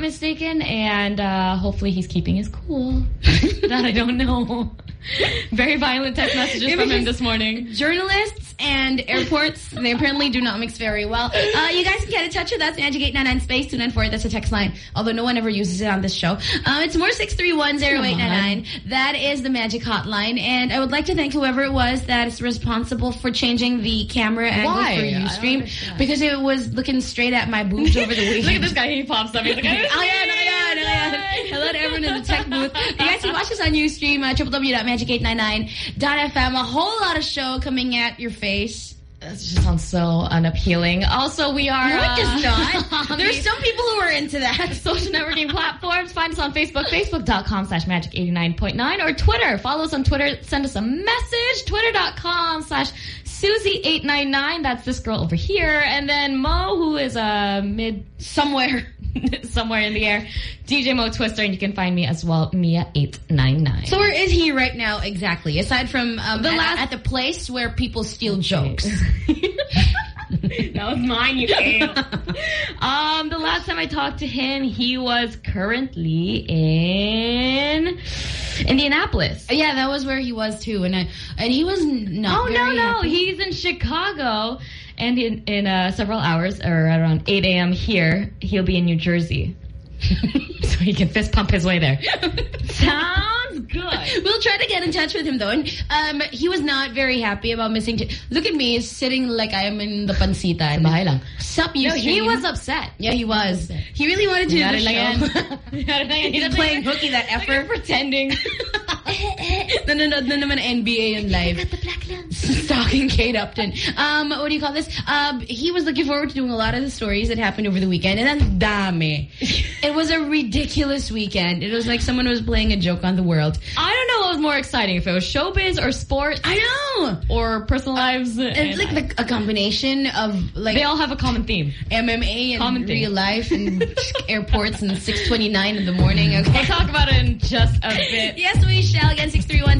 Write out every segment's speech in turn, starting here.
not mistaken, and uh, hopefully he's keeping his cool. that I don't know. Very violent text messages from him this morning. Journalists and airports, they apparently do not mix very well. Uh, you guys can get in touch with us, Magic 899 space 294. That's a text line, although no one ever uses it on this show. Um, it's more 6310899. That is the Magic hotline. And I would like to thank whoever it was that is responsible for changing the camera angle Why? for Ustream because it was looking straight at my boobs over the weekend. Look at this guy. He pops up. He's like, Oh yeah, no, yeah, no, yeah. Hello to everyone in the tech booth. You guys can watch us on Ustream, uh, www.magic899.fm. A whole lot of show coming at your face. Just sounds so unappealing. Also, we are. No, it does uh, not. There's the some people who are into that. social networking platforms. Find us on Facebook, facebook.com slash magic89.9 or Twitter. Follow us on Twitter. Send us a message, twitter.com slash Susie899. That's this girl over here. And then Mo, who is uh, mid Somewhere. somewhere in the air, DJ Mo Twister, and you can find me as well, Mia899. So where is he right now exactly? Aside from um, The at, last- at the place where people steal jokes. that was mine, you failed. um, the last time I talked to him, he was currently in Indianapolis. Yeah, that was where he was too, and I, and he was n- not. Oh no no, happy. he's in Chicago, and in in uh, several hours or around 8 a.m. here, he'll be in New Jersey, so he can fist pump his way there. Sounds good. We'll try to get in touch with him though, and um, he was not very happy about missing. Look at me, sitting like I am in the pansita. Bahay lang. Sup, you No, he was upset. Yeah, he was. He really wanted to do the show. He's playing hooky, that effer. pretending. Nanonood na naman NBA in live. Stalking Kate Upton. Um, what do you call this? Um, he was looking forward to doing a lot of the stories that happened over the weekend. And then dame. It was a ridiculous weekend. It was like someone was playing a joke on the world. I don't know what was more exciting, if it was showbiz or sports I know! or personal lives. It's like the, a combination of like they all have a common theme. MMA and Common real life and airports and 629 in the morning, okay? We'll talk about it in just a bit. Yes, we shall. Again,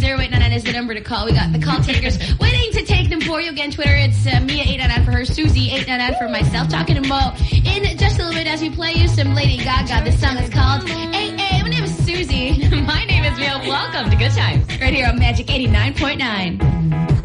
6310899 is the number to call. We got the call takers waiting to take them for you. Again, Twitter, it's uh, Mia899 for her, Susie899 for myself. Talking to Mo in just a little bit as we play you some Lady Gaga. This song is called AA. My name is Susie. My name is Mia. Welcome to Good Times. Right here on Magic 89.9.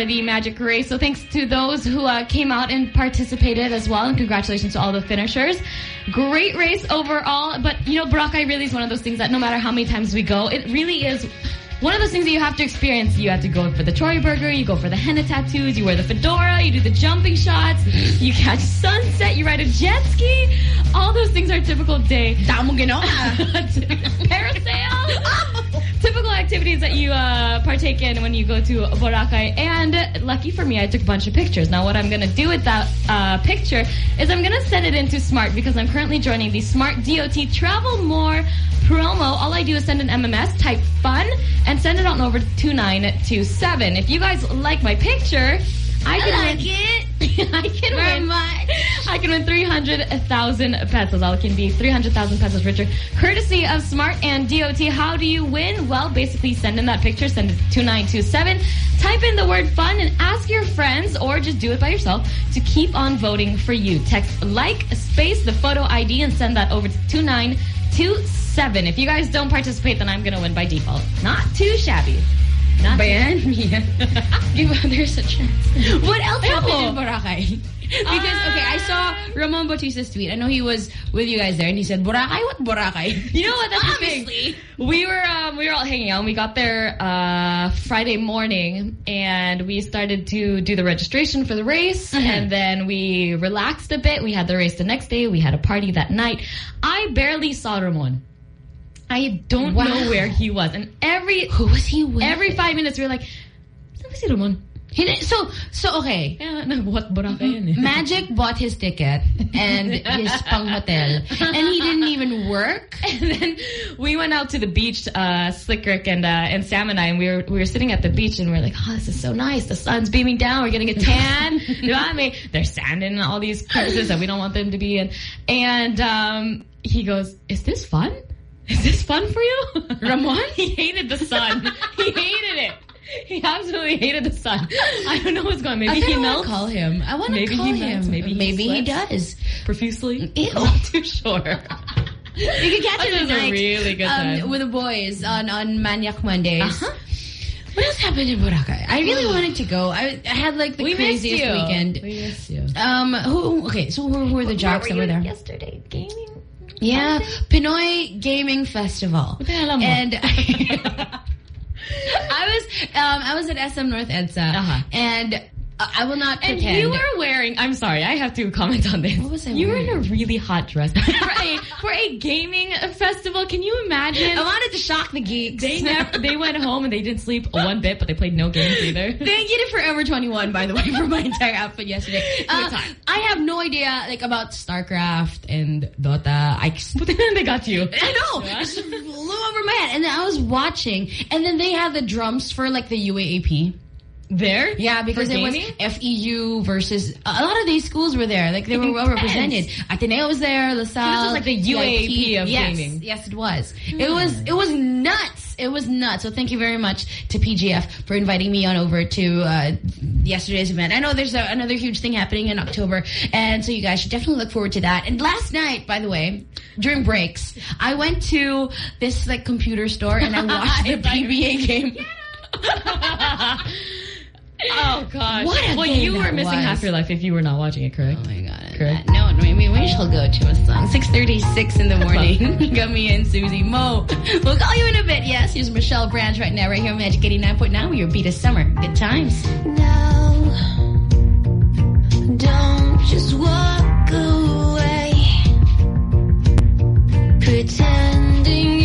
for the Magic Race, so thanks to those who uh, came out and participated as well, and congratulations to all the finishers. Great race overall, but you know, Boracay really is one of those things that no matter how many times we go, it really is one of those things that you have to experience. You have to go for the Tory burger, you go for the henna tattoos, you wear the fedora, you do the jumping shots, you catch sunset, you ride a jet ski. All those things are typical day. Damo ginawa. Parasail. Typical activities that you uh, partake in when you go to Boracay. And lucky for me, I took a bunch of pictures. Now, what I'm going to do with that uh, picture is I'm going to send it into Smart because I'm currently joining the Smart DOT Travel More promo. All I do is send an MMS, type fun, and send it on over to 2927. If you guys like my picture, I I can like win it. I can win. much. I can win 300,000 pesos. I can be 300,000 pesos richer. Courtesy of Smart and DOT. How do you win? Well, basically send in that picture. Send it to 2927. Type in the word fun and ask your friends or just do it by yourself to keep on voting for you. Text like space the photo ID and send that over to 2927. If you guys don't participate, then I'm going to win by default. Not too shabby. Not too Bayan? Yeah. Give others a chance. What else happened in Boracay? Because, okay, I saw Ramon Bautista's tweet. I know he was with you guys there, and he said, Boracay? What Boracay? You know what? That's. Obviously. We were um, we were all hanging out. and We got there uh, Friday morning, and we started to do the registration for the race. And then we relaxed a bit. We had the race the next day. We had a party that night. I barely saw Ramon. I don't Wow. know where he was. And every Who was he with? every five minutes, we were like, "Saan ba si Ramon?" He so, so, okay. Nabuhat Boracay yan eh. Magic bought his ticket and his pang hotel, and he didn't even work. And then we went out to the beach, uh, Slick Rick and uh, and Sam and I, and we were we were sitting at the beach, and we are like, "Oh, this is so nice. The sun's beaming down. We're getting a tan." you know what I mean? There's sand in all these crevices that we don't want them to be in. And um, he goes, "Is this fun? Is this fun for you?" Ramon? he hated the sun. he hated it. He absolutely hated the sun. I don't know what's going. on. Maybe he melts call him. I want to Maybe call he him. melts. Maybe he he does. profusely. Ew. I'm not too sure. You can catch it was a tonight really good time. um, with the boys on on Maniac Mondays. Uh-huh. What else happened in Boracay? I really wanted to go. I, I had like the we missed craziest you. weekend. We missed you. Um, who? Okay, so who, who were the jocks that were there? yesterday? Gaming? Yeah, Pinoy Gaming Festival. What the hell am I? And I was um I was at SM North EDSA Uh-huh. and uh, I will not pretend. And you were wearing, I'm sorry, I have to comment on this. What was I You were in a really hot dress. for, a, for a gaming festival, can you imagine? I wanted to shock the geeks. They never, they went home and they didn't sleep one bit, but they played no games either. Thank you to Forever 21, by the way, for my entire outfit yesterday. Uh. I have no idea like about StarCraft and Dota. I But then they got you. I know. Yeah. It just flew over my head. And then I was watching, and then they had the drums for like the UAAP. There? Yeah, because it was? FEU versus a lot of these schools were there. Like they were well represented. Ateneo was there. LaSalle. So this was like the UAAP of yes, gaming. Yes, it was. It was. It was nuts. It was nuts. So thank you very much to PGF for inviting me on over to uh, yesterday's event. I know there's a, another huge thing happening in October, and so you guys should definitely look forward to that. And last night, by the way, during breaks, I went to this like computer store and I watched the I thought you were- PBA game. Oh, gosh. What a well, you were missing was. half your life if you were not watching it, correct? Oh my god. Correct. No, I mean, we shall go to a song. 6.36 in the morning. Gummy and Susie Mo. We'll call you in a bit. Yes, here's Michelle Branch right now, right here on Magic 89.9 with your beat of summer. Good times. No, don't just walk away, pretending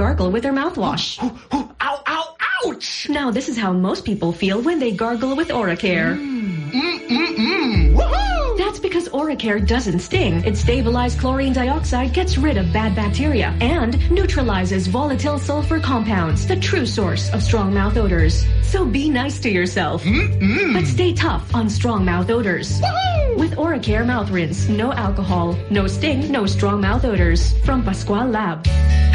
gargle with their mouthwash. Ow, ow, ouch! Now this is how most people feel when they gargle with Oracare. Mm-mm-mm. Woohoo! That's because Oracare doesn't sting. It stabilized chlorine dioxide, gets rid of bad bacteria, and neutralizes volatile sulfur compounds, the true source of strong mouth odors. So be nice to yourself. Mm-mm. But stay tough on strong mouth odors. With Oracare mouth rinse, no alcohol, no sting, no strong mouth odors. From Pascual Lab.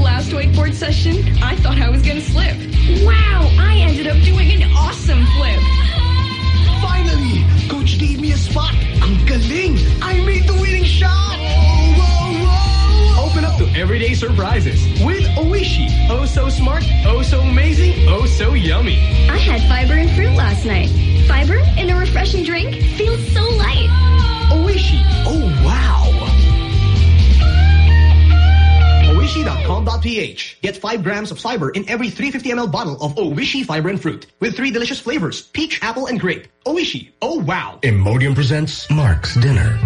Last wakeboard session, I thought I was gonna slip. Wow, I ended up doing an awesome flip. Finally! Coach gave me a spot. Ang galing! I made the winning shot! Whoa, whoa, whoa! Open up to everyday surprises with Oishi. Oh so smart, oh so amazing, oh so yummy. I had fiber and fruit last night. Fiber in a refreshing drink feels so light. Oishi. Oh, wow! Oishi.com.ph. Get 5 grams of fiber in every 350ml bottle of Oishi Fiber and Fruit with three delicious flavors, peach, apple, and grape. Oishi. Oh, wow. Imodium presents Mark's Dinner.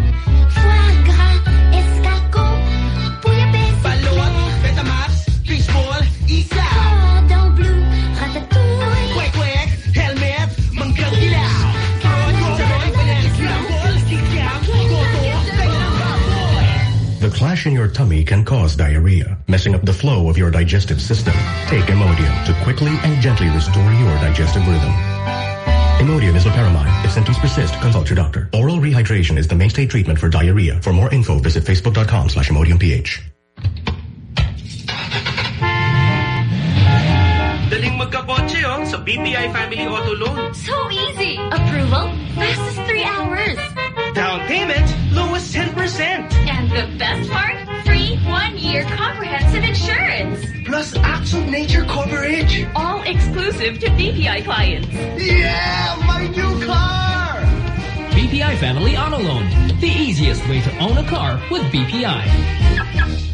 The clash in your tummy can cause diarrhea, messing up the flow of your digestive system. Take Imodium to quickly and gently restore your digestive rhythm. Imodium is loperamide. If symptoms persist, consult your doctor. Oral rehydration is the mainstay treatment for diarrhea. For more info, visit facebook.com slash imodiumph. Daling magkakotse oh, sa BPI Family Auto Loan. So easy. Approval, fastest three hours. Down payment, lowest 10%. And the best part, free one-year comprehensive insurance. Plus acts of nature coverage. All exclusive to BPI clients. Yeah, my new car! BPI Family Auto Loan. The easiest way to own a car with BPI.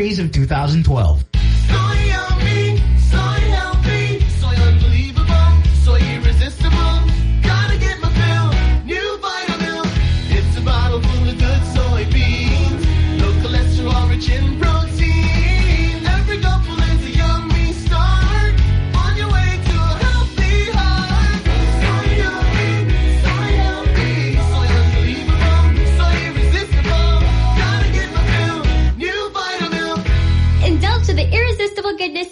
of 2012.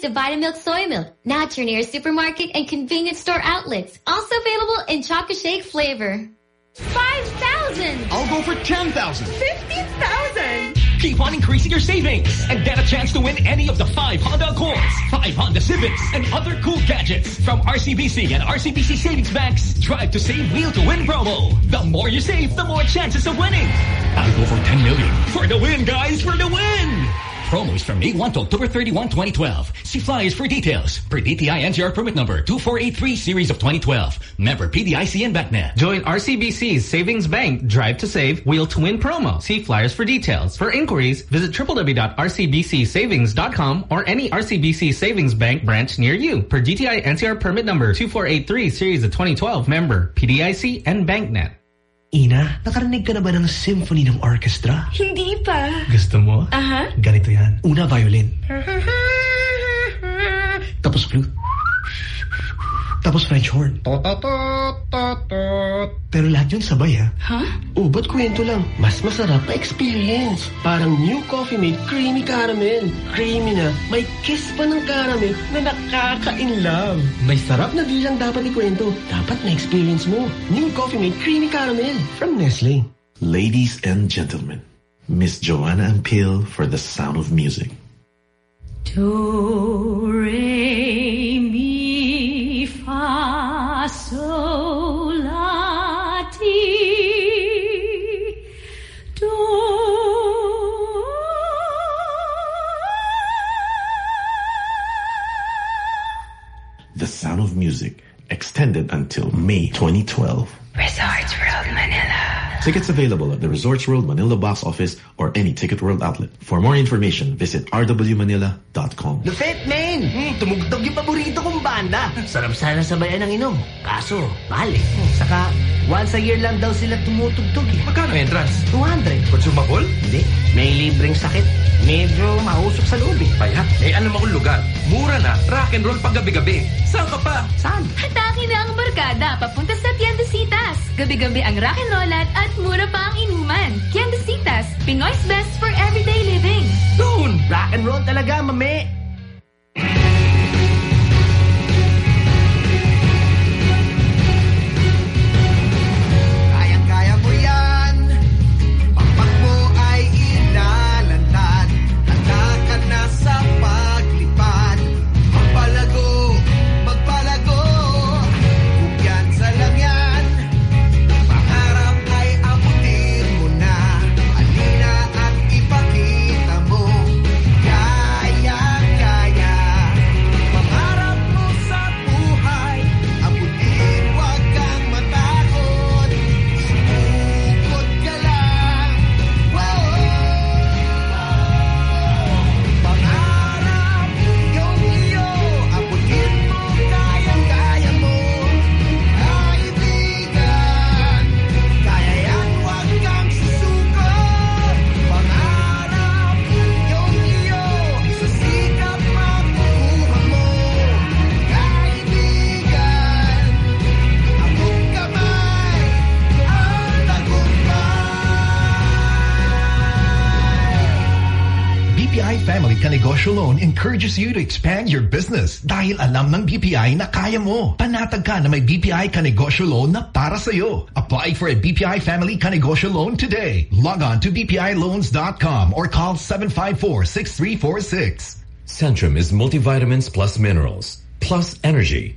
Irresistible goodness of Vitamilk Soy Milk. Now at your nearest supermarket and convenience store outlets. Also available in Choco Shake flavor. 5,000! I'll go for 10,000. 50,000! Keep on increasing your savings and get a chance to win any of the five Honda Accords, five Honda Civics, and other cool gadgets from RCBC and RCBC Savings Bank's Drive to Save Wheel to Win promo. The more you save, the more chances of winning. I'll go for 10 million. For the win, guys, for the win! Promos from May 1 to October 31, 2012. See flyers for details. Per DTI NCR permit number 2483 series of 2012. Member PDIC and BankNet. Join RCBC's Savings Bank Drive to Save Wheel to Win promo. See flyers for details. For inquiries, visit www.rcbcsavings.com or any RCBC Savings Bank branch near you. Per DTI NCR permit number 2483 series of 2012. Member PDIC and BankNet. Ina, nakarinig ka na ba ng symphony ng orchestra? Hindi pa. Gusto mo? Aha. Ganito yan. Una, violin. Tapos flute. Tapos French horn. Pero lahat yun sabay ha. Huh? Oh, ba't kwento lang? Mas masarap na experience. Parang new Coffee Mate Creamy Caramel. Creamy na, may kiss pa ng caramel na nakaka-in-love. May sarap na di lang dapat ikwento. Dapat na-experience mo. New Coffee Mate Creamy Caramel from Nestle. Ladies and gentlemen, Miss Joanna Ampil for The Sound of Music. Do, re, mi, The Sound of Music, extended until May 2012. Resorts World Manila. Tickets available at the Resorts World Manila box office or any Ticket World outlet. For more information, visit rwmanila.com. Lupit, man! Hmm, tumugtog yung paborito kong banda. Sarap sana sabayan ng inom. Kaso, mahal eh. Saka, once a year lang daw sila tumutugtog eh. Magkano entrance? 200. Consumable? Hindi. May libreng sakit. Medyo mahusok sa loob eh. Kaya, eh alam akong lugar. Mura na, rock and roll pag gabi-gabi. Saan ka pa? Saan? Hataki na ang barkada papunta sa Tiendesitas. Gabi-gabi ang rock and rollat at mura pa ang inuman. Tiendesitas, Pinoy's best for everyday living. Doon! Rock and roll talaga, mame! Kanegosyo Loan encourages you to expand your business dahil alam ng BPI na kaya mo. Panatag ka na may BPI Kanegosyo Loan na para sa'yo. Apply for a BPI Family Kanegosyo Loan today. Log on to bpiloans.com or call 754-6346. Centrum is multivitamins plus minerals, plus energy,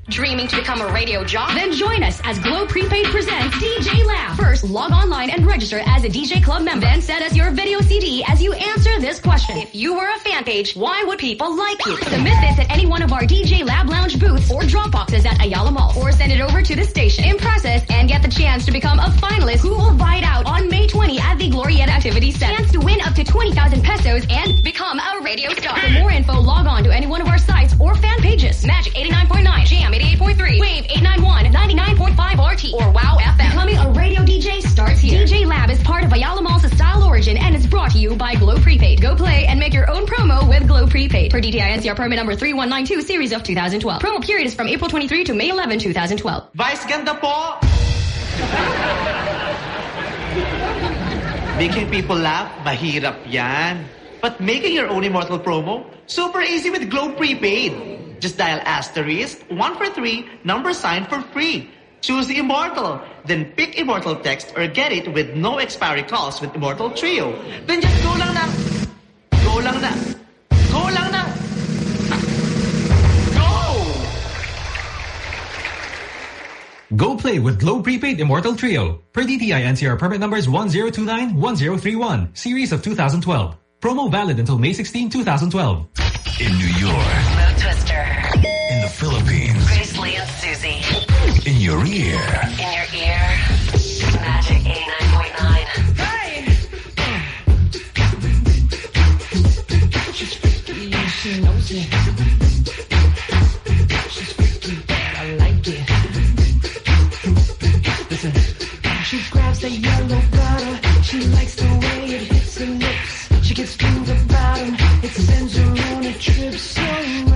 Dreaming to become a radio jock? Then join us as Globe Prepaid presents DJ Lab. First, log online and register as a DJ Club member. Then send us your video CD as you answer this question. If you were a fan page, why would people like you? Submit this at any one of our DJ Lab Lounge booths or drop boxes at Ayala Mall. Or send it over to the station. In process and get the chance to become a finalist who will ride out on May 20 at the Glorieta Activity Center. Chance to win up to 20,000 pesos and become a radio star. For more info, log on to any one of our sites or fan pages. Magic 89.9, Jam 88.3, Wave 891, 99.5 RT, or Wow FM. Becoming a radio DJ starts here. DJ Lab is part of Ayala Mall's Style Origin and is brought to you by Globe Prepaid. Go play and make your own promo with Globe Prepaid. Per DTI NCR permit number 3192 series of 2012. Promo period is from April 23 to May 11, 2012. Vice ganda po! Making people laugh, mahirap yan. But making your own immortal promo, super easy with Globe Prepaid. Just dial asterisk 143 number sign for free. Choose the Immortal, then pick Immortal Text or get it with no expiry cost with Immortal Trio. Then just go lang na, go lang na, go lang na, go! Go play with Globe Prepaid Immortal Trio. Per DTI NCR permit numbers 1029-1031, series of 2012. Promo valid until May 16, 2012. In New York. Mo Twister. In the Philippines. Grace Lee and Susie. In your ear. In your ear. Magic 89.9. Hey! She knows me. She's freaky bad, I like it. Listen. She grabs the yellow butter. She likes the. trip so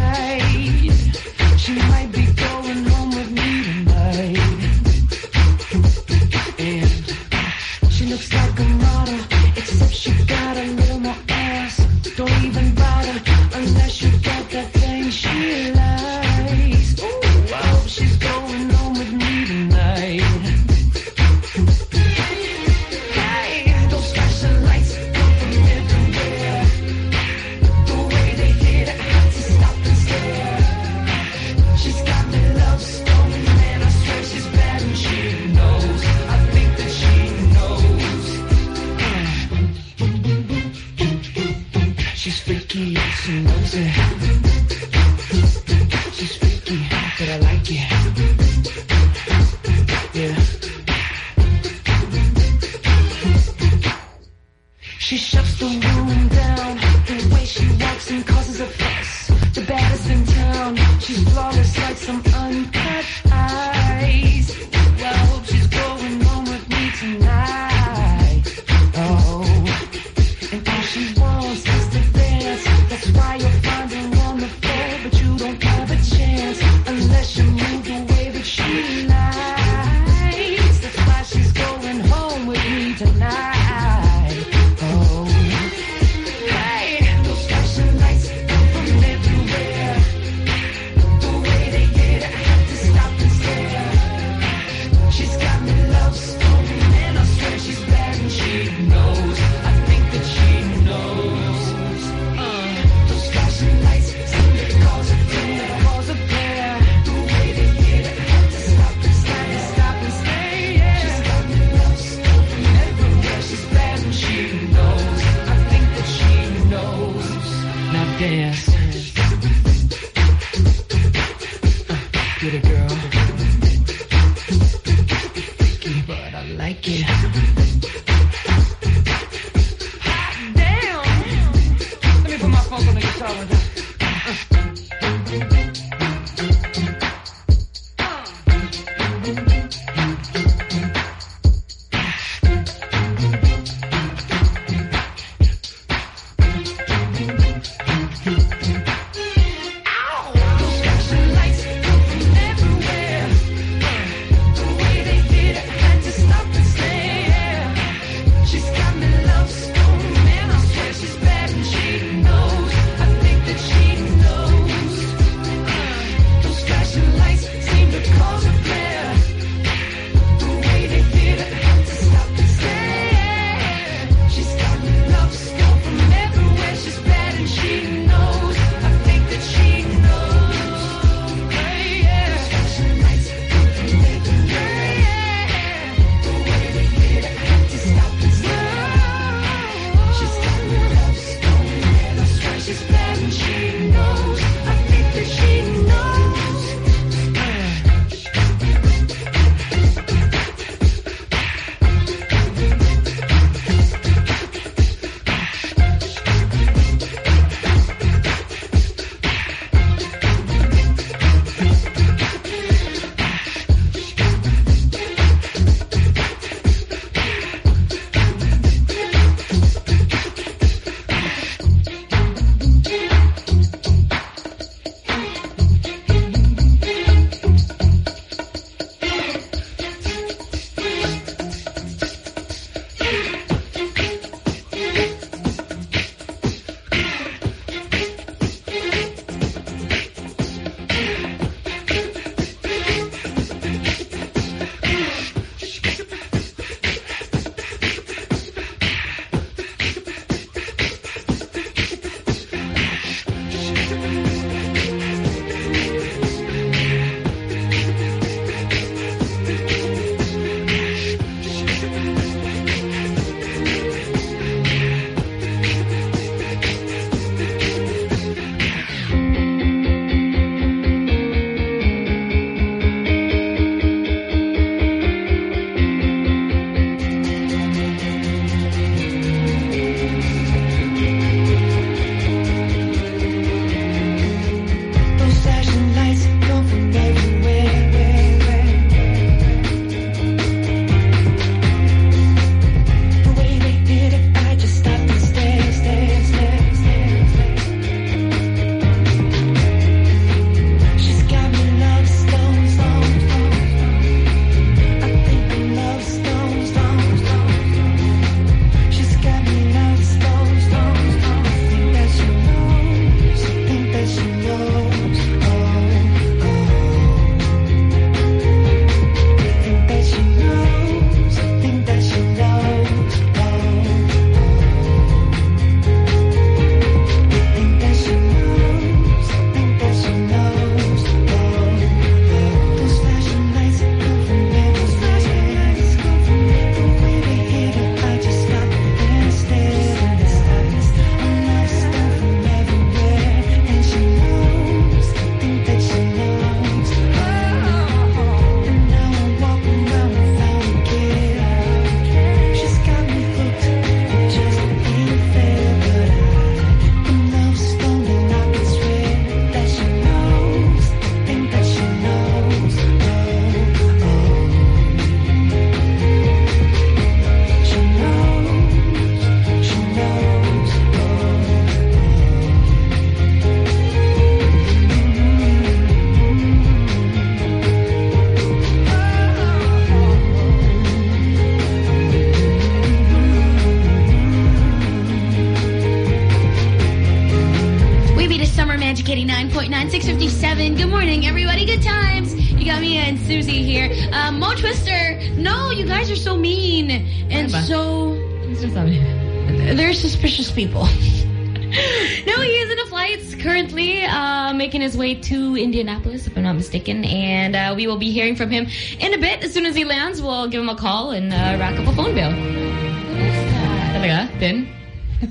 making his way to Indianapolis, if I'm not mistaken. And uh, we will be hearing from him in a bit. As soon as he lands, we'll give him a call and uh, rack up a phone bill. What is that? Talaga? Din?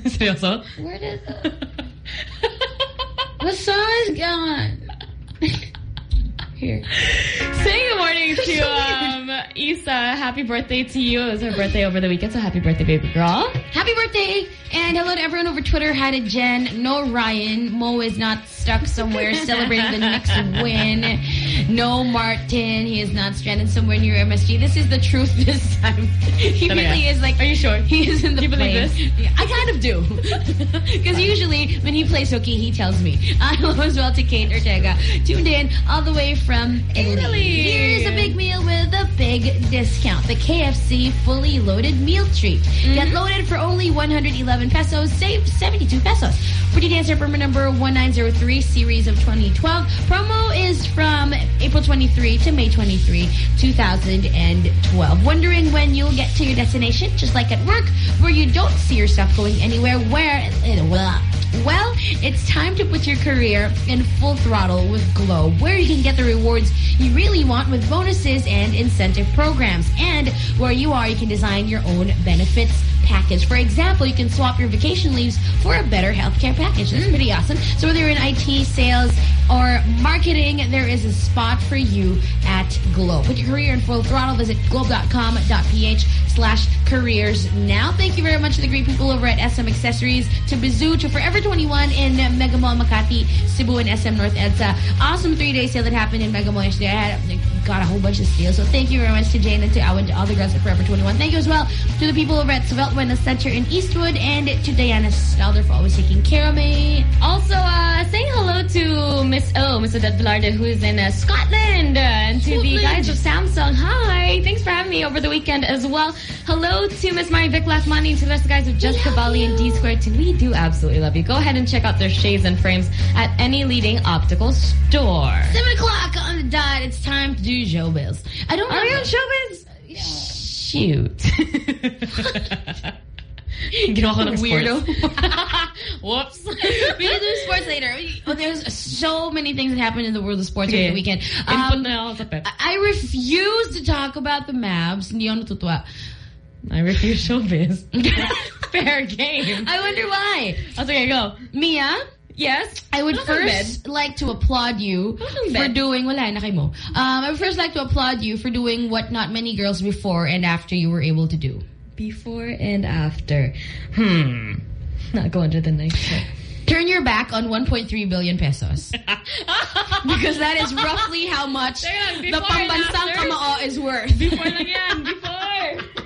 Seryoso? Where did the song is gone? Here. Saying good morning to um, Isa. Happy birthday to you. It was her birthday over the weekend, so happy birthday, baby girl. Happy birthday! And hello to everyone over Twitter. Hi to Jen. No Ryan. Mo is not stuck somewhere celebrating the next win. No Martin. He is not stranded somewhere near MSG. This is the truth this time. He Talaga? really is like... Are you sure? He is in the Do you believe plane. this? Yeah, I kind of do. Because usually when he plays hooky, he tells me. I Hello as well to Kate Ortega. Tuned in all the way from Italy. Italy. Here's a big meal with a big discount. The KFC fully loaded meal treat. Get mm-hmm. loaded for only 111 pesos. Save 72 pesos. Pretty Dancer permit number 1903 series of 2012. Promo is from April 23 to May 23, 2012. Wondering when you'll get to your destination, just like at work, where you don't see yourself going anywhere, where... Well, it's time to put your career in full throttle with Globe, where you can get the rewards you really want with bonuses and incentive programs. And where you are, you can design your own benefits package. For example, you can swap your vacation leaves for a better healthcare package. That's mm. pretty awesome. So whether you're in IT, sales, or marketing, there is a spot for you at Globe. Put your career in full throttle. Visit globe.com.ph slash careers now. Thank you very much to the great people over at SM Accessories, to Bizoo, to Forever 21 in Mega Mall Makati, Cebu, and SM North EDSA. Awesome three-day sale that happened in Mega Mall yesterday. I had, got a whole bunch of steals. So thank you very much to Jane and to Alan, to all the girls at Forever 21. Thank you as well to the people over at Savelt Wellness Center in Eastwood and to Diana Stalder for always taking care of me. Also, uh, saying hello to Miss O, Miss Odette Velarde, who is in uh, Scotland, uh, and to the guys of Samsung. Hi, thanks for having me over the weekend as well. Hello to Miss Mari Vic and to the rest of the guys of Just Cavalli and D Squared. too. We do absolutely love you. Go ahead and check out their shades and frames at any leading optical store. Seven o'clock on the dot. It's time to do showbiz. I don't Are we on showbiz? Shoot. Ginawa ko ng Weirdo. Whoops. we can do sports later. Oh, there's so many things that happened in the world of sports over the weekend. Um, na ako sa pep. I refuse to talk about the Mavs. Hindi ako natutuwa. I refuse showbiz. Fair game. I wonder why. I was okay, go. Mia? Yes? I would Welcome, first like to applaud you Welcome, for doing, wala na mo. Um, I would first like to applaud you for doing what not many girls before and after you were able to do. Before and after. Hmm. Not going to the next. Turn your back on 1.3 billion pesos. because that is roughly how much the pambansang kamao is worth. Before lang yan. Before.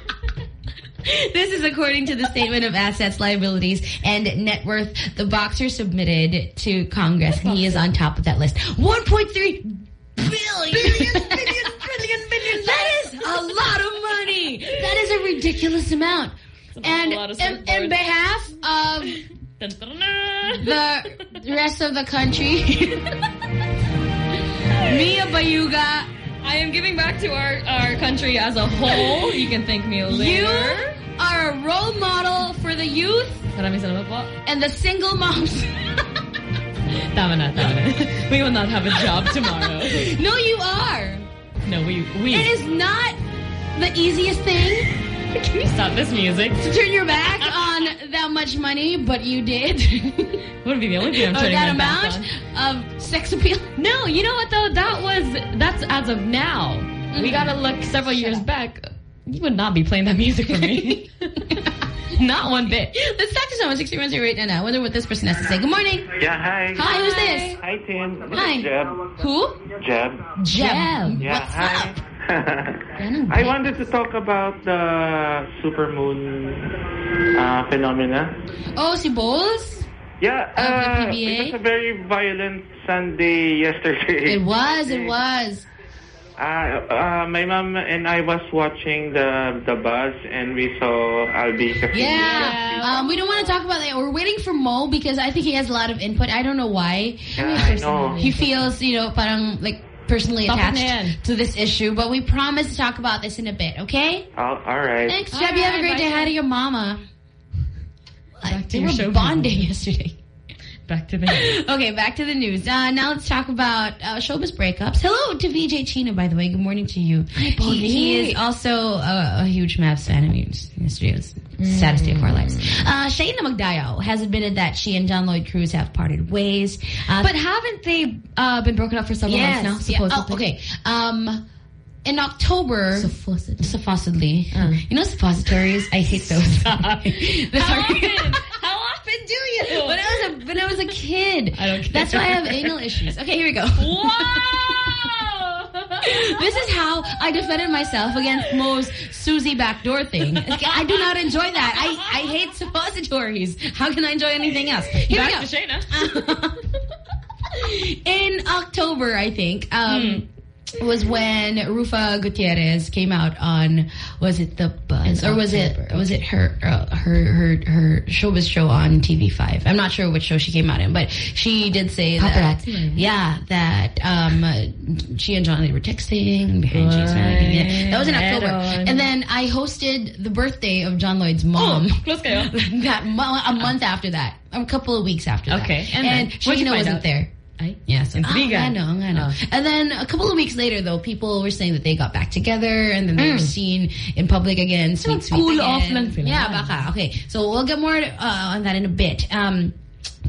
This is according to the Statement of Assets, Liabilities, and Net Worth the boxer submitted to Congress. And he is on top of that list. 1.3 billion. Billion, billion, billion, billion. That is a lot of money. That is a ridiculous amount. And in, in behalf of the rest of the country, Mia Bayuga, I am giving back to our, our country as a whole. You can thank me later. you are a role model for the youth Maraming salamat po. and the single moms. Tama na, tama na. We will not have a job tomorrow. no, you are. No, we... we. It is not the easiest thing Can you stop this music? to turn your back on that much money, but you did. Would be the only thing I'm turning that my back amount of sex appeal. No, you know what though? That was that's as of now. We Mhm. gotta look several years back. You would not be playing that music for me. not one bit. Let's talk to someone. 63108 and I wonder what this person has to say. Good morning. Yeah, hi. Hi, who's this? Hi, Tim. Hi. Jeb. Who? Jeb. Jeb. Yeah, What's hi. up? I wanted to talk about the supermoon uh, phenomena. Oh, si Bowles? Yeah, uh, it was a very violent Sunday yesterday. It was, it was. Uh, uh, my mom and I was watching the the bus, and we saw Albi. Yeah. Um, we don't want to talk about that. We're waiting for Mo because I think he has a lot of input. I don't know why. Yeah, I know. He feels, you know, parang like personally Topic attached to this issue. But we promise to talk about this in a bit, okay? Oh, all right. Thanks, All Jeb. You have a great day. Hi Jeb. to your mama. Back to They your were show. bonding yesterday. Back to the Okay, back to the news. Uh, now let's talk about uh, showbiz breakups. Hello to VJ Chino, by the way. Good morning to you. He, he is also a, a huge Mavs fan. I mean, yesterday was the saddest day of our lives. Uh, Shaina Magdayao has admitted that she and John Lloyd Cruz have parted ways. Uh, But haven't they uh, been broken up for several yes, months now? yeah. Supposedly. Oh, okay. Um, in October, supposedly, supposedly you know suppositories. I hate those. How often? Do you? When I was a when I was a kid. I don't. care. That's why I have anal issues. Okay, here we go. this is how I defended myself against Mo's Susie backdoor thing. I do not enjoy that. I, I hate suppositories. How can I enjoy anything else? Here Back we to go. In October, I think, um, was when Ruffa Gutierrez came out on was it the Buzz or was it was it her uh, her her her showbiz show on TV5? I'm not sure which show she came out in, but she did say that yeah that um she and John Lee were texting behind. Yeah, that was in October, and then I hosted the birthday of John Lloyd's mom. close kayo. that a month after that, a couple of weeks after that. Okay, and, and then, what'd you Sheena find wasn't out? there. Ay? So, Intriga. oh, I know, I know. And then a couple of weeks later, though, people were saying that they got back together and then they were Mm. seen in public again, sweet, sweet cool again. off lang sila. Yeah, baka. Okay, so we'll get more uh, on that in a bit. Um,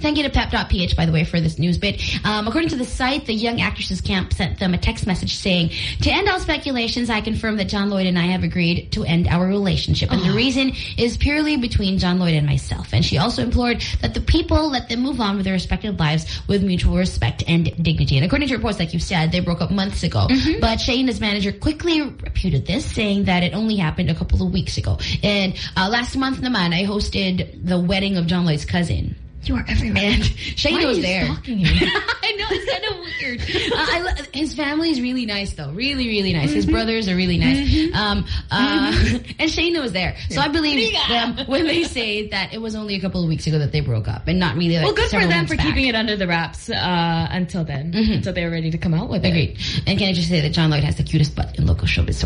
Thank you to Pep.ph, by the way, for this news bit. Um, according to the site, the Young Actresses Camp sent them a text message saying, To end all speculations, I confirm that John Lloyd and I have agreed to end our relationship. And the reason is purely between John Lloyd and myself. And she also implored that the people let them move on with their respective lives with mutual respect and dignity. And according to reports, like you said, they broke up months ago. But Shane's manager quickly reputed this, saying that it only happened a couple of weeks ago. And uh, last month naman, I hosted the wedding of John Lloyd's cousin. You are everywhere. And Shane was there. I know, it's kind of weird. Uh, I, his family is really nice, though. Really, really nice. His Mm-hmm. brothers are really nice. Um, uh, and Shaina was there. So I believe them when they say that it was only a couple of weeks ago that they broke up and not really like Well, good for them for back. keeping it under the wraps uh, until then, until they were ready to come out with Agreed. it. And can I just say that John Lloyd has the cutest butt in local showbiz?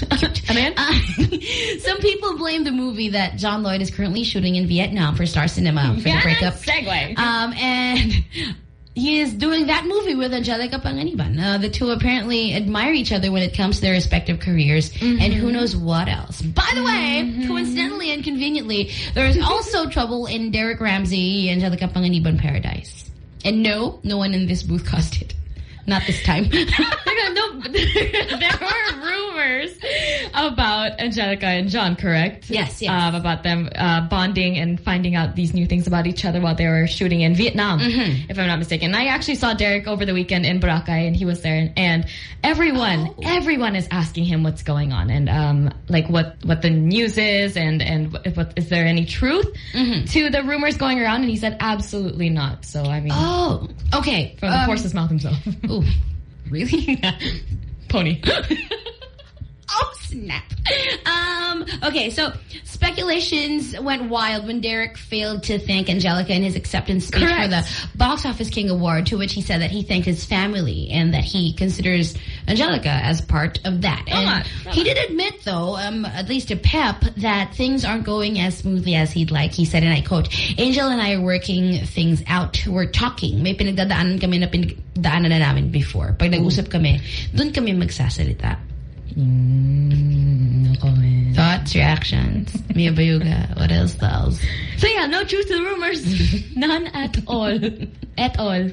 Cute. man? Uh, some people blame the movie that John Lloyd is currently shooting in Vietnam for Star Cinema for the breakup. segue. Um, and he is doing that movie with Angelica Panganiban. Uh, the two apparently admire each other when it comes to their respective careers, and who knows what else. By the way, coincidentally and conveniently, there is also trouble in Derek Ramsey, Angelica Panganiban paradise. And no, no one in this booth caused it. Not this time. No, there were rumors about Angelica and John, correct? Yes, yes. Um, about them uh, bonding and finding out these new things about each other while they were shooting in Vietnam, Mhm. if I'm not mistaken. I actually saw Derek over the weekend in Boracay, and he was there, and everyone, Oh. everyone is asking him what's going on and um, like what what the news is, and and what, what is there any truth Mm-hmm. to the rumors going around? And he said absolutely not. So I mean, Oh, okay. from the Um, horse's mouth himself. Ooh, really? Pony. oh, snap. Um, okay, so speculations went wild when Derek failed to thank Angelica in his acceptance speech Correct. for the Box Office King Award, to which he said that he thanked his family and that he considers Angelica as part of that. And Tama, he did admit, though, um, at least to Pep, that things aren't going as smoothly as he'd like. He said, and I quote, Angel and I are working things out. We're talking. May pinagdadaanan kami na pinagdaanan na namin before. Pag nag-usap kami, dun kami magsasalita. Mm, no comment. Thoughts, reactions, Mia Bayuga, what else else? So yeah, no truth to the rumors. None at all. at all.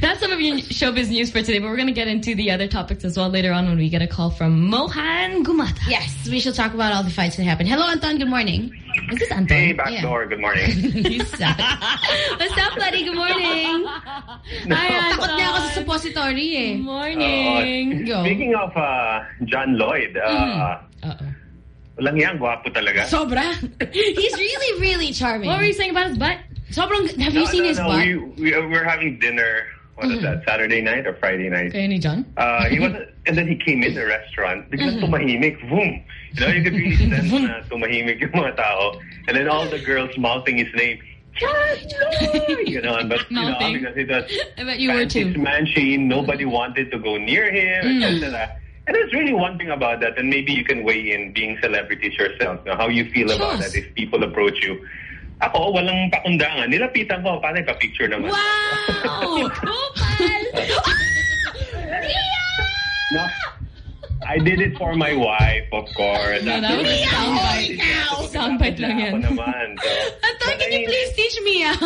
That's some of your showbiz news for today, but we're going to get into the other topics as well later on when we get a call from Mohan Gumatay. Yes, we shall talk about all the fights that happened. Hello, Anton. Good morning. Is this Anton? Hey, backdoor. Good morning. you suck. What's up, buddy? Good morning. Ay, takot na ako sa suppository eh. Morning. Go. Speaking of uh, John Lloyd, uh, Uh-oh. walang yan, gwapo talaga. Sobra. He's really, really charming. What were you saying about his butt? Sobrang, have no, you seen no, his no, butt? We, we, we're having dinner what was that, Saturday night or Friday night. Kaya ni John? Uh, he was, and then he came in the restaurant. Biglang Mhm. tumahimik, boom. You know, you could really sense na tumahimik yung mga tao. And then all the girls mouthing his name. you know, but you know, because it was I bet you were too. Mansion, nobody wanted to go near him, Mm. etc. And there's really one thing about that, and maybe you can weigh in being celebrities yourself, you know, how you feel about that if people approach you. Ako, walang pakundangan. Nilapitan ko, paano pa-picture naman. Wow! No, I did it for my wife, of course. No, that was a soundbite. Soundbite lang yan. Ako naman. So, Anton, can you please teach me? ah?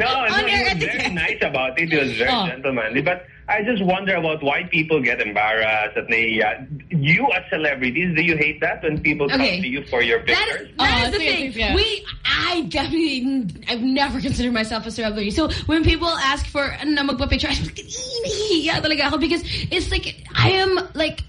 no, no, On he air was very nice about it. He was very Oh. gentlemanly. But I just wonder about why people get embarrassed. At uh, you as celebrities, do you hate that when people Okay. come to you for your pictures? is, that Oh, is the sige, thing. sige. We, I definitely, I've never considered myself a celebrity. So when people ask for a na magpa-picture, I'm like, yeah, talaga ako because it's like I am like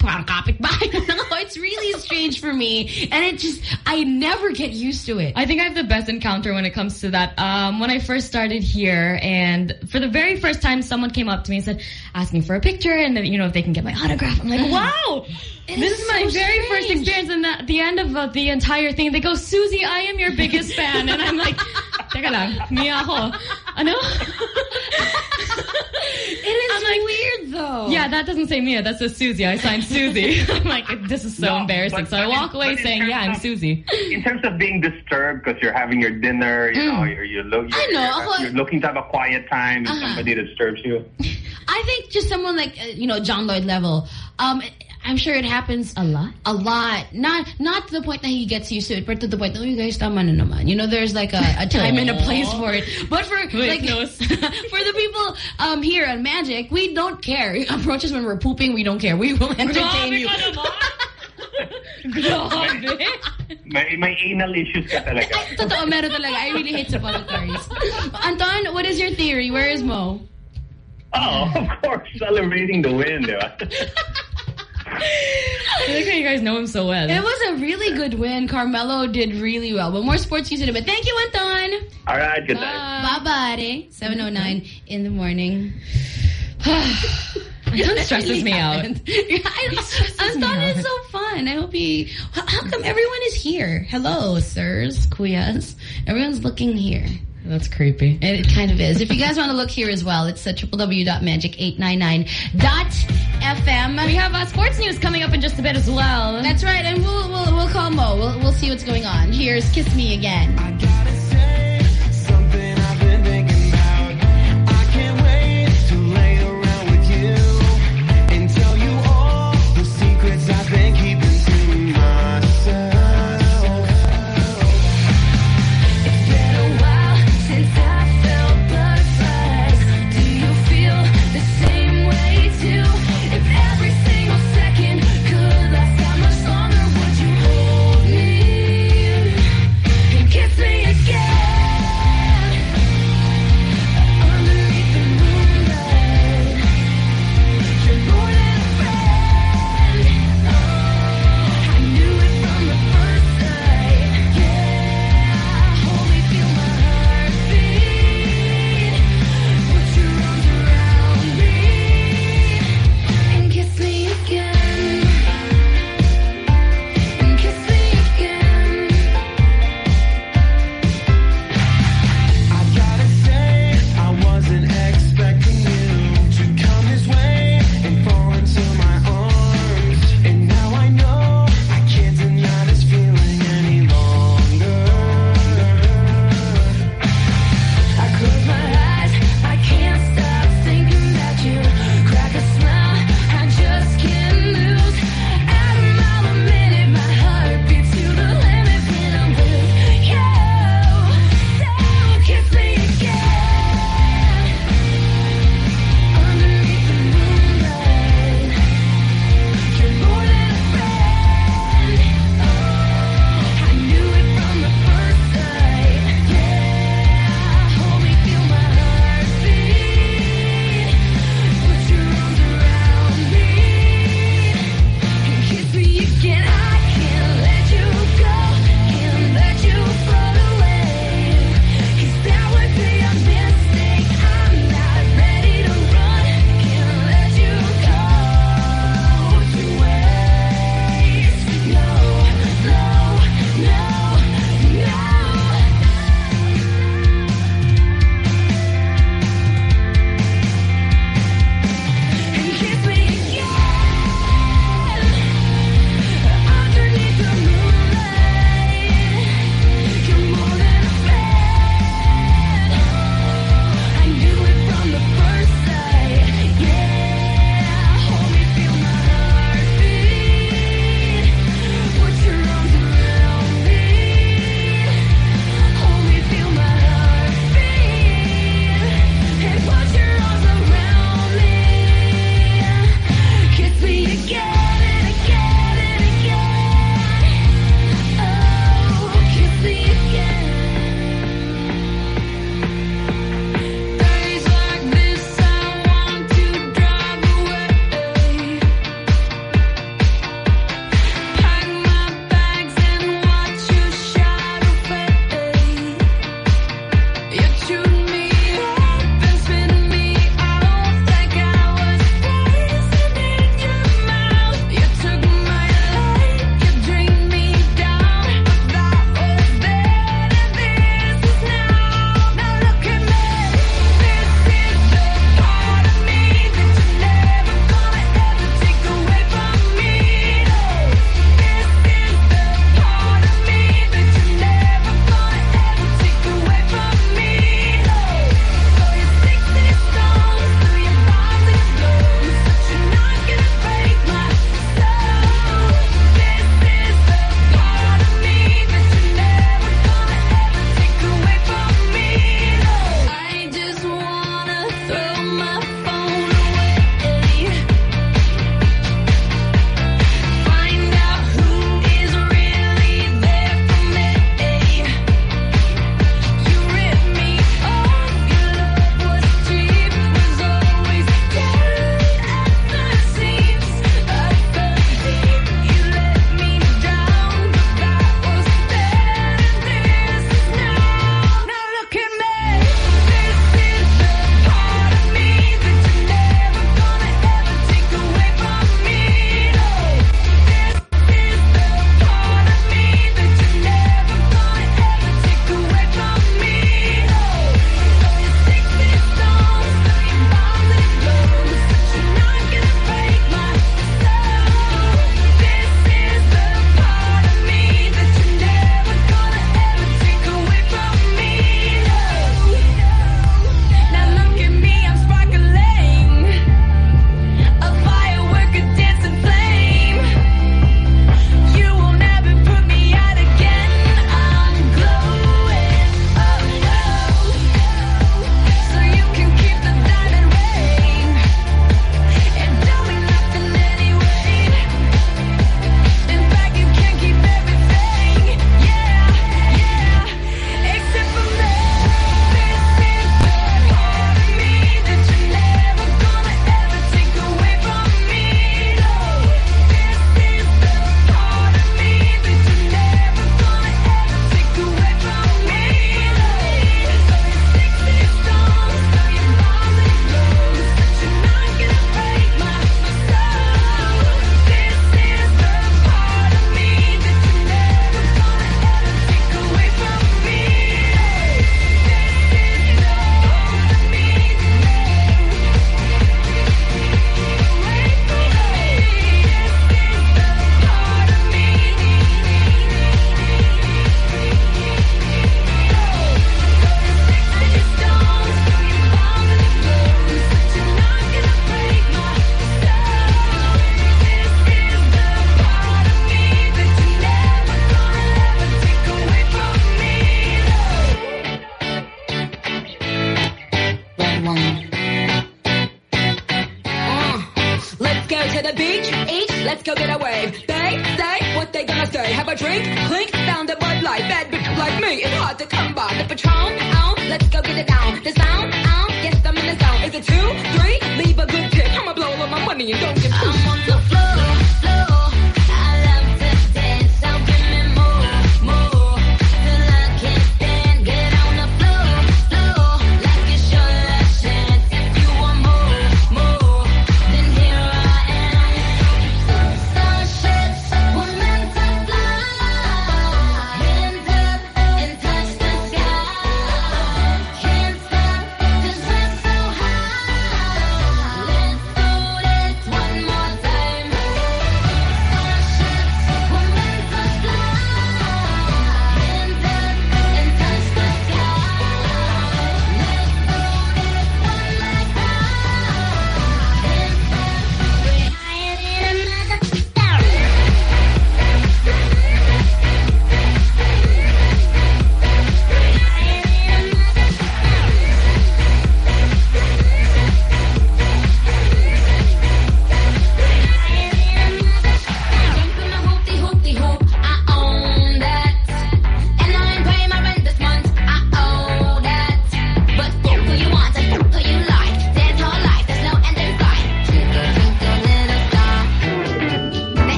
parang kapitbahay lang. It's really strange for me, and it just I never get used to it. I think I have the best encounter when it comes to that. Um, when I first started here, and for the very first time, someone came up to me and said, asking for a picture, and then, you know, if they can get my autograph. I'm like, wow! It this is is my so very first experience. And at the end of uh, the entire thing, they go, Susie, I am your biggest fan. And I'm like, teka lang, Mia ako. Ano? It is weird though. Yeah, that doesn't say Mia. That says Susie. I signed Susie. I'm like, this is so No, embarrassing. but- so I walk in- away saying, terms yeah, I'm Susie. In terms of being disturbed because you're having your dinner, you know, you're, you're, look, Mm. I know, you're, ako- you're looking to have a quiet time and Uh-huh. somebody disturbs you. I think just someone like uh, you know John Lloyd level. Um, I'm sure it happens a lot. A lot. Not not to the point that he gets used to it, but to the point that oh, you guys tama na naman. You know, there's like a, a time and a place for it. But for like for the people um here on Magic, we don't care. You Approach us when we're pooping, we don't care. We will entertain you. May, may anal issues ka talaga. Totoo, meron talaga. I really hate suppositories. Anton, what is your theory? Where is Mo? Oh, of course, celebrating the win, di ba? I like how you guys know him so well. It was a really good win. Carmelo did really well. But more sports news in a bit. Thank you, Anton. All right, good night. Bye-bye. 7.09 in the morning. Anton stresses me out. Yeah, Anton is so fun. I hope he... How how come everyone is here? Hello, sirs, kuyas. Everyone's looking here. That's creepy. It kind of is. If you guys want to look here as well, it's at www.magic899.fm. We have uh, sports news coming up in just a bit as well. That's right, and we'll we'll, we'll call Mo. We'll, we'll see what's going on. Here's Kiss Me Again.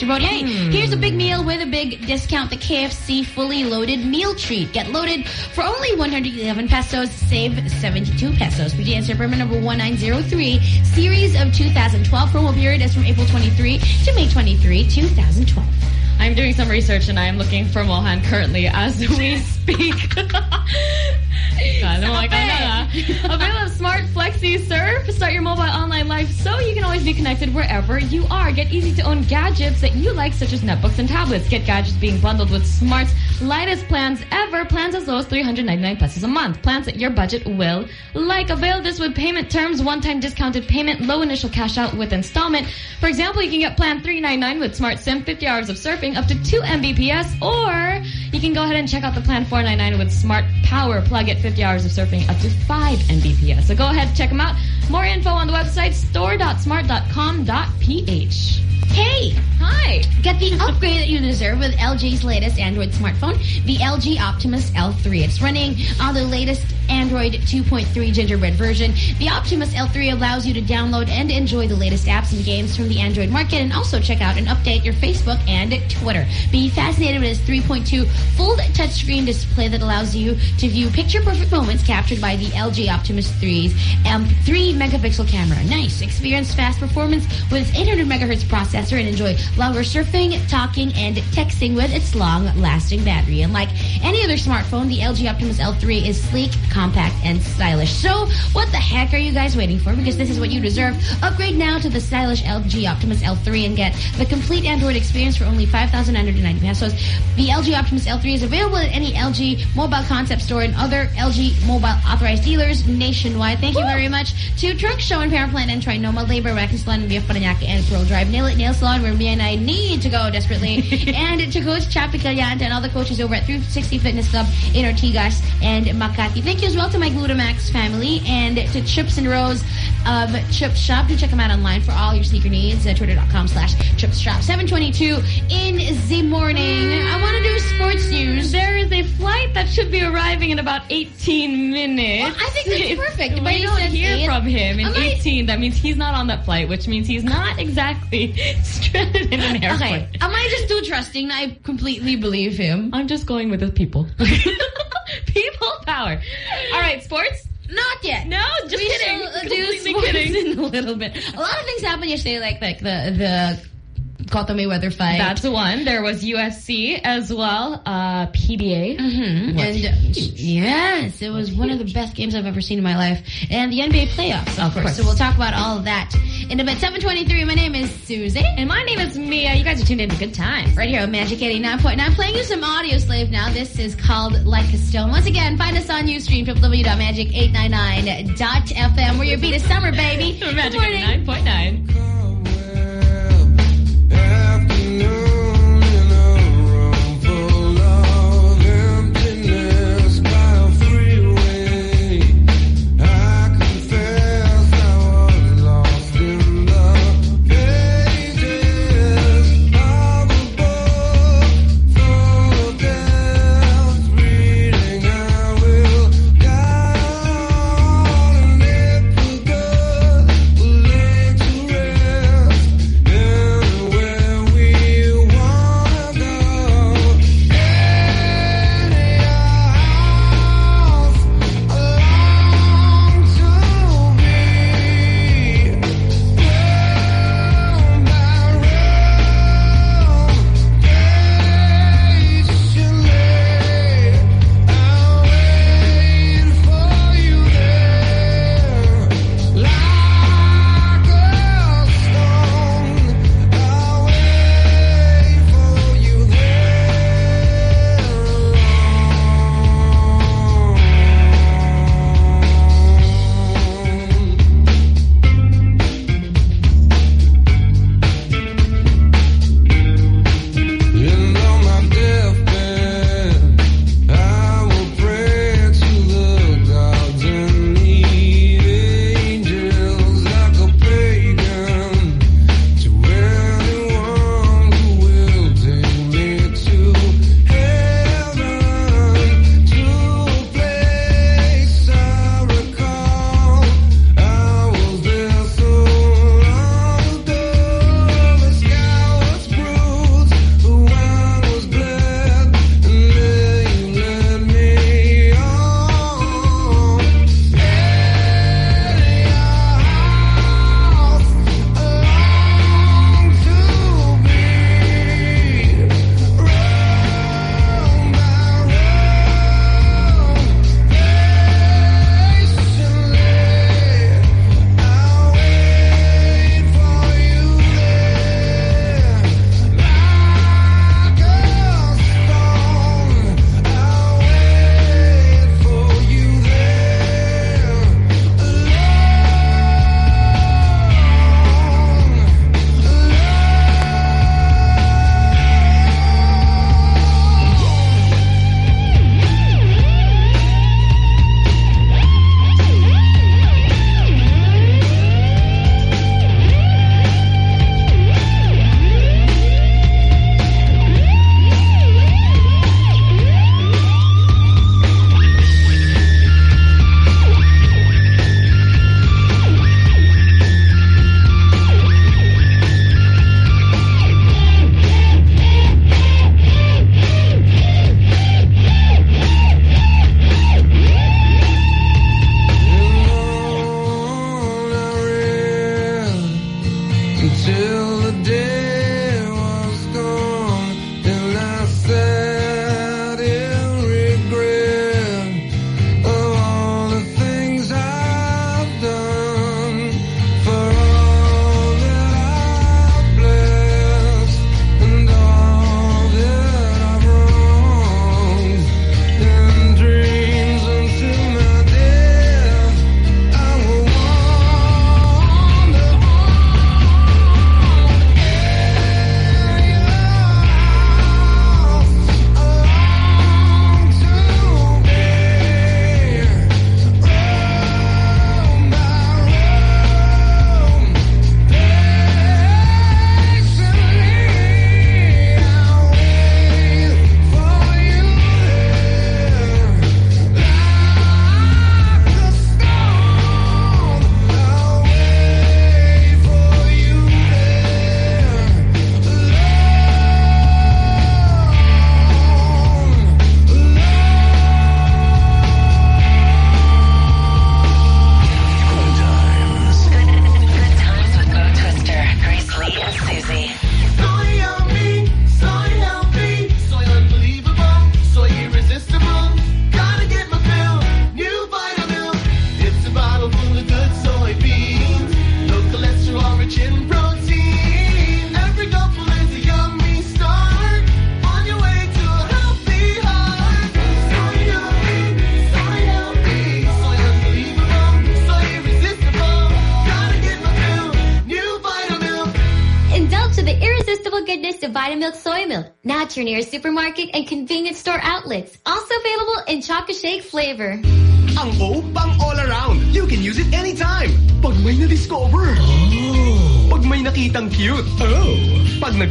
Your boat. Hey, hmm. here's a big meal with a big discount. The KFC fully loaded meal treat. Get loaded for only 111 pesos. Save 72 pesos. PG answer permit number 1903. Series of 2012. Promo period is from April 23 to May 23, 2012. I'm doing some research and I am looking for Mohan currently as we speak. God, Avail of Smart Flexi Surf. Start your mobile online life so you can always be connected wherever you are. Get easy to own gadgets that you like, such as netbooks and tablets. Get gadgets being bundled with Smart's lightest plans ever. Plans as low as 399 pesos a month. Plans that your budget will like. Avail this with payment terms, one-time discounted payment, low initial cash out with installment. For example, you can get plan 399 with Smart SIM, 50 hours of surfing, up to 2 Mbps, or you can go ahead and check out the plan 499 with Smart Power Plug at 50 hours of surfing, up to 5 Mbps. So go ahead, check them out. More info on the website store.smart.com.ph. Hey! Hi! Get the upgrade that you deserve with LG's latest Android smartphone, the LG Optimus L3. It's running on the latest Android 2.3 gingerbread version. The Optimus L3 allows you to download and enjoy the latest apps and games from the Android market and also check out and update your Facebook and Twitter. Be fascinated with its 3.2 full touchscreen display that allows you to view picture-perfect moments captured by the LG Optimus 3's um, 3 megapixel camera. Nice. Experience fast performance with its 800 megahertz processor and enjoy longer surfing, talking, and texting with its long-lasting battery. And like any other smartphone, the LG Optimus L3 is sleek, compact, and stylish. So what the heck are you guys waiting for? Because this is what you deserve. Upgrade now to the stylish LG Optimus L3 and get the complete Android experience for only 5,990 pesos. The LG Optimus L3 is available at any LG mobile concept store and other LG mobile authorized dealers nationwide. Thank you very much to Trunk Show and Power Plant and Trinoma Labor, Wacken Salon, VF Paranaque, and Pearl Drive. Nail It Nail Salon, where me and I need to go desperately. and to Coach Chappie Caliante and all the coaches over at 360 Fitness Club in Ortigas and Makati. Thank you as well to my Glutamax family and to Chips and Rose of Chip Shop. Do check them out online for all your sneaker needs at twitter.com slash Chips Shop. 722 in the morning. I want to do sports news. There is a flight that should be arriving in about 18 minutes. Well, I think that's perfect. But We he don't hear eight. from him in I 18. That means he's not on that flight, which means he's not exactly stranded in an airport. Okay, am I just too trusting? I completely believe him. I'm just going with the people. people power. All right, sports? Not yet. No, just we kidding. Completely sports kidding. in a little bit. A lot of things happened yesterday, like like the the Cotto Mayweather fight. That's one. There was USC as well, uh, PBA. Mhm. And uh, yes, it was one of the best games I've ever seen in my life. And the NBA playoffs, of, Of course. course. So we'll talk about all of that in about 723, my name is Susie. And my name is Mia. You guys are tuned in to Good Times. Right here on Magic 89.9. Playing you some Audioslave now. This is called Like a Stone. Once again, find us on Ustream, www.magic899.fm, where your beat is summer, baby. Magic Good morning. 89.9.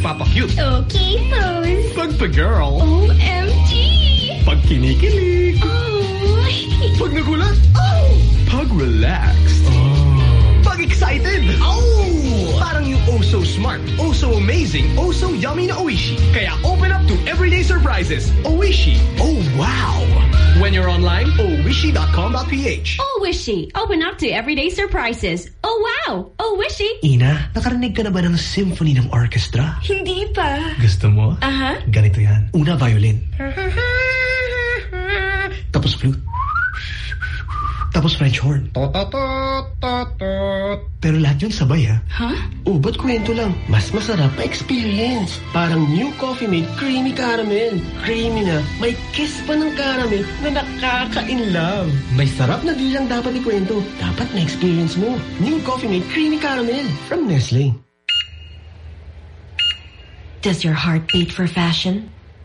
Pag nagpapa-cute. Okay, pose. Pag pa-girl. OMG! Pag kinikilig. Oh. Pag nagulat. Oh. Pag relaxed. Pag excited. Oh. Parang yung oh so smart, oh so amazing, oh so yummy na Oishi. Kaya open up to everyday surprises. Oishi. Oh wow. When you're online, oishi.com.ph. Oh, Wishy. Open up to everyday surprises. Oh, wow. Oh, Wishy. Ina, nakarinig ka na ba ng symphony ng orchestra? Hindi pa. Gusto mo? Aha. Ganito yan. Una, violin. Tapos flute. Tapos French horn. Pero lahat yun sabay ha. Huh? Oh, ba't kwento lang? Mas masarap pa experience. Parang new Coffee Mate Creamy Caramel. Creamy na, may kiss pa ng caramel na nakaka-in-love. May sarap na di lang dapat ikwento. Dapat na-experience mo. New Coffee Mate Creamy Caramel from Nestle. Does your heart beat for fashion?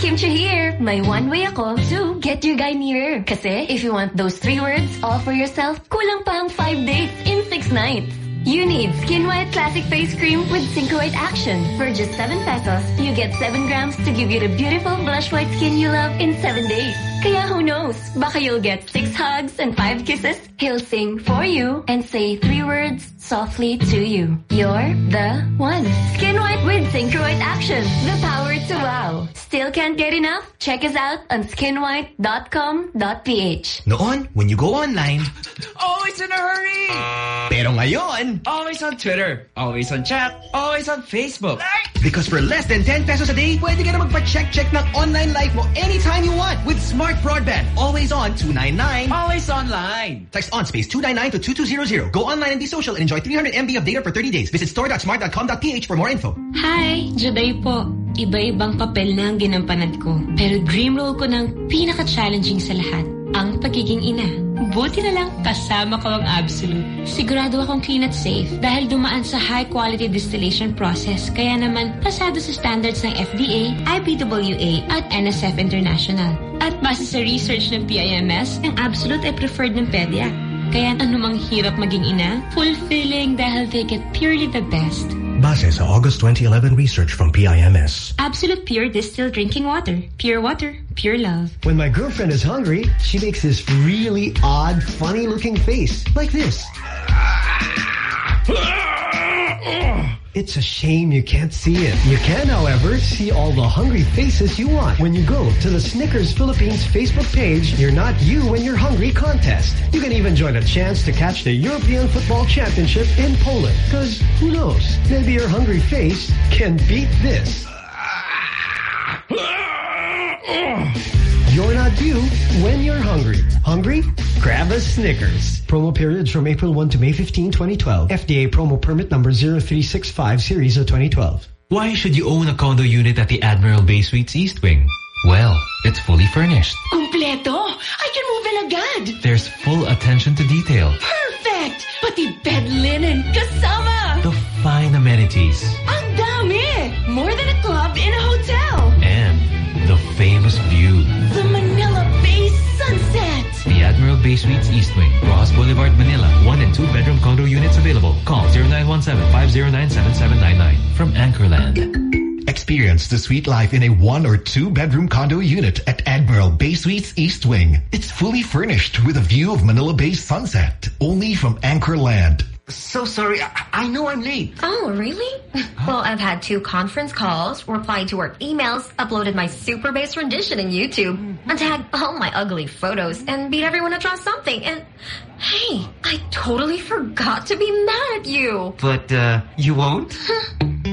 Kim Chiu here. My one way ako to get your guy nearer. Kasi if you want those three words all for yourself, kulang pa ang five dates in six nights. You need Skin White Classic Face Cream with Cinco White Action. For just 7 pesos, you get 7 grams to give you the beautiful blush white skin you love in 7 days. Kaya who knows, baka you'll get 6 hugs and 5 kisses. He'll sing for you and say 3 words softly to you. You're the one. Skin White with Cinco White Action. The power to wow. Still can't get enough? Check us out on skinwhite.com.ph. Noon, when you go online, oh, it's in a hurry! pero ngayon, Always on Twitter, always on chat, always on Facebook. because for less than 10 pesos a day, pwede ka na magpa-check-check ng online life mo anytime you want with Smart Broadband. Always on 299. Always online. Text on space 299 to 2200. Go online and be social and enjoy 300 MB of data for 30 days. Visit store.smart.com.ph for more info. Hi, Juday po. Iba-ibang papel na ang ginampanan ko. Pero dream role ko ng pinaka-challenging sa lahat, ang pagiging ina. Buti na lang kasama ko ang Absolute. Sigurado akong clean at safe dahil dumaan sa high-quality distillation process kaya naman pasado sa standards ng FDA, IBWA at NSF International. At base sa research ng PIMS, ang Absolute ay preferred ng pedya. Kaya anumang hirap maging ina, fulfilling dahil they get purely the best. Base sa August 2011 research from PIMS. Absolute pure distilled drinking water. Pure water, pure love. When my girlfriend is hungry, she makes this really odd, funny-looking face, like this. It's a shame you can't see it. You can, however, see all the hungry faces you want when you go to the Snickers Philippines Facebook page, You're Not You When You're Hungry contest. You can even join a chance to catch the European Football Championship in Poland. Because who knows, maybe your hungry face can beat this. Ah! Ah! Ah! You're not you when you're hungry. Hungry? Grab a Snickers. Promo periods from April 1 to May 15, 2012. FDA promo permit number 0365 series of 2012. Why should you own a condo unit at the Admiral Bay Suites East Wing? Well, it's fully furnished. Kumpleto! I can move in agad! There's full attention to detail. Perfect! Pati bed linen, kasama! The fine amenities. Ang dami! More than a club in a hotel! And the famous view. The Manila Bay Sunset! The Admiral Bay Suites East Wing, Roxas Boulevard, Manila. One and two bedroom condo units available. Call 0917-509-7799 from Anchorland. Experience the sweet life in a one or two bedroom condo unit at Admiral Bay Suites East Wing. It's fully furnished with a view of Manila Bay sunset. Only from Anchorland. So sorry, I, I know I'm late. Oh, really? Well, I've had two conference calls, replied to work emails, uploaded my super bass rendition in YouTube, and tagged all my ugly photos, and beat everyone to draw something. And hey, I totally forgot to be mad at you. But, uh, you won't?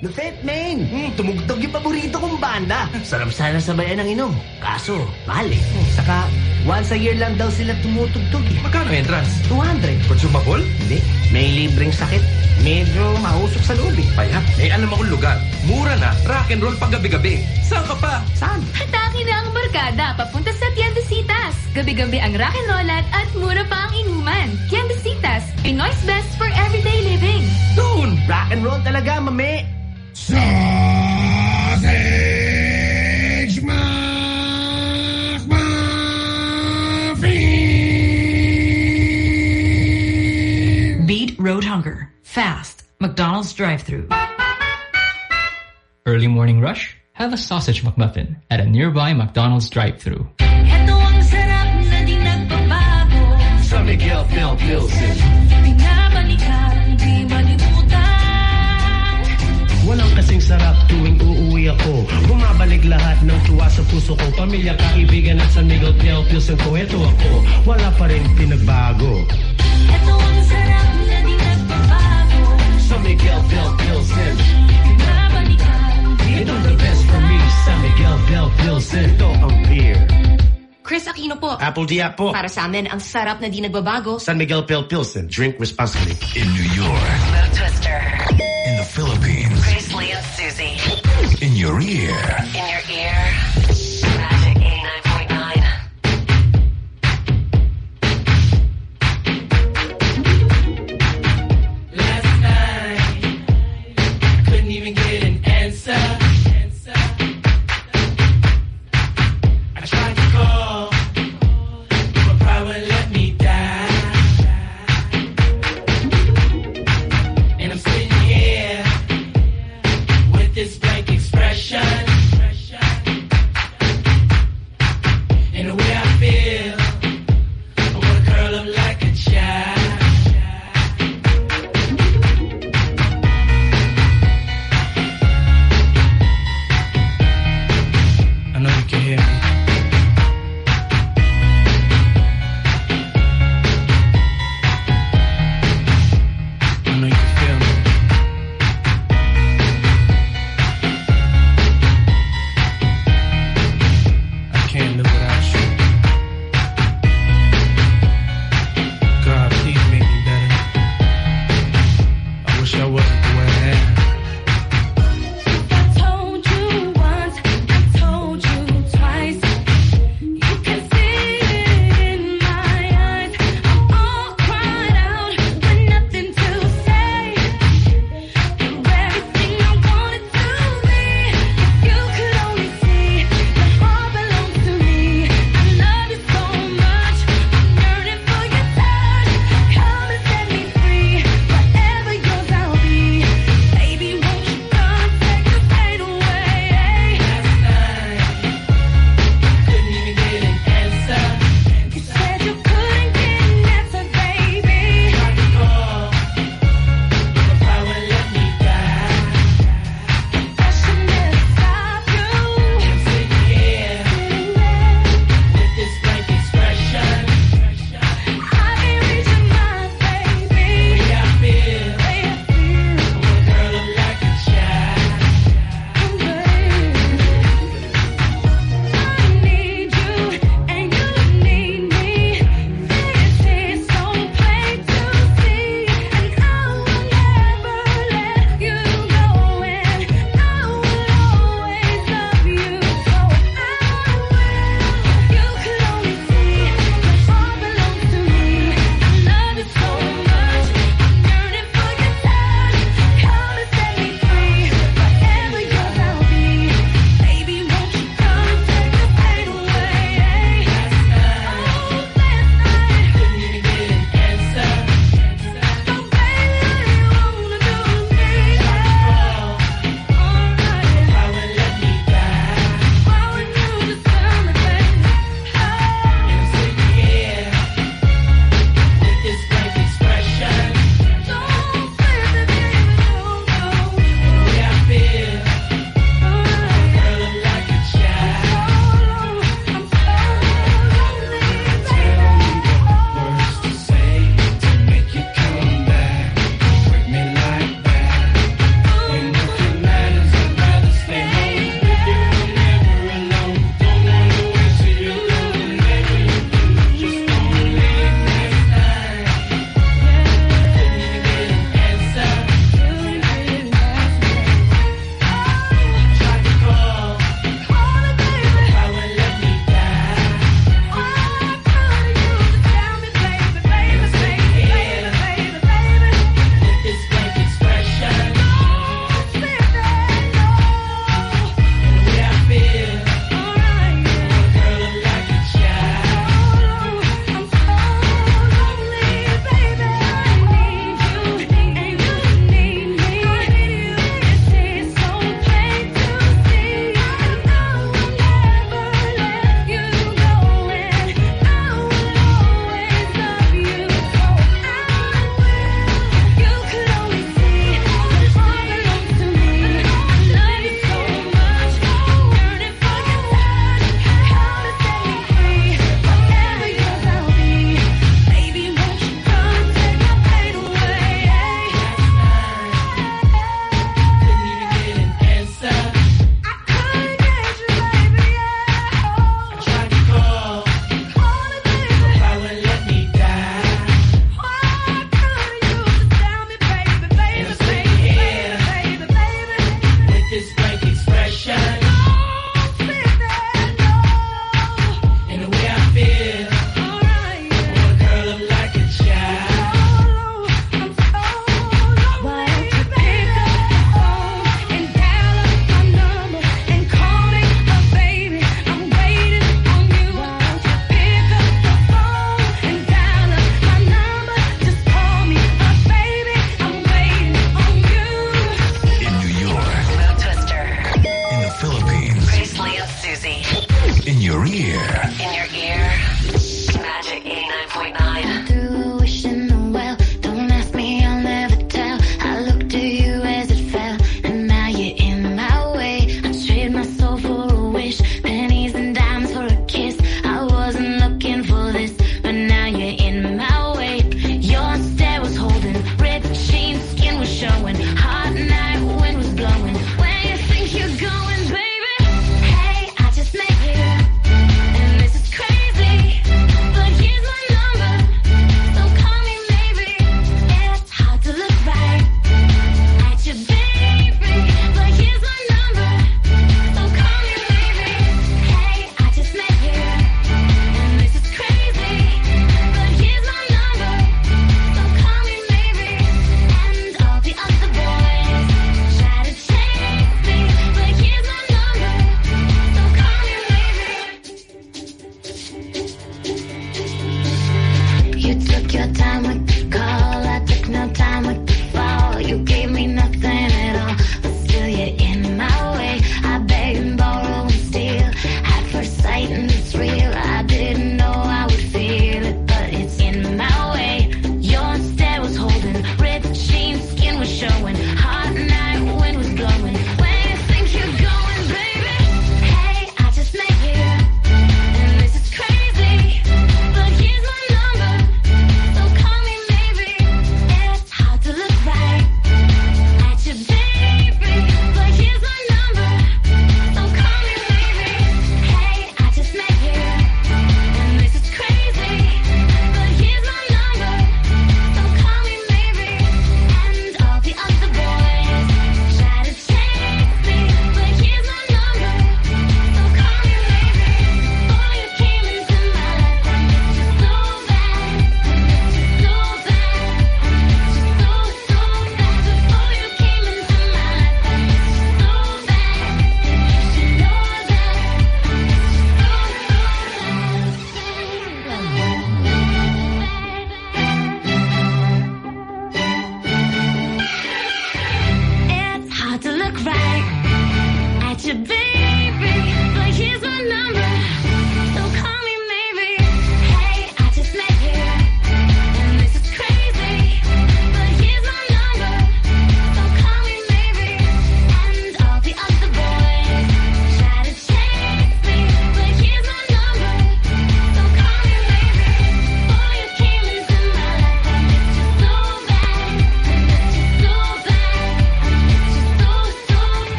Lufet, main. Hmm, tumugtog yung paborito kong banda. Sarap sana sabayan ng inom. Kaso, mahal eh. Saka, once a year lang daw sila tumutugtog eh. Magkano entrance? 200. Consumable? Hindi. May libreng sakit. Medyo mahusok sa loob eh. Payat. Eh, alam akong lugar. Mura na. Rock and roll pag gabi-gabi. Saan ka pa? Saan? Hataki na ang barkada papunta sa Tiendesitas. Gabi-gabi ang rock and rollan at mura pa ang inuman. Tiendesitas, Pinoy's best for everyday living. Doon! Rock and roll talaga, mame. Sausage McMuffin. Beat road hunger. Fast. McDonald's drive-through. Early morning rush? Have a sausage McMuffin at a nearby McDonald's drive-through. Ito ang sarap na di nagbabago. San Miguel Pale Pilsen. Kasing sarap tuwing uuwi ako Bumabalik lahat ng tuwa sa puso ko Pamilya, kaibigan at San Miguel Pale Pilsen ko Ito ako, wala pa rin pinagbago Ito ang sarap na di nagbabago. San Miguel Pale Pilsen Pinabalikan, di the best for me San Miguel Pale Pilsen Ito ang beer Kris Aquino po. Apple Diap po. Para sa amin, ang sarap na di nagbabago. San Miguel Pale Pilsen. Drink responsibly. In New York. Mo Twister. In the Philippines. Your ear. In your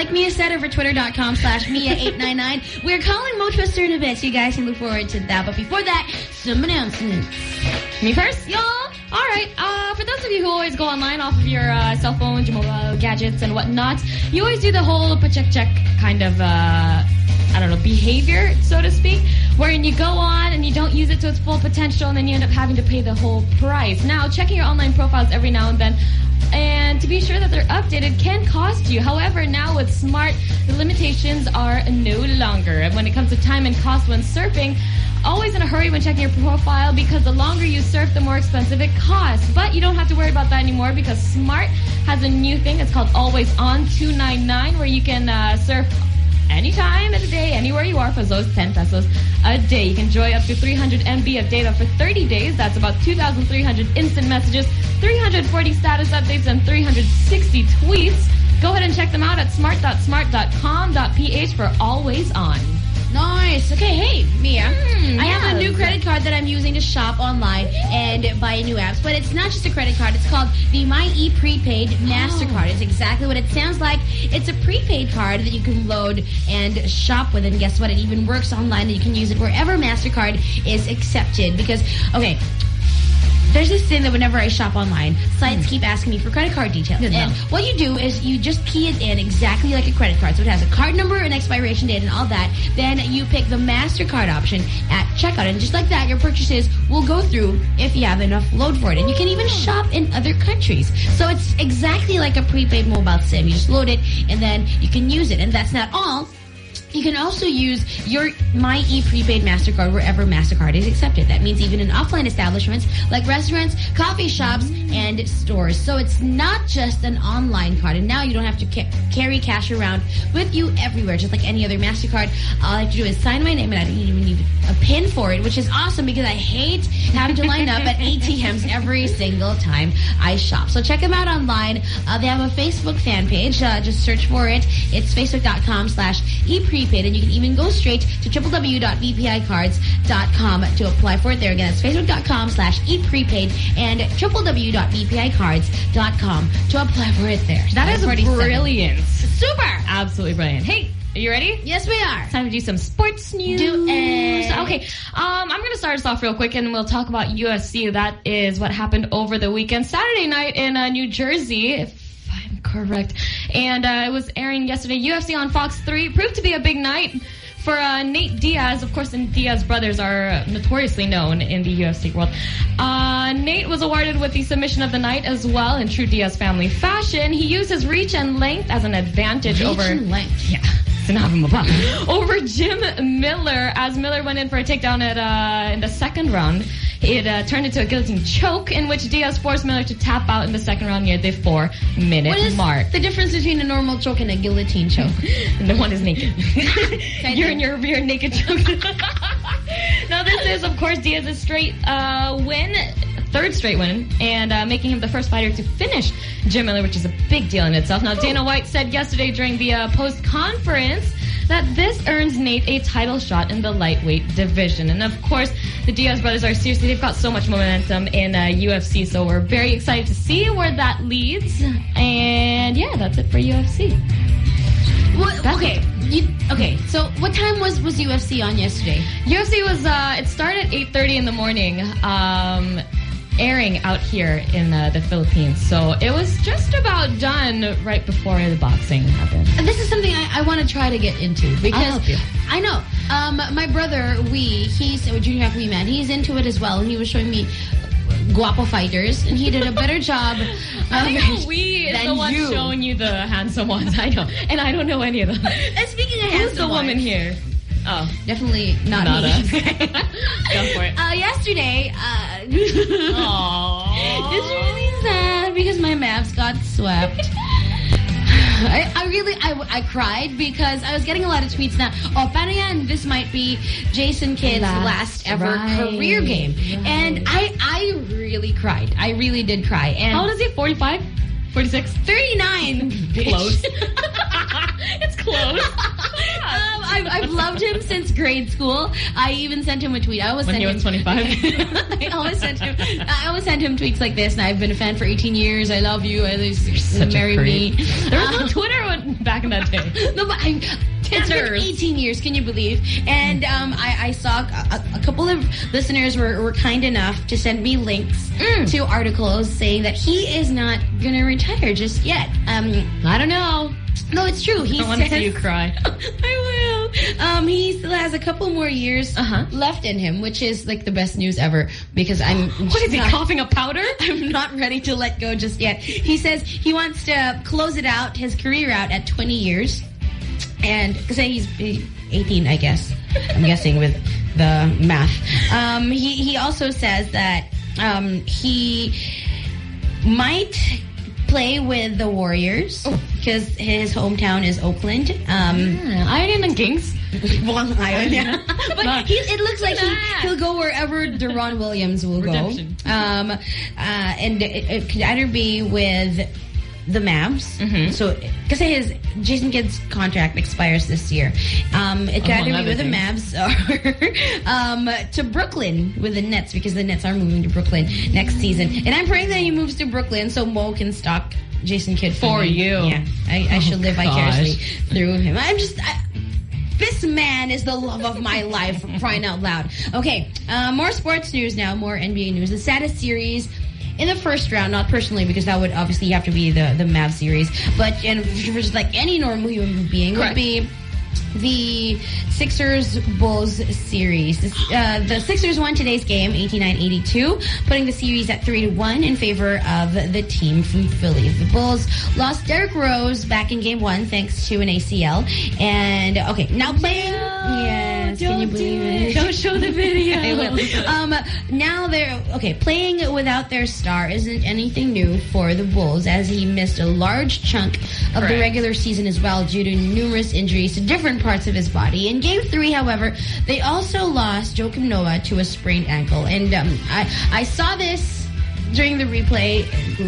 like Mia said, over twitter.com slash Mia899, we're calling Mo Twister in a bit, so you guys can look forward to that. But before that, some announcements. Me first, y'all. All right. Uh, for those of you who always go online off of your uh, cell phones, your mobile gadgets, and whatnot, you always do the whole check check kind of. Uh, I don't know, behavior, so to speak, wherein you go on and you don't use it to its full potential and then you end up having to pay the whole price. Now, checking your online profiles every now and then and to be sure that they're updated can cost you. However, now with Smart, the limitations are no longer. And when it comes to time and cost when surfing, always in a hurry when checking your profile because the longer you surf, the more expensive it costs. But you don't have to worry about that anymore because Smart has a new thing. It's called Always On 299 where you can uh, surf anytime of the day, anywhere you are for those 10 pesos a day. You can enjoy up to 300 MB of data for 30 days. That's about 2,300 instant messages, 340 status updates, and 360 tweets. Go ahead and check them out at smart.smart.com.ph for always on. Nice. Okay, hey, Mia. Hmm, I have a new credit card that I'm using to shop online and buy new apps. But it's not just a credit card. It's called the My E Prepaid MasterCard. It's exactly what it sounds like. It's a prepaid card that you can load and shop with. And guess what? It even works online and you can use it wherever MasterCard is accepted. Because, okay, there's this thing that whenever I shop online, sites hmm. keep asking me for credit card details. Good and enough. what you do is you just key it in exactly like a credit card. So it has a card number, an expiration date, and all that. Then you pick the MasterCard option at checkout. And just like that, your purchases will go through if you have enough load for it. And you can even hmm. shop in other countries. So it's exactly like a prepaid mobile SIM. You just load it, and then you can use it. And that's not all. You can also use your My E prepaid MasterCard wherever MasterCard is accepted. That means even in offline establishments like restaurants, coffee shops, and stores. So it's not just an online card. And now you don't have to ca carry cash around with you everywhere, just like any other MasterCard. All I have to do is sign my name and I don't even need a pin for it, which is awesome because I hate having to line up at ATMs every single time I shop. So check them out online. Uh, they have a Facebook fan page. Uh, just search for it. It's facebook.com slash eprepaid. And you can even go straight to www.bpicards.com to apply for it there. Again, it's facebook.com slash eprepaid and www.bpicards.com to apply for it there. That is 9:47. brilliant. Super. Absolutely brilliant. Hey, are you ready? Yes, we are. Time to do some sports news. Do it. Okay, um, I'm going to start us off real quick, and we'll talk about UFC. That is what happened over the weekend. Saturday night in uh, New Jersey, correct. And uh, it was airing yesterday. UFC on Fox 3 proved to be a big night for uh, Nate Diaz. Of course, the Diaz brothers are notoriously known in the UFC world. Uh, Nate was awarded with the submission of the night as well in true Diaz family fashion. He used his reach and length as an advantage Reach over... and length. Yeah. Over Jim Miller as Miller went in for a takedown at uh, in the second round. It uh, turned into a guillotine choke in which Diaz forced Miller to tap out in the second round near the four-minute What is mark. the difference between a normal choke and a guillotine choke? the one is naked. you're in your rear naked choke. now this is, of course, Diaz's straight uh, win, third straight win, and uh, making him the first fighter to finish Jim Miller, which is a big deal in itself. Now Dana White said yesterday during the uh, post-conference that this earns Nate a title shot in the lightweight division. And of course, the Diaz brothers are seriously, they've got so much momentum in uh, UFC, so we're very excited to see where that leads. And yeah, that's it for UFC. Well, okay, you, okay. So, what time was was UFC on yesterday? UFC was uh, it started at 8:30 in the morning, um, airing out here in uh, the Philippines. So it was just about done right before the boxing happened. And this is something I, I want to try to get into because. I know um, my brother Wee, he's a junior Wee man. He's into it as well, and he was showing me guapo fighters, and he did a better job. I of think we is the one you. showing you the handsome ones. I know, and I don't know any of them. And speaking of handsome Who's handsome the woman ones- here? Oh, Definitely not, Not me. us. Go for it. Uh, yesterday, uh, it's really sad because my Mavs got swept. I, I really, I, I cried because I was getting a lot of tweets now. Oh, paano yan? This might be Jason Kidd's Last- last, ever right, career game. And I, I really cried. I really did cry. And How old is he? 45? 46? 39. Close. it's close. Um, I've, I've loved him since grade school. I even sent him a tweet. I always When sent him was 25? I always sent him. I always sent him tweets like this. And I've been a fan for 18 years. I love you. I a marry me. There was no Uh, Twitter back in that day. no, but I, it's been 18 years. Can you believe? And um, I, I saw a, a couple of listeners were, were kind enough to send me links Mm. to articles saying that he is not going to retire just yet. Um, I don't know. no, it's true. He I want to see you cry. I will. Um, he still has a couple more years Uh-huh. left in him, which is like the best news ever because I'm. What is he, not- coughing a powder? I'm not ready to let go just yet. He says he wants to close it out, his career out at 20 years. And say he's he's 18, I guess. I'm guessing with the math. Um, he, he also says that um, he might play with the Warriors because his hometown is Oakland. Um, Iron and Kings. Long Island, yeah. but he, it looks like he, he'll go wherever Deron Williams will Redemption. go. Um, uh, and it, it could either be with the Mavs. Mhm. So, because his Jason Kidd's contract expires this year. Um, it Among be with the or um, to Brooklyn with the Nets because the Nets are moving to Brooklyn next season. And I'm praying that he moves to Brooklyn so Mo can stalk Jason Kidd For you. Yeah, I, I should live gosh. vicariously through him. I'm just. I, this man is the love of my life, crying out loud. Okay, uh, more sports news now, more NBA news. The saddest series in the first round, not personally, because that would obviously have to be the, the Mav series, but and just like any normal human being would be the Sixers Bulls series. Uh, the Sixers won today's game 89-82, putting the series at 3 to 1 in favor of the team from Philly. The Bulls lost Derrick Rose back in game 1 thanks to an ACL. And okay, now playing Yes, can you believe it? Don't show the video. I will. Um, now they're okay. Playing without their star isn't anything new for the Bulls, as he missed a large chunk of the regular season as well due to numerous injuries to different parts of his body. In Game Three, however, they also lost Joakim Noah to a sprained ankle, and um, I I saw this during the replay.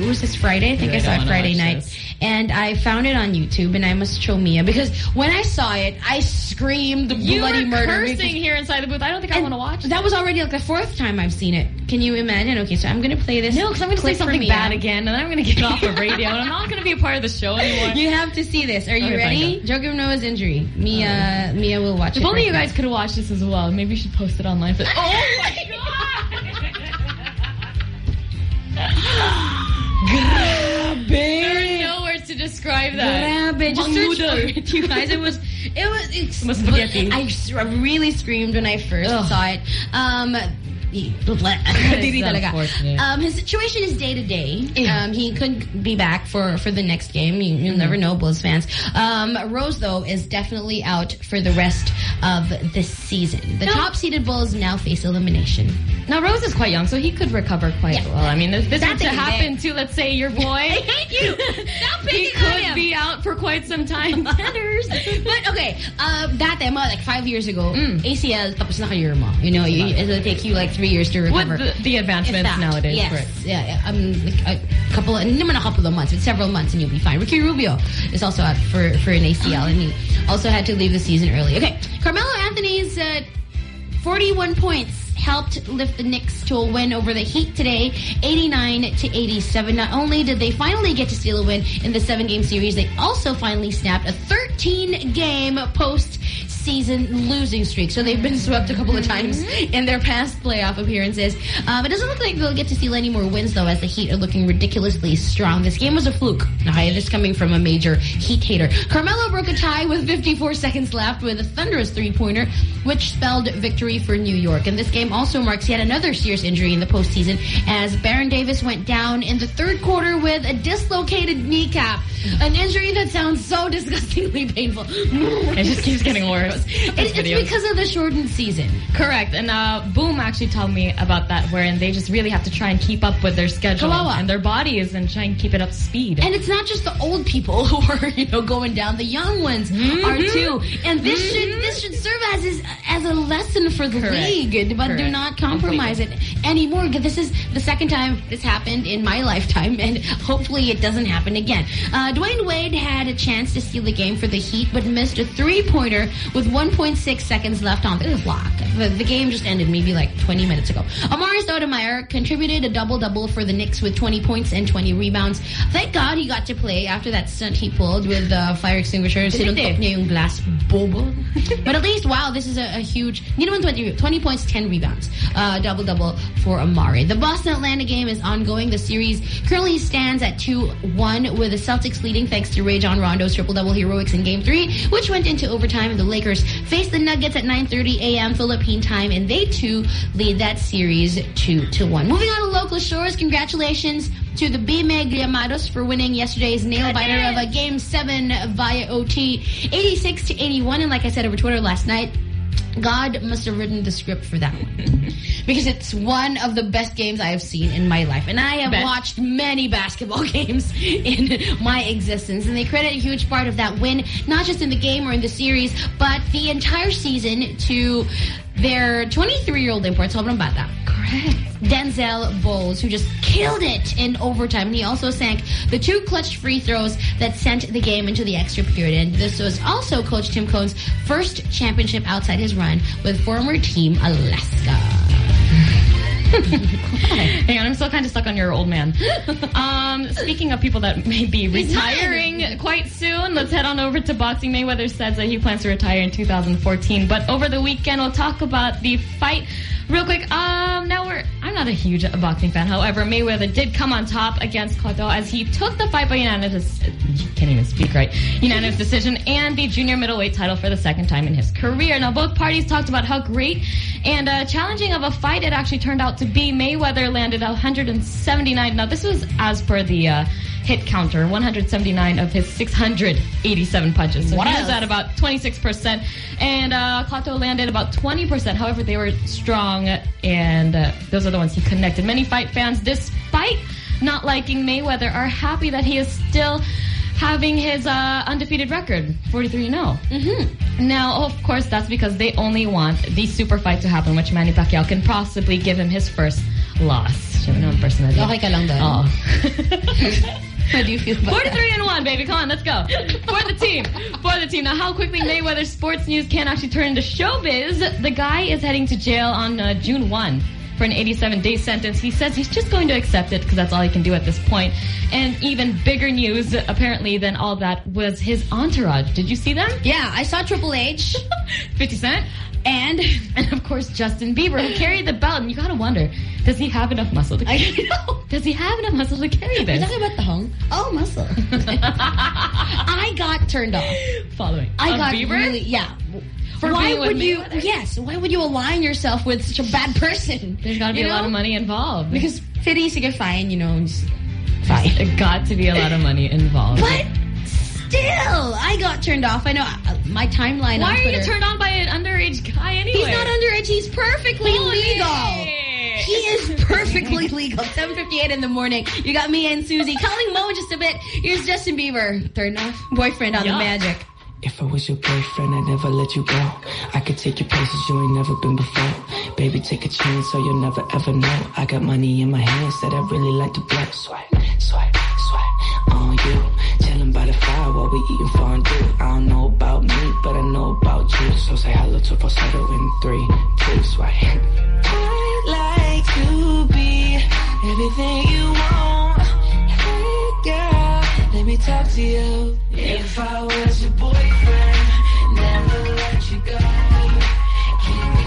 Was this Friday. I think Yeah, I saw it Friday night. this. And I found it on YouTube, and I must show Mia because when I saw it, I screamed You bloody were murder. cursing here inside the booth. I don't think I want to watch. that was already like the fourth time I've seen it. Can you imagine? Okay, so I'm going to play this. No, because I'm going to say for something bad again, and I'm going to get off the radio, and I'm not going to be a part of the show anymore. You have to see this. Are you Okay, ready? Joakim Noah's injury. Mia, Mia will watch If it. only right you guys now. could have watched this as well. Maybe you should post it online. But oh my Grab There describe that. Grab it. Just search for it, you guys. It was, it was, it's. I really screamed when I first Ugh. saw it. Um, That Um, his situation is day to day. Um, he could be back for for the next game. You, you'll never know, Bulls fans. Um, Rose though is definitely out for the rest of the season. The No. top seeded Bulls now face elimination. Now Rose is quite young, so he could recover quite Yeah. well. I mean, if this That were to happen to, let's say, your boy, hate you. Stop he could be out for quite some time. But okay, uh, dati mo, like five years ago, Mm. ACL, tapos na ka-year mo. You know, you, it'll take you like three years to With recover. the, the advancements nowadays. Yes. correct. Yeah, yeah. Um, like a couple, of, naman a couple of months, but several months and you'll be fine. Ricky Rubio is also out for, for an ACL and he also had to leave the season early. Okay, Carmelo Anthony's uh, 41 points helped lift the Knicks to a win over the Heat today, 89 to 87. Not only did they finally get to steal a win in the seven-game series, they also finally snapped a 13-game post-season losing streak. So they've been swept a couple of times in their past playoff appearances. Um, it doesn't look like they'll get to steal any more wins, though, as the Heat are looking ridiculously strong. This game was a fluke. Okay, this coming from a major Heat hater. Carmelo broke a tie with 54 seconds left with a thunderous three-pointer, which spelled victory for New York. And this game also marks yet another serious injury in the postseason as Baron Davis went down in the third quarter with a dislocated kneecap. An injury that sounds so disgustingly painful. It just keeps getting worse. It- it's videos. because of the shortened season. Correct. And uh, Boom actually told me about that, wherein they just really have to try and keep up with their schedule Kawawa. and their bodies and try and keep it up to speed. And it's not just the old people who are, you know, going down. The young ones Mm-hmm. are too. And this should this should serve as as, as a lesson for the Correct. league. But do not compromise it anymore. This is the second time this happened in my lifetime, and hopefully it doesn't happen again. Uh, Dwyane Wade had a chance to steal the game for the Heat, but missed a three-pointer with 1.6 seconds left on the clock. The, the game just ended maybe like 20 minutes ago. Amar'e Stoudemire contributed a double-double for the Knicks with 20 points and 20 rebounds. Thank God he got to play after that stunt he pulled with the fire extinguisher. Sinuntok niya yung glass bobo. but at least, wow, this is a, a huge... Hindi naman 20, 20 points, 10 rebounds. Uh, double-double for Amar'e. The Boston-Atlanta game is ongoing. The series currently stands at 2-1 with the Celtics leading thanks to Rajon Rondo's triple-double heroics in Game 3, which went into overtime. and The Lakers face the Nuggets at 9.30 a.m. Philippine time, and they too lead that series 2-1. Moving on to local shores, congratulations to the B-Meg Llamados for winning yesterday's nail-biter of a Game 7 via OT, 86 to 81. And like I said over Twitter last night, God must have written the script for that one. because it's one of the best games I have seen in my life. And I have watched many basketball games in my existence. And they credit a huge part of that win, not just in the game or in the series, but the entire season to their 23-year-old import, sobrang bata. Correct. Denzel Bowles, who just killed it in overtime. And he also sank the two clutch free throws that sent the game into the extra period. And this was also Coach Tim Cone's first championship outside his run with former team Alaska. Hang on, I'm still kind of stuck on your old man. Um, speaking of people that may be retiring quite soon, let's head on over to boxing. Mayweather says that he plans to retire in 2014. But over the weekend, we'll talk about the fight real quick. Um, now we're I'm not a huge boxing fan. However, Mayweather did come on top against Cotto as he took the fight by unanimous, can't even speak right, unanimous decision and the junior middleweight title for the second time in his career. Now, both parties talked about how great and uh, challenging of a fight it actually turned out to be. Mayweather landed 179. Now, this was as per the uh, hit counter, 179 of his 687 punches. So What he was at about 26%. And uh, Cotto landed about 20%. However, they were strong, and uh, those are the ones he connected. Many fight fans, despite not liking Mayweather, are happy that he is still having his uh, undefeated record, 43-0. Mm-hmm. Now, of course, that's because they only want the super fight to happen, which Manny Pacquiao can possibly give him his first loss. Siya naman personally. Okay ka lang doon? Oo. How do you feel about 43 and 1, baby. Come on, let's go. For the team. For the team. Now, how quickly Mayweather sports news can actually turn into showbiz. The guy is heading to jail on uh, June 1 for an 87-day sentence. He says he's just going to accept it because that's all he can do at this point. And even bigger news, apparently, than all that was his entourage. Did you see them? Yeah, I saw Triple H. 50 Cent. And, and of course, Justin Bieber, who carried the belt. And you gotta wonder, does he have enough muscle to carry know. Does he have enough muscle to carry You're this? talking about the hung? Oh, muscle. I got turned off. Following. I got Bieber? really, yeah. For why would you, Mayweather? yes, why would you align yourself with such a bad person? There's gotta be You a lot of money involved. Because 50, sige, fine, you know, just fine. There's got to be a lot of money involved. But still, I got turned off. I know uh, my timeline Why on are Twitter. you turned on by an underage guy anyway? He's not underage. He's perfectly Holy. legal. He is perfectly legal. 7.58 in the morning. You got me and Suzy. Calling Mo just a bit. Here's Justin Bieber. Turn off. Boyfriend on the magic. If I was your boyfriend, I'd never let you go. I could take you places you ain't never been before. Baby, take a chance so you'll never ever know. I got money in my hands that I really like to blow. Swipe, swipe, swipe on you. Chilling by the fire while we eating fondue. I don't know about me, but I know about you. So say hello to falsetto in three, two, swipe. I'd like to be everything you want. Hey girl, let me talk to you. If I was your boyfriend, never let you go. Keep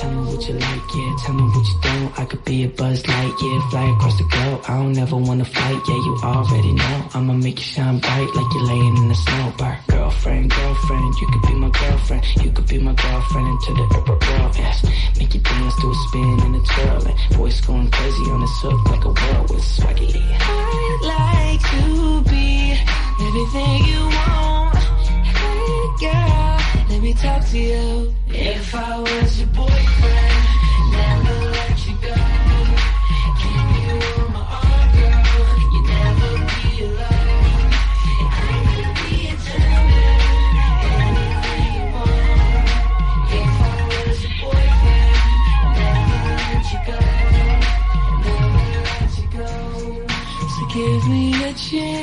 Tell me what you like, yeah. Tell me what you don't. I could be a buzz light, yeah. Fly across the globe. I don't ever wanna fight, yeah. You already know. I'ma make you shine bright like you're laying in the snow. Bar. Girlfriend, girlfriend, you could be my girlfriend. You could be my girlfriend until the upper girl, yes. Make you dance to a spin and a twirl. And voice going crazy on this hook like a whirlwind swaggy. I'd like to be everything you want. Hey girl, let me talk to you. If I was your boyfriend, never let you go. You my girl. You never be alone. I be. If I was your boyfriend, never let you go. Never let you go. So give me a chance,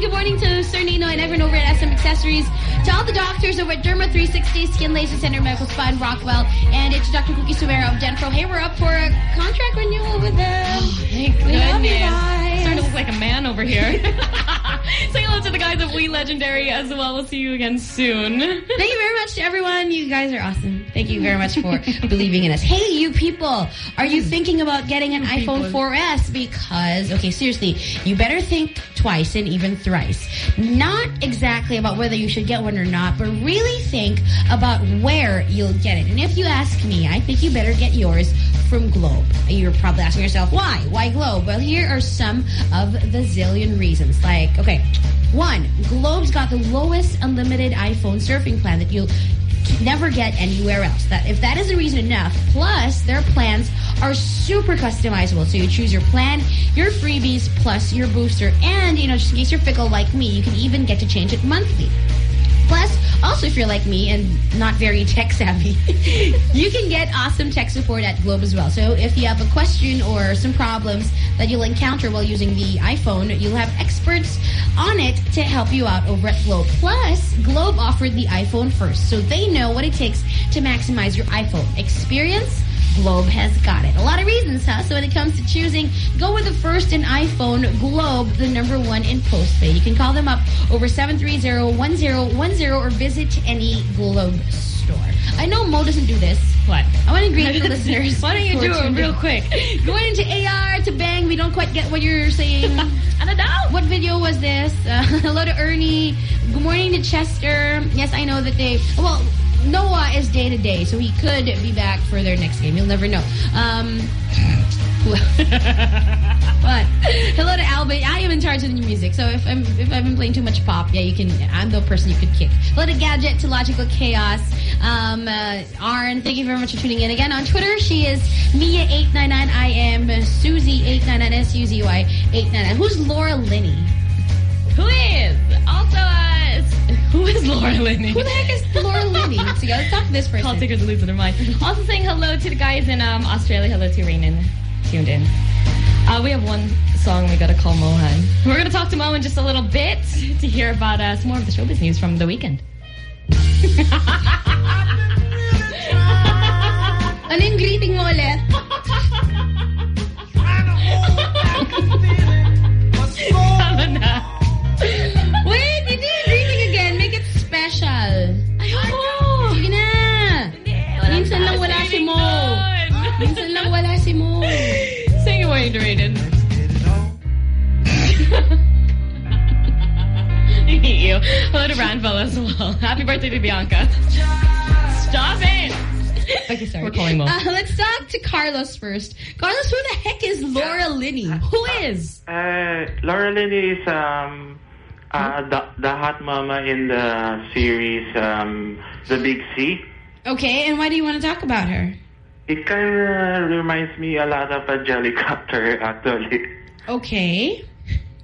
good morning to Sir Nino and everyone over at SM Accessories. To all the doctors over at Derma 360, Skin Laser Center, Medical Spa in Rockwell. And it's Dr. Cookie Sumera of Denpro. Hey, we're up for a contract renewal with them. Oh, thank We love you goodness. guys. Starting to look like a man over here. Say hello to the guys of We Legendary as well. We'll see you again soon. Thank you very much to everyone. You guys are awesome. Thank you very much for believing in us. Hey, you people, are you thinking about getting an iPhone 4S? Because, okay, seriously, you better think twice and even thrice. Not exactly about whether you should get one or not, but really think about where you'll get it. And if you ask me, I think you better get yours from Globe. You're probably asking yourself, why? Why Globe? Well, here are some of the zillion reasons. Like, okay, one, Globe's got the lowest unlimited iPhone surfing plan that you'll never get anywhere else. That If that isn't reason enough, plus their plans are super customizable. So you choose your plan, your freebies, plus your booster. And, you know, just in case you're fickle like me, you can even get to change it monthly. Plus, also if you're like me and not very tech savvy, you can get awesome tech support at Globe as well. So if you have a question or some problems that you'll encounter while using the iPhone, you'll have experts on it to help you out over at Globe. Plus, Globe offered the iPhone first, so they know what it takes to maximize your iPhone experience Globe has got it. A lot of reasons, huh? So when it comes to choosing, go with the first in iPhone, Globe, the number one in postpaid. You can call them up over 730-1010 or visit any Globe store. I know Mo doesn't do this. What? I want to greet the listeners. Why don't you do it real quick? Going into AR to Bang, we don't quite get what you're saying. I don't know. What video was this? Uh, hello to Ernie. Good morning to Chester. Yes, I know that they... Well, Noah is day to day, so he could be back for their next game. You'll never know. Um, what? Hello to Albert. I am in charge of the music, so if I'm if I've been playing too much pop, yeah, you can. I'm the person you could kick. Hello to Gadget, to Logical Chaos. Um, uh, Arn, thank you very much for tuning in again on Twitter. She is Mia899. I am Suzy899. S U Z Y 899. Who's Laura Linney? Who is? Also us. Who is Laura Linney? Who the heck is Laura Linney? Let's see, let's talk to this person. Call takers lose in their mind. Also saying hello to the guys in um, Australia. Hello to Rainan. Tuned in. Uh, we have one song we got to call Mohan. We're going to talk to Mohan just a little bit to hear about uh, some more of the showbiz news from the weekend. Anong greeting mo ulit? Tama na. You. Hello to Ranville as well. Happy birthday to Bianca. Stop it. Okay, sorry. We're calling Mo. Uh, let's talk to Carlos first. Carlos, who the heck is Laura Linney? Who is? Uh, Laura Linney is um, uh, the, the hot mama in the series um, The Big C. Okay, and why do you want to talk about her? It kind of reminds me a lot of a Jellycopter, actually. Okay.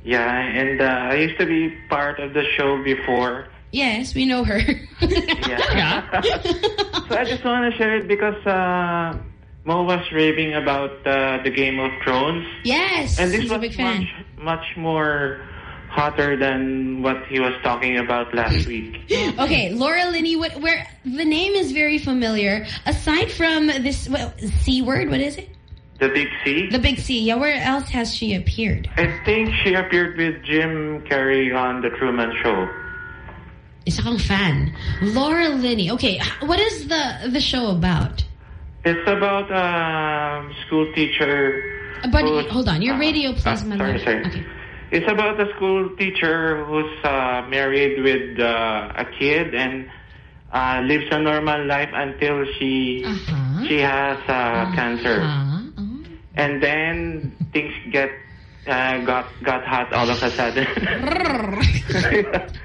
Yeah, and uh, I used to be part of the show before. Yes, we know her. Yeah. so I just want to share it because uh, Mo was raving about uh, the Game of Thrones. yes, And this he's a was big fan. much, much more hotter than what he was talking about last week. Okay, Laura Linney, what, where the name is very familiar. Aside from this well, C word, what is it? The Big C. The big C. Yeah, where else has she appeared? I think she appeared with Jim Carrey on The Truman Show. Isa kang fan. Laura Linney. Okay, what is the the show about? It's about a school teacher. Uh, But hold on, your uh, radio plays uh, my sorry, sorry. Okay. It's about a school teacher who's uh, married with uh, a kid and uh, lives a normal life until she Uh-huh. she has uh, cancer. And then things get uh, got got hot all of a sudden.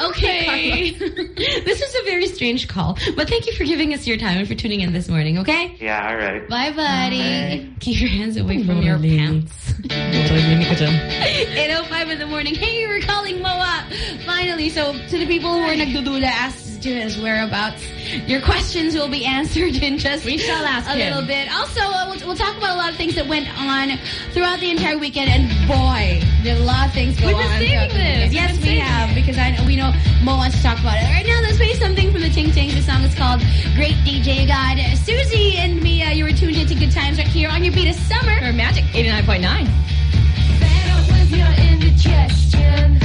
Okay. this is a very strange call, but thank you for giving us your time and for tuning in this morning, okay? yeah, all right. Bye, buddy. Keep your hands away from your pants. 8.05 in the morning. Hey, we're calling Moa. Finally, so to the people who are nagdudula, ask to his whereabouts. Your questions will be answered in just We shall ask a him. little bit. Also, uh, we'll, we'll talk about a lot of things that went on throughout the entire weekend, and boy, did a lot of things go We've on. saving this. weekend. We've Yes, been we have, it. because I know, we know Mo wants to talk about it. Right now, let's play something from the Ting Tings. The song is called Great DJ God. Suzy and Mia, you were tuned into Good Times right here on your beat of summer. Or Magic 89.9. with your indigestion.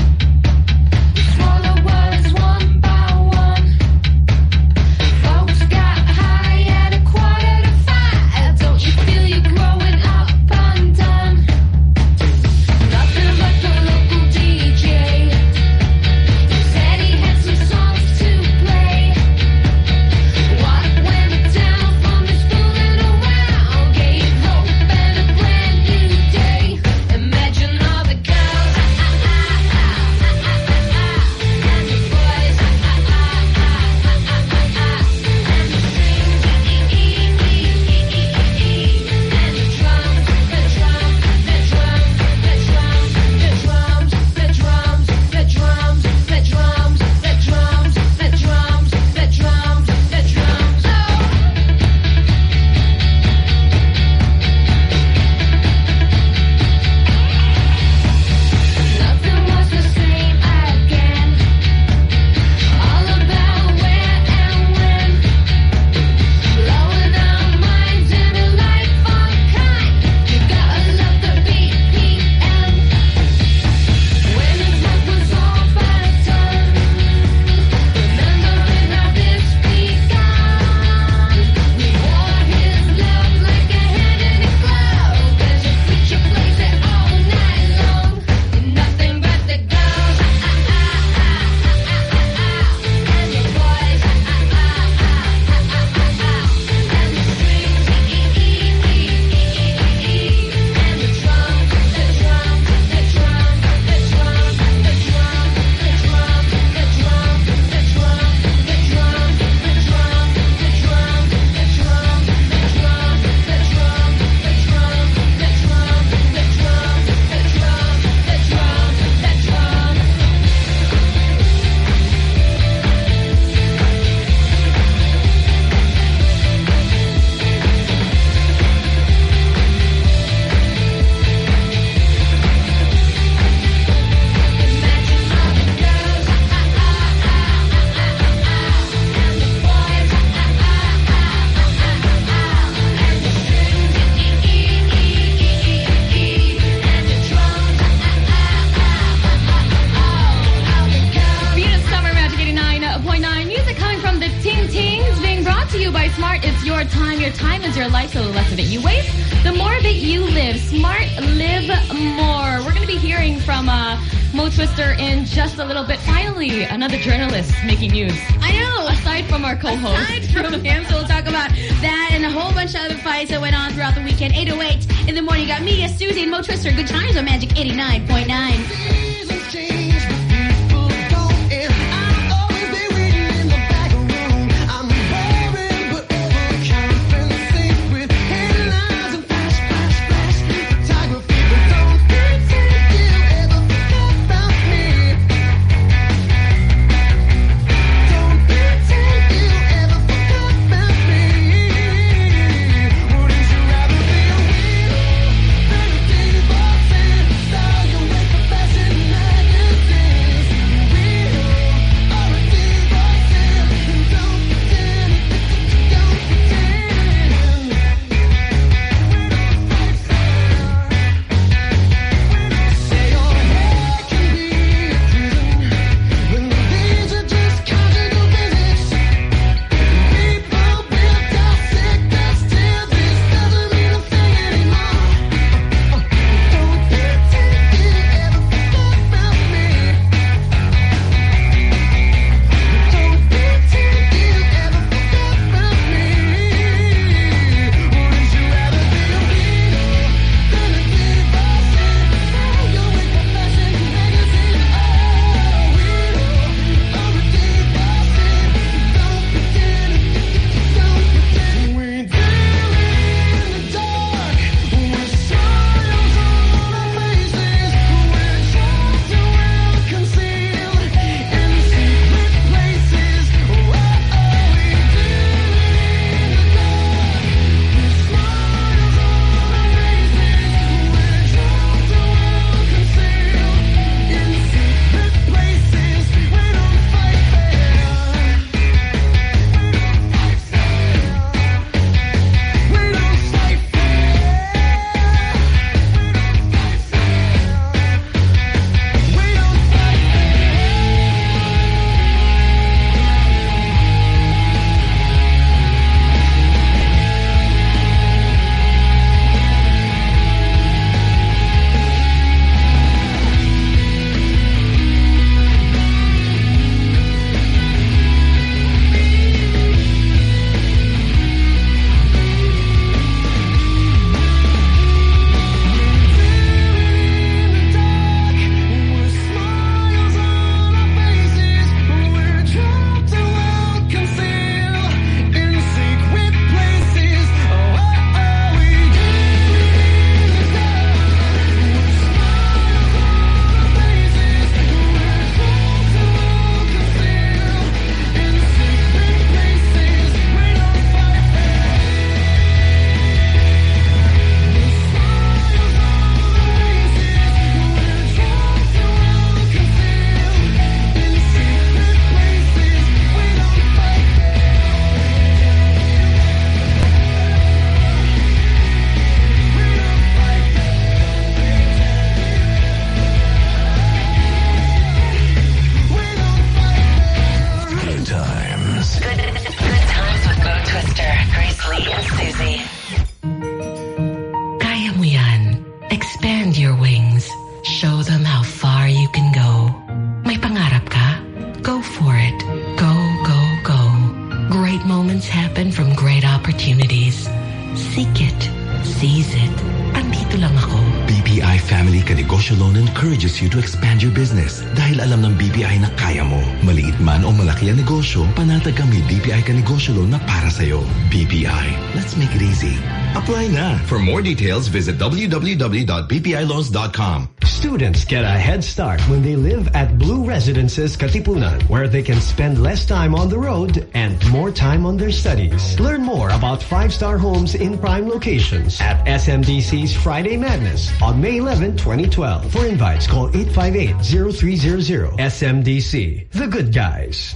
Malaki negosyo, panatag kami BPI Kanegosyo Loan na para sa'yo. BPI, let's make it easy. Apply na. For more details, visit www.bpiloans.com. Students get a head start when they live at Blue Residences Katipunan, where they can spend less time on the road and more time on their studies. Learn more about five-star homes in prime locations at SMDC's Friday Madness on May 11, 2012. For invites, call 858-0300. SMDC, the good guys.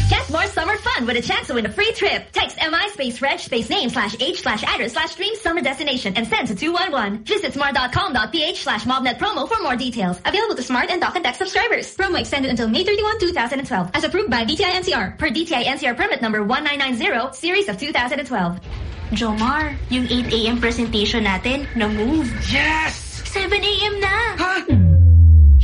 Get more summer fun with a chance to win a free trip. Text MI space reg space name slash H slash address slash dream summer destination and send to 211. Visit smart.com.ph slash mobnet promo for more details. Available to smart and dock and text subscribers. Promo extended until May 31, 2012. As approved by DTI NCR. Per DTI NCR permit number 1990, series of 2012. Jomar, yung 8 a.m. presentation natin, na-move. Yes! 7 a.m. na! Ha?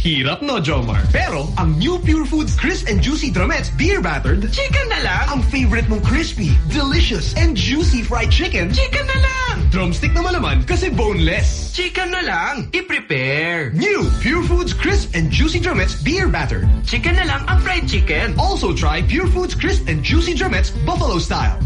Hirap no, Jomar. Pero, ang new Pure Foods Crisp and Juicy Drumettes Beer Battered, chicken na lang. Ang favorite mong crispy, delicious, and juicy fried chicken, chicken na lang. Drumstick na malaman kasi boneless. Chicken na lang. I-prepare. New Pure Foods Crisp and Juicy Drumettes Beer Battered. Chicken na lang ang fried chicken. Also try Pure Foods Crisp and Juicy Drumettes Buffalo Style.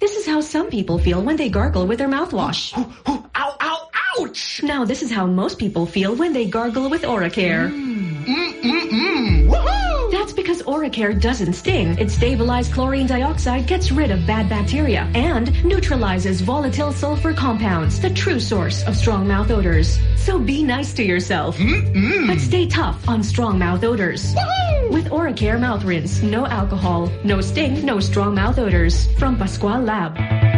This is how some people feel when they gargle with their mouthwash. ow, ow, ouch! Now this is how most people feel when they gargle with Oracare. Mm, mm, mm. Woohoo! That's because Oracare doesn't sting. Its stabilized chlorine dioxide gets rid of bad bacteria and neutralizes volatile sulfur compounds, the true source of strong mouth odors. So be nice to yourself. But stay tough on strong mouth odors. With Oracare mouth rinse, no alcohol, no sting, no strong mouth odors. From Pascual Lab.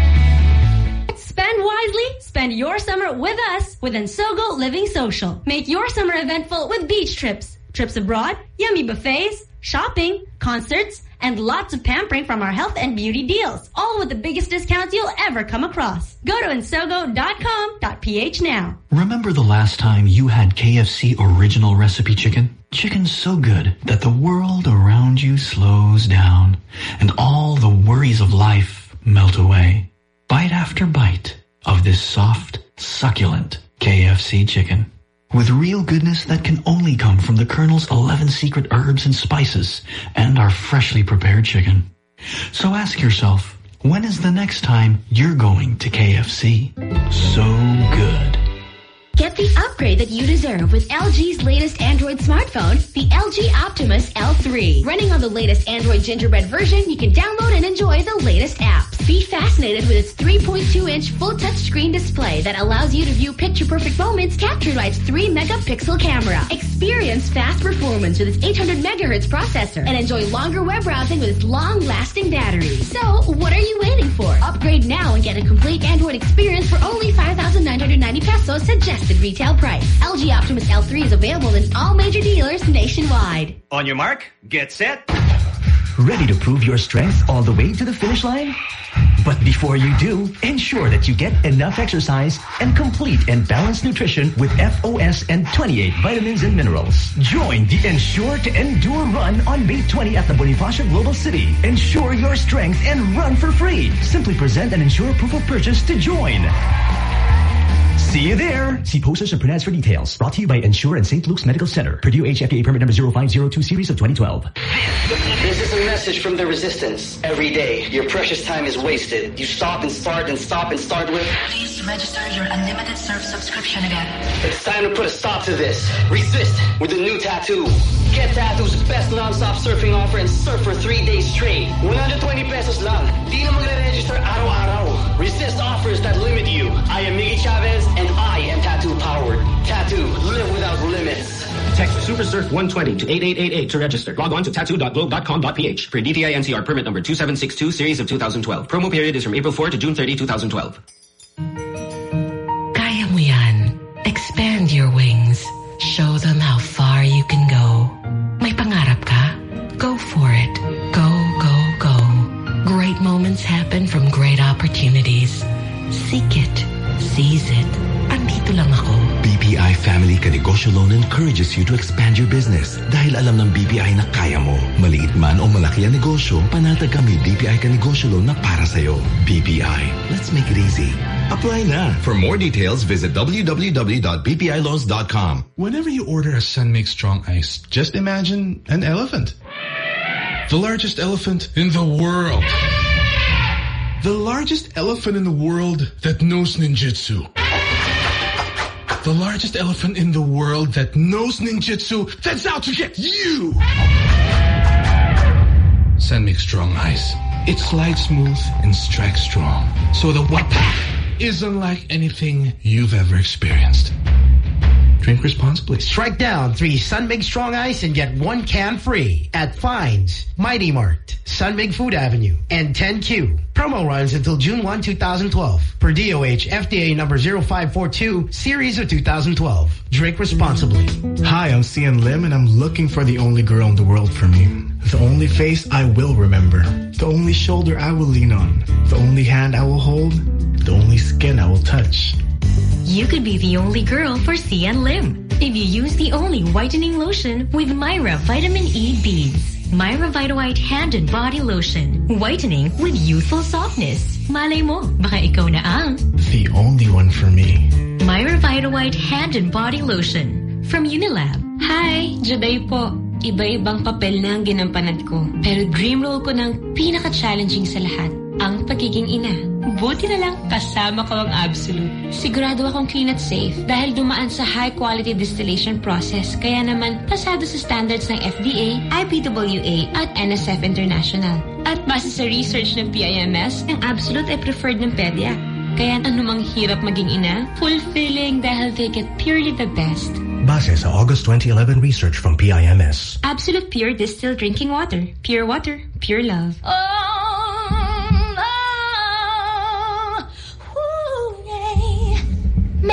Spend wisely. Spend your summer with us with Ensogo Living Social. Make your summer eventful with beach trips, trips abroad, yummy buffets, shopping, concerts, and lots of pampering from our health and beauty deals. All with the biggest discounts you'll ever come across. Go to ensogo.com.ph now. Remember the last time you had KFC original recipe chicken? Chicken so good that the world around you slows down and all the worries of life melt away. Bite after bite of this soft, succulent KFC chicken. With real goodness that can only come from the Colonel's 11 secret herbs and spices and our freshly prepared chicken. So ask yourself, when is the next time you're going to KFC? So good. Get the upgrade that you deserve with LG's latest Android smartphone, the LG Optimus L3. Running on the latest Android Gingerbread version, you can download and enjoy the latest apps. Be fascinated with its 3.2-inch full touchscreen display that allows you to view picture-perfect moments captured by its 3-megapixel camera. Experience fast performance with its 800 megahertz processor and enjoy longer web browsing with its long-lasting battery. So, what are you waiting for? Upgrade now and get a complete Android experience for only 5,990 pesos suggested retail price. LG Optimus L3 is available in all major dealers nationwide. On your mark, get set. Ready to prove your strength all the way to the finish line? But before you do, ensure that you get enough exercise and complete and balanced nutrition with FOS and 28 vitamins and minerals. Join the Ensure to Endure Run on May 20 at the Bonifacio Global City. Ensure your strength and run for free. Simply present an Ensure proof of purchase to join. See you there. See posters and pronouns for details. Brought to you by Ensure and St. Luke's Medical Center. Purdue HFA permit number 0502 series of 2012. This is a message from the resistance. Every day, your precious time is wasted. You stop and start and stop and start with. Please register your unlimited surf subscription again. It's time to put a stop to this. Resist with a new tattoo. Get Tattoo's best non-stop surfing offer and surf for three days straight. 120 pesos lang. Di na magre-register araw-araw. Resist offers that limit you. I am Miggy Chavez and I am Tattoo powered. Tattoo, live without limits. Text SuperSurf 120 to 8888 to register. Log on to tattoo.globe.com.ph for DTI NCR permit number 2762 series of 2012. Promo period is from April 4 to June 30, 2012. Happen from great opportunities. Seek it. Seize it. Andito lang ako. BPI Family Kanegosyo Loan encourages you to expand your business dahil alam ng BPI na kaya mo. Maliit man o malaki ang negosyo, panatag kami BPI Kanegosyo Loan na para sa'yo. BPI, let's make it easy. Apply na. For more details, visit www.bpiloans.com. Whenever you order a San Mig Strong Ice, just imagine an elephant. The largest elephant in the world. The largest elephant in the world that knows ninjutsu. The largest elephant in the world that knows ninjutsu that's out to get you! San Mig Strong Ice. It slides smooth and strikes strong. So the wapa is unlike anything you've ever experienced. Drink responsibly. Strike down three San Mig Strong Ice and get one can free at Fines, Mighty Mart, San Mig Food Avenue, and 10Q. Promo runs until June 1, 2012. Per DOH FDA number 0542, series of 2012. Drink responsibly. Hi, I'm Xian Lim, and I'm looking for the only girl in the world for me. The only face I will remember. The only shoulder I will lean on. The only hand I will hold. The only skin I will touch. You could be the only girl for Xian Lim if you use the only whitening lotion with Myra Vitamin E Beads. Myra Vitawhite Hand and Body Lotion. Whitening with youthful softness. Malay mo, baka ikaw na ang The only one for me. Myra Vitawhite Hand and Body Lotion from Unilab. Hi, Juday po. Iba-ibang papel na ang ginampanan ko. Pero dream role ko ng pinaka-challenging sa lahat, ang pagiging ina. Buti na lang kasama ko ang Absolute. Sigurado akong clean at safe dahil dumaan sa high-quality distillation process kaya naman pasado sa standards ng FDA, IPWA at NSF International. At base sa research ng PIMS, ang Absolute ay preferred ng pedya. Kaya anumang hirap maging ina, fulfilling dahil they get purely the best. Base sa August 2011 research from PIMS. Absolute Pure Distilled Drinking Water. Pure water, pure love. Oh.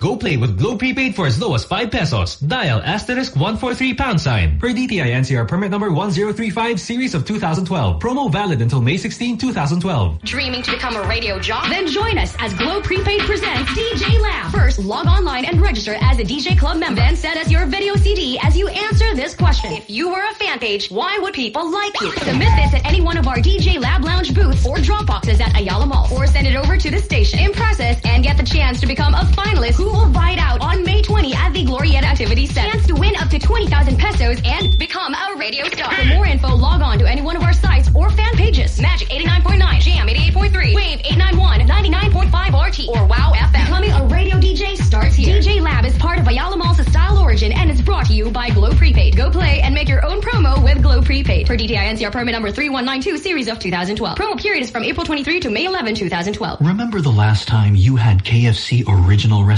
Go play with Globe Prepaid for as low as 5 pesos. Dial asterisk 143 pound sign. Per DTI NCR permit number 1035 series of 2012. Promo valid until May 16, 2012. Dreaming to become a radio jock? Then join us as Globe Prepaid presents DJ Lab. First, log online and register as a DJ Club member. Then send us your video CD as you answer this question. If you were a fan page, why would people like you? Submit this at any one of our DJ Lab Lounge booths or drop boxes at Ayala Mall. Or send it over to the station. Impress us and get the chance to become a finalist who will bite out on May 20 at the Glorieta Activity Center. Chance to win up to 20,000 pesos and become a radio star. For more info, log on to any one of our sites or fan pages. Magic 89.9, Jam 88.3, Wave 891, 99.5 RT, or Wow FM. Becoming a radio DJ starts here. DJ Lab is part of Ayala Mall's Style Origin and is brought to you by Globe Prepaid. Go play and make your own promo with Globe Prepaid. Per DTI NCR permit number 3192, series of 2012. Promo period is from April 23 to May 11, 2012. Remember the last time you had KFC original recipe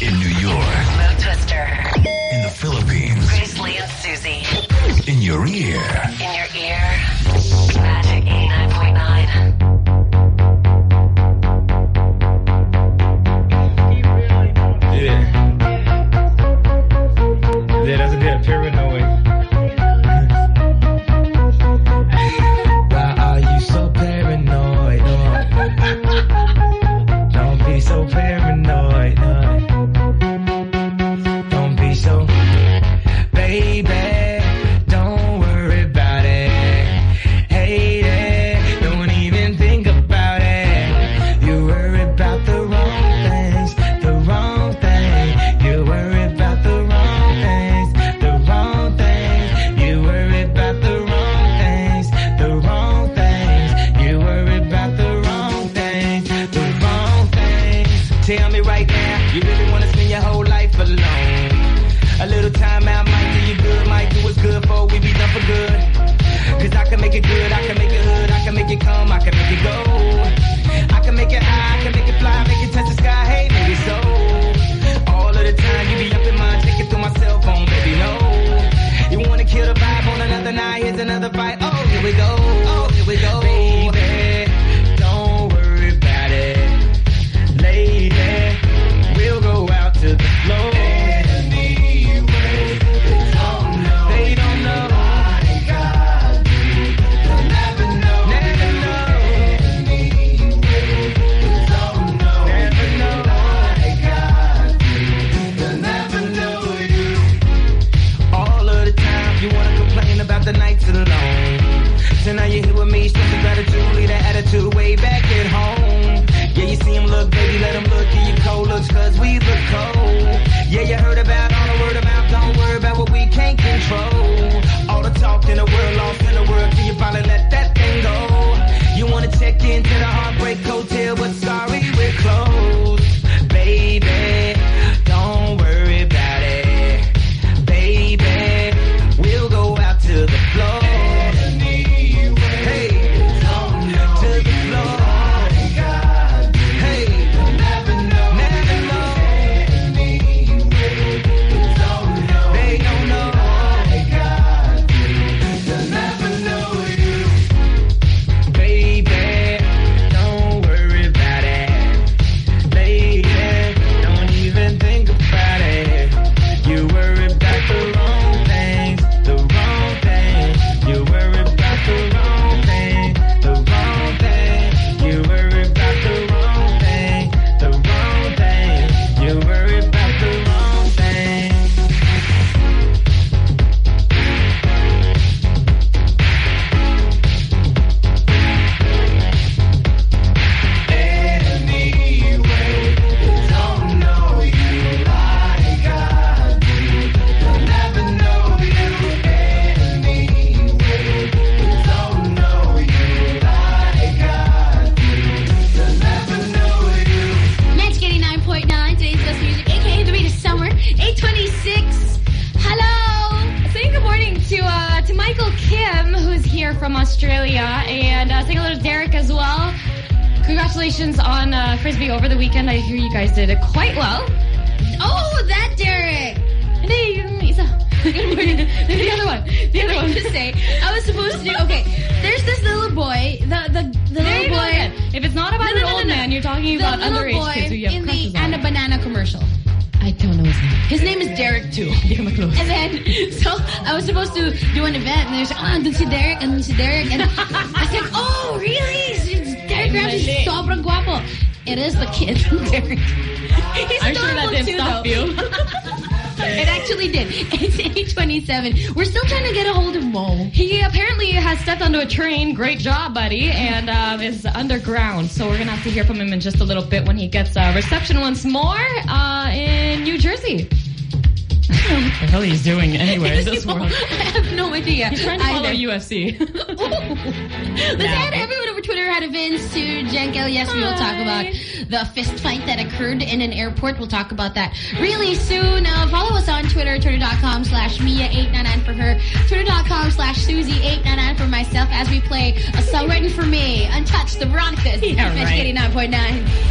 In New York. Mo Twister. In the Philippines. Grace Lee and Suzy. In your ear. In your ear. yes, we will talk about the fist fight that occurred in an airport. We'll talk about that really soon. Uh, follow us on Twitter, twitter.com slash Mia899 for her, twitter.com slash Suzy899 for myself as we play a song written for me, Untouched, the Veronicas, yeah, right. 89.9.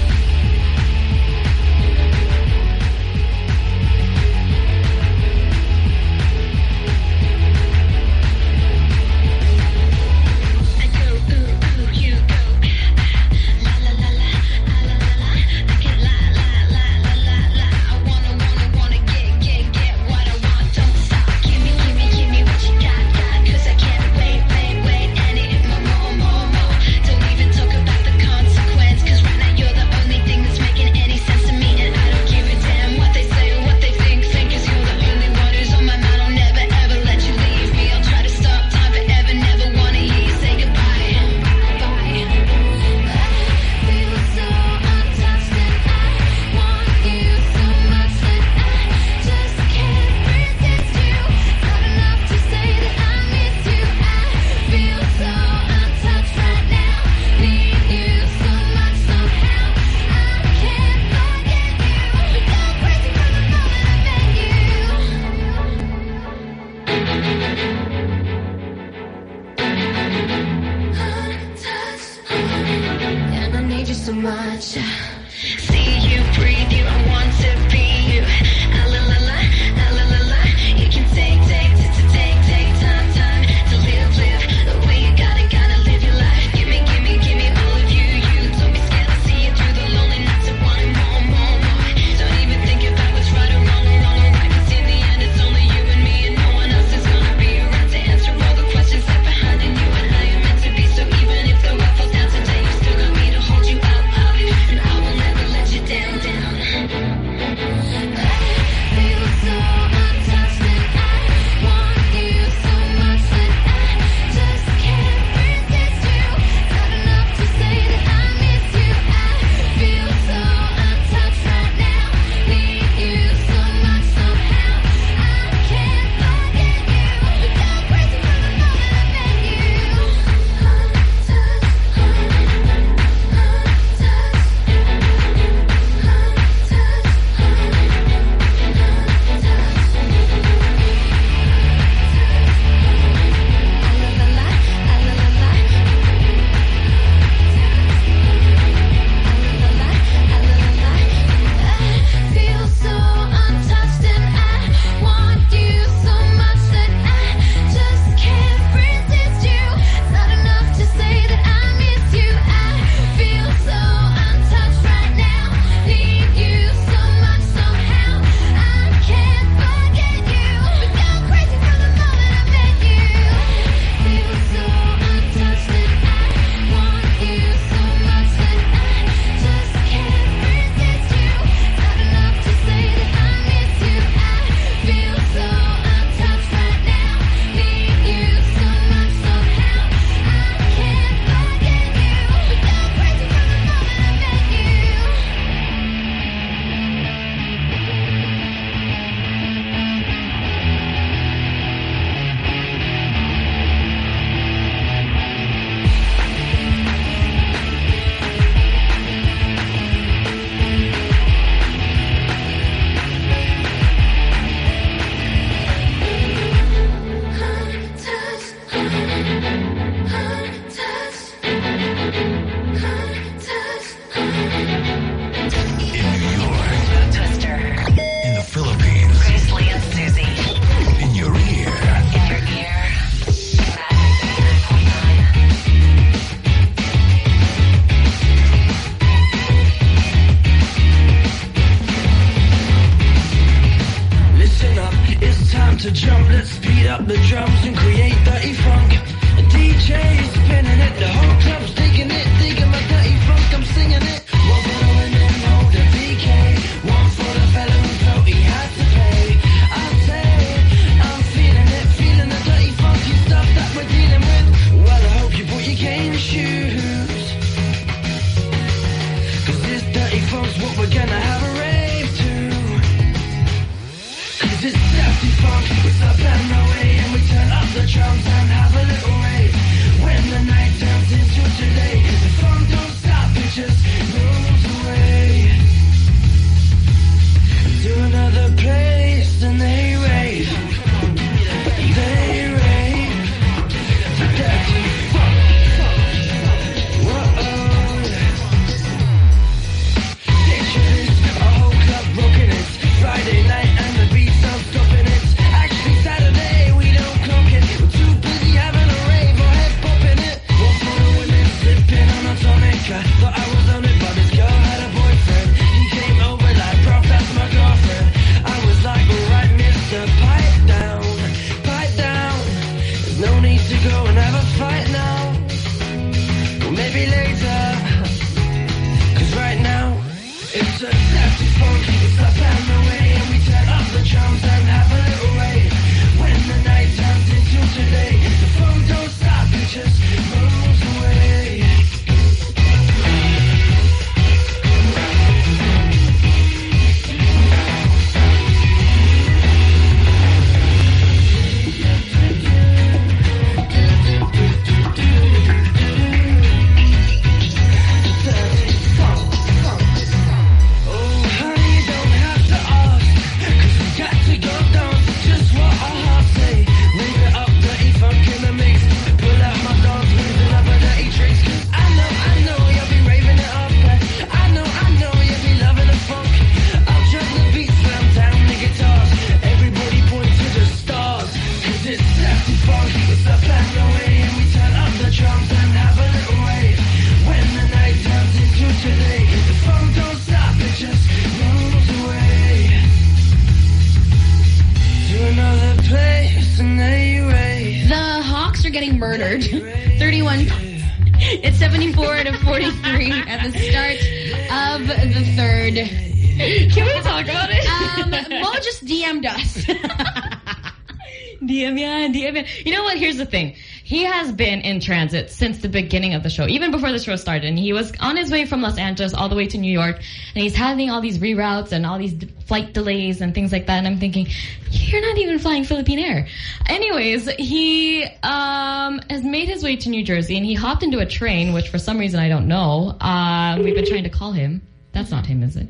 DM yan, DM. You know what? Here's the thing. He has been in transit since the beginning of the show, even before the show started. And he was on his way from Los Angeles all the way to New York. And he's having all these reroutes and all these flight delays and things like that. And I'm thinking, you're not even flying Philippine Air. Anyways, he um, has made his way to New Jersey and he hopped into a train, which for some reason I don't know. Uh, we've been trying to call him. That's not him, is it?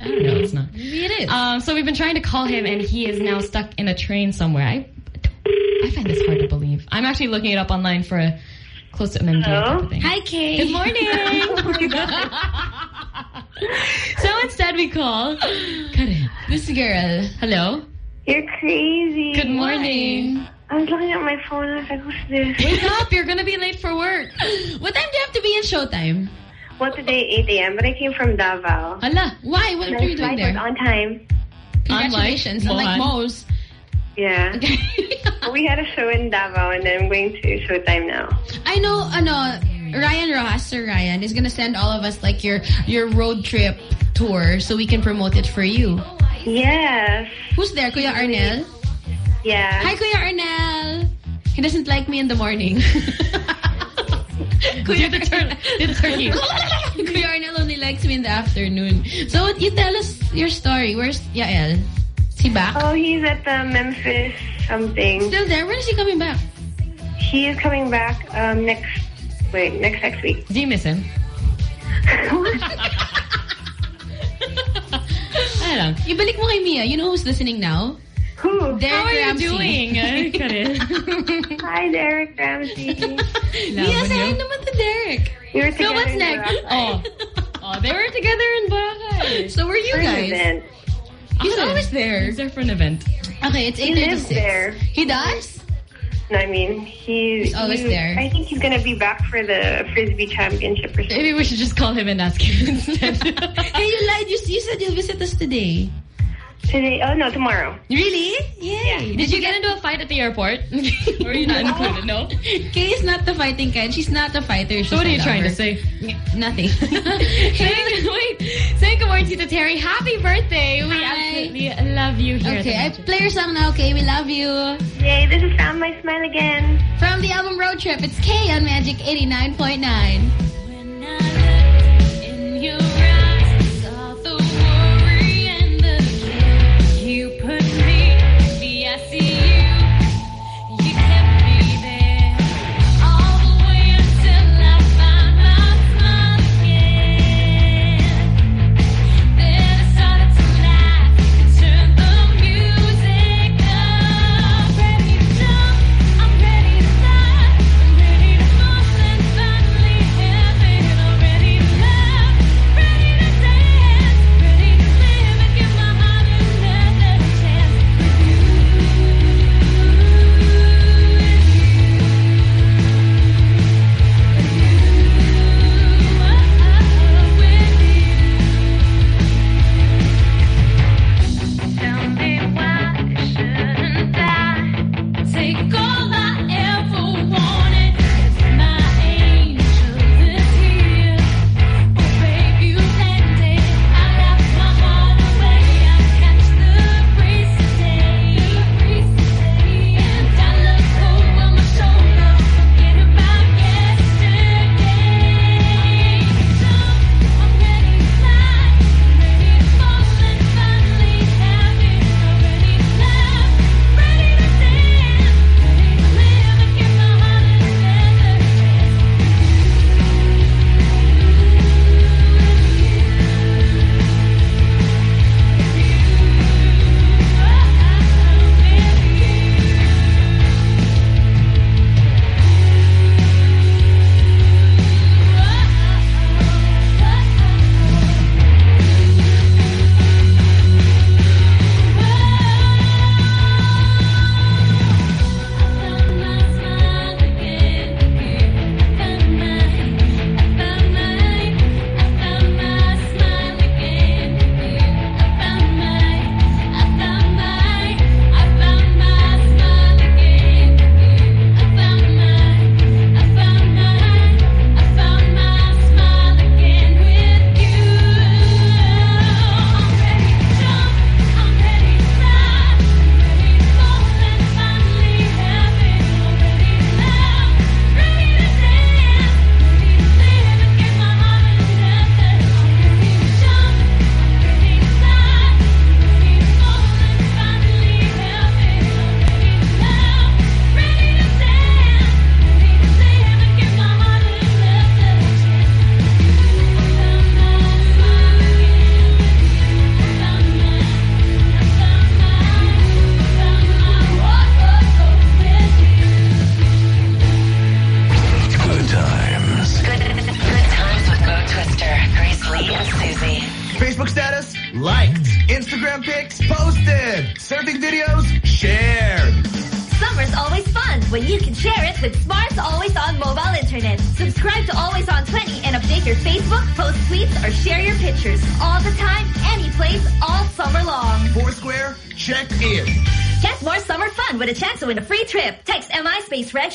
I don't know. It's not. Maybe it is. Um, so we've been trying to call him, and he is now stuck in a train somewhere. I, I find this hard to believe. I'm actually looking it up online for a close to MMDA type of thing. Hi, Kay. Good morning. so instead we call cut it. This girl. Hello. You're crazy. Good morning. I was looking at my phone and I was like, who's this? Wake up! You're gonna be late for work. What time do you have to be in showtime? Well, today 8 a.m., but I came from Davao. Hala. Why? What And are you doing there? on time. Congratulations. Unlike Unlike Mohan. Mo's. Yeah. we had a show in Davao and then I'm going to Showtime now. I know, ano, Ryan Rojas, Sir Ryan, is gonna send all of us like your your road trip tour so we can promote it for you. Yes. Who's there? Kuya Arnel? Yeah. Hi, Kuya Arnel. He doesn't like me in the morning. Kuya the, tur the turkey. Kuya Arnel only likes me in the afternoon. So you tell us your story. Where's Yael? Is he back? Oh, he's at the Memphis something. Still there? When is he coming back? He is coming back um, next, wait, next next week. Do you miss him? I don't. Ibalik mo kay Mia. You know who's listening now? Who? Derek How are you Ramsey. doing? Cut it. Hi, Derek Ramsey. Mia, say hi naman to Derek. We were So together what's next? Oh. oh, they were together in Boracay. So were you For an guys? Event. He's Oh, always there. He's there for an event. Okay, it's He lives there. He does? No, I mean, he's, He's always he- there. I think he's going to be back for the Frisbee Championship or something. Maybe we should just call him and ask him instead. hey, you lied. You, you said you'll visit us today. Today, oh no, tomorrow. Really? Yay. Did you get into a fight at the airport? or are you not included? No? Kay is not the fighting kind. She's not a fighter. She's So what are you trying to say? Nothing. saying, wait, saying good morning to Terry. Happy birthday. We Hi. absolutely love you here. okay, I play your song now, Kay. We love you. Yay, this is Found My Smile Again. From the album Road Trip, it's Kay on Magic 89.9.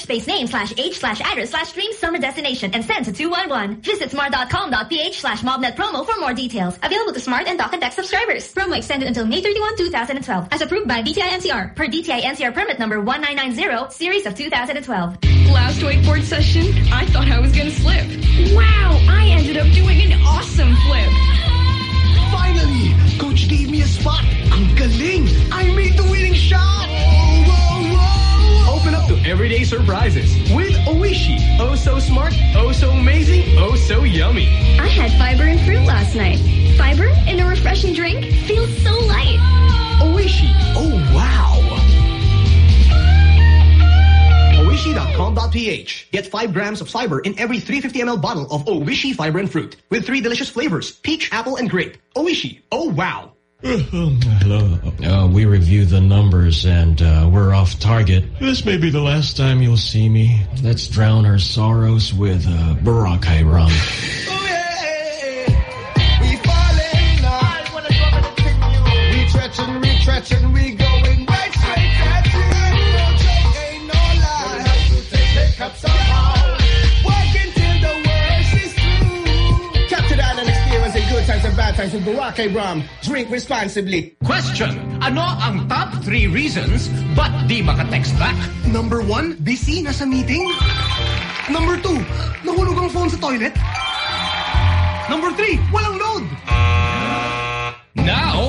space name slash age slash address slash dream summer destination and send to 211. Visit smart.com.ph slash mobnet promo for more details. Available to smart and Talk 'N Text subscribers. Promo extended until May 31, 2012. As approved by DTI NCR. Per DTI NCR permit number 1990, series of 2012. Last wakeboard session, I thought I was gonna slip. Wow, I ended up doing an awesome flip. Finally! Coach gave me a spot. Ang galing! I made the winning shot! Open up to everyday surprises with Oishi. Oh so smart, oh so amazing, oh so yummy. I had fiber and fruit last night. Fiber in a refreshing drink feels so light. Oishi. Oh wow. Oishi.com.ph. Get 5 grams of fiber in every 350 ml bottle of Oishi Fiber and Fruit with three delicious flavors, peach, apple, and grape. Oishi. Oh, wow. Hello. Uh, we review the numbers and uh, we're off target. This may be the last time you'll see me. Let's drown our sorrows with uh, Boracay rum. We falling now. We stretching, we stretching, we good times and bad times with Boracay rum. Drink responsibly. Question, ano ang top 3 reasons ba't di maka-text back? Number one, busy, nasa meeting. Number two, nahulog ang phone sa toilet. Number three, walang load. Now,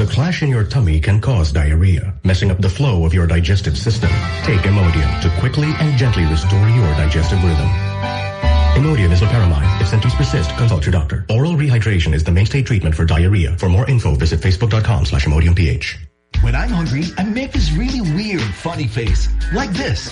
The clash in your tummy can cause diarrhea, messing up the flow of your digestive system. Take Imodium to quickly and gently restore your digestive rhythm. Imodium is loperamide. If symptoms persist, consult your doctor. Oral rehydration is the mainstay treatment for diarrhea. For more info, visit facebook.com slash imodiumph. When I'm hungry, I make this really weird, funny face. Like this.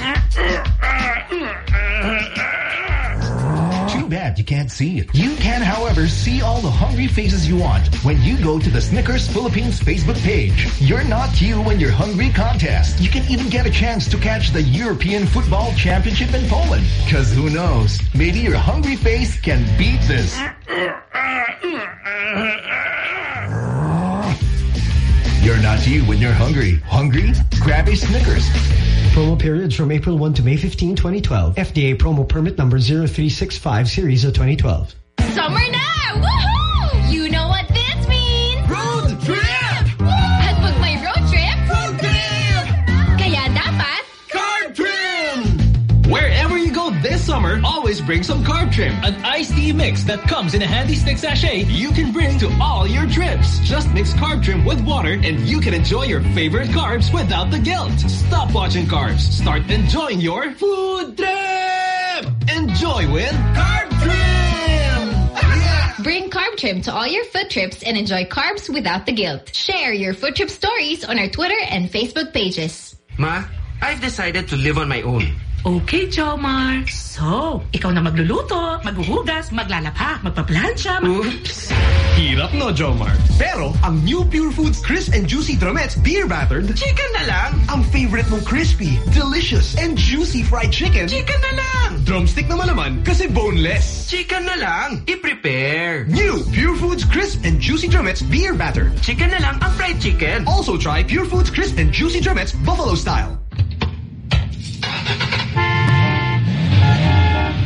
Too bad you can't see it. You can, however, see all the hungry faces you want when you go to the Snickers Philippines Facebook page. You're Not You When You're Hungry contest. You can even get a chance to catch the European Football Championship in Poland. Because who knows, maybe your hungry face can beat this. You're not you when you're hungry. Hungry? Grab a Snickers. Promo periods from April 1 to May 15, 2012. FDA promo permit number 0365 series of 2012. Summer now! Woohoo! Summer, always bring some carb trim. An iced tea mix that comes in a handy stick sachet you can bring to all your trips. Just mix carb trim with water and you can enjoy your favorite carbs without the guilt. Stop watching carbs. Start enjoying your food trip. Enjoy with Carb trim! bring carb trim to all your food trips and enjoy carbs without the guilt. Share your food trip stories on our Twitter and Facebook pages. Ma, I've decided to live on my own. Okay, Jomar. So, ikaw na magluluto, maghuhugas, maglalaba, magpaplansya. Mag Oops. Hirap no, Jomar. Pero, ang new Pure Foods Crisp and Juicy Drumettes Beer Battered, Chicken na lang! ang favorite mong crispy, delicious, and juicy fried chicken, Chicken na lang! drumstick naman naman kasi boneless. Chicken na lang! I-prepare! New Pure Foods Crisp and Juicy Drumettes Beer Battered. Chicken na lang ang fried chicken! Also try Pure Foods Crisp and Juicy Drumettes Buffalo Style.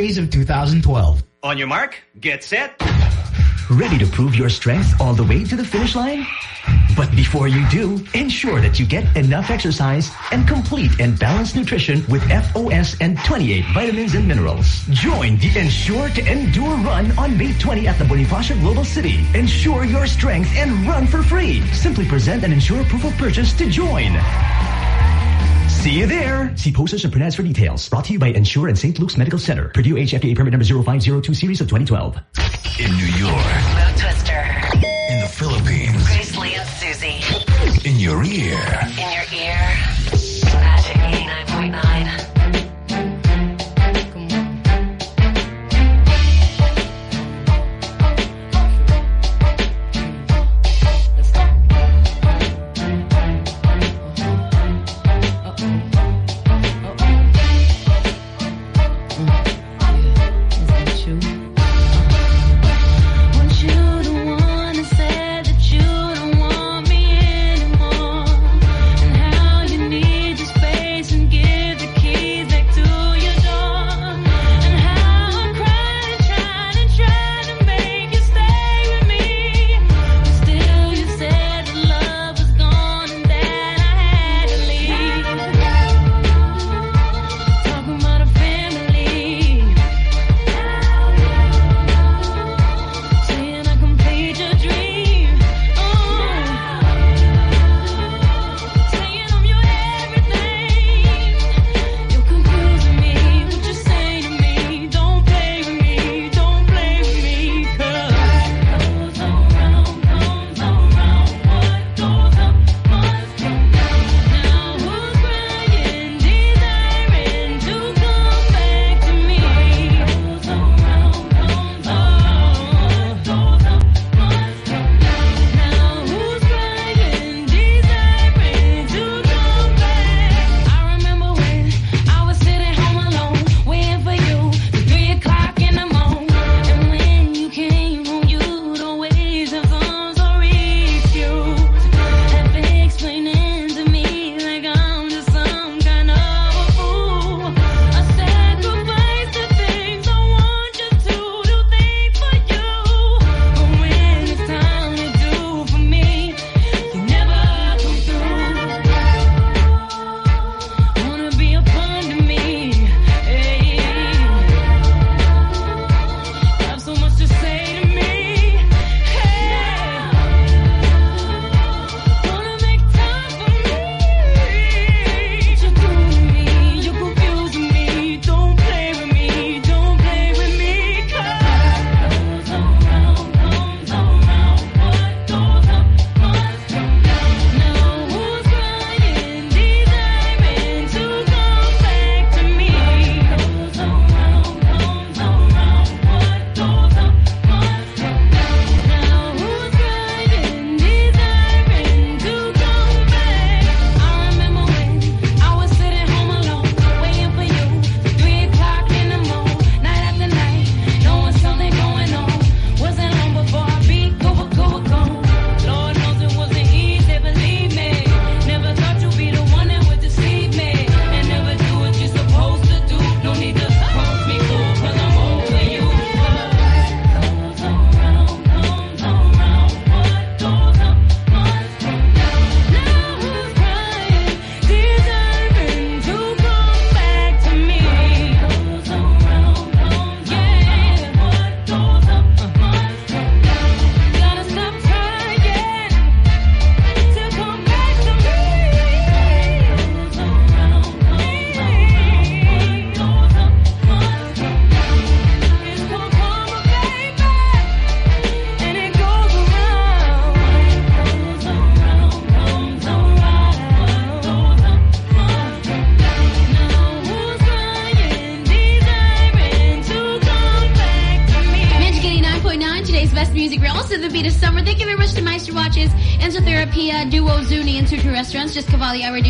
of 2012. On your mark, get set. Ready to prove your strength all the way to the finish line? But before you do, ensure that you get enough exercise and complete and balanced nutrition with FOS and 28 vitamins and minerals. Join the Ensure to Endure Run on May 20 at the Bonifacio Global City. Ensure your strength and run for free. Simply present an Ensure proof of purchase to join. See you there. See posters and print ads for details. Brought to you by Ensure and St. Luke's Medical Center. Purdue HFDA permit number 0502 series of 2012. In New York. Mo Twister. In the Philippines. Grace Lee and Suzy. In your ear. In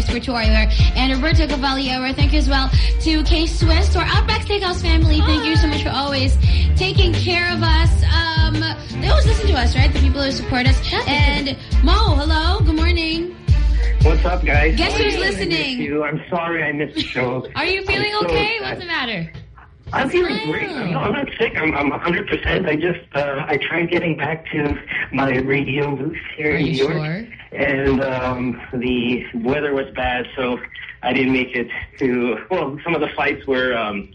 Cavalli Hour, and Roberto Cavalli Hour. Thank you as well to K Swiss, to our Outback Steakhouse family. Thank you so much for always taking care of us. Um, they always listen to us, right? The people who support us. and Mo, hello. Good morning. What's up, guys? Guess who's Sorry I listening? You. I'm sorry I missed the show. Are you feeling so okay? sad. What's the matter? I'm feeling great. I'm, no, I'm not sick. I'm, I'm 100%. I just, uh, I tried getting back to my radio booth here Are in New York. sure? And um, the weather was bad, so I didn't make it to, well, some of the flights were um,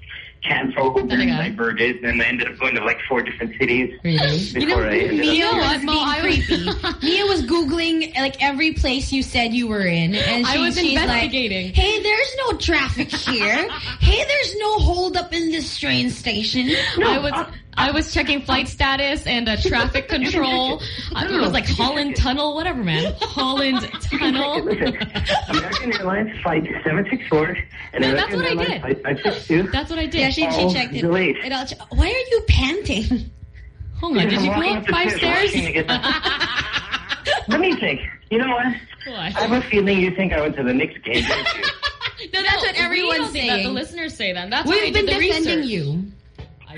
canceled and diverted, and I ended up going to like four different cities before You know, I Mia was here. being creepy. Mia was Googling like every place you said you were in. And I she, was she's investigating. Like, hey, there's no traffic here. hey, there's no hold up in this train station. I was uh, I was checking flight status and uh, traffic control. I it was like Holland Tunnel, whatever, man. Holland Tunnel. American Airlines flight 764 and No, that's American what I Airlines did. flight 562. That's what I did. Yeah, she, she checked it. delayed. it all, why are you panting? Hold on, did you I'm go up five stairs, stairs? rushing to get Let me think. You know what? I have a feeling you think I went to the Knicks game. don't you? No, that's what we everyone's don't that. The listeners say that. That's why I We've did been defending research. you.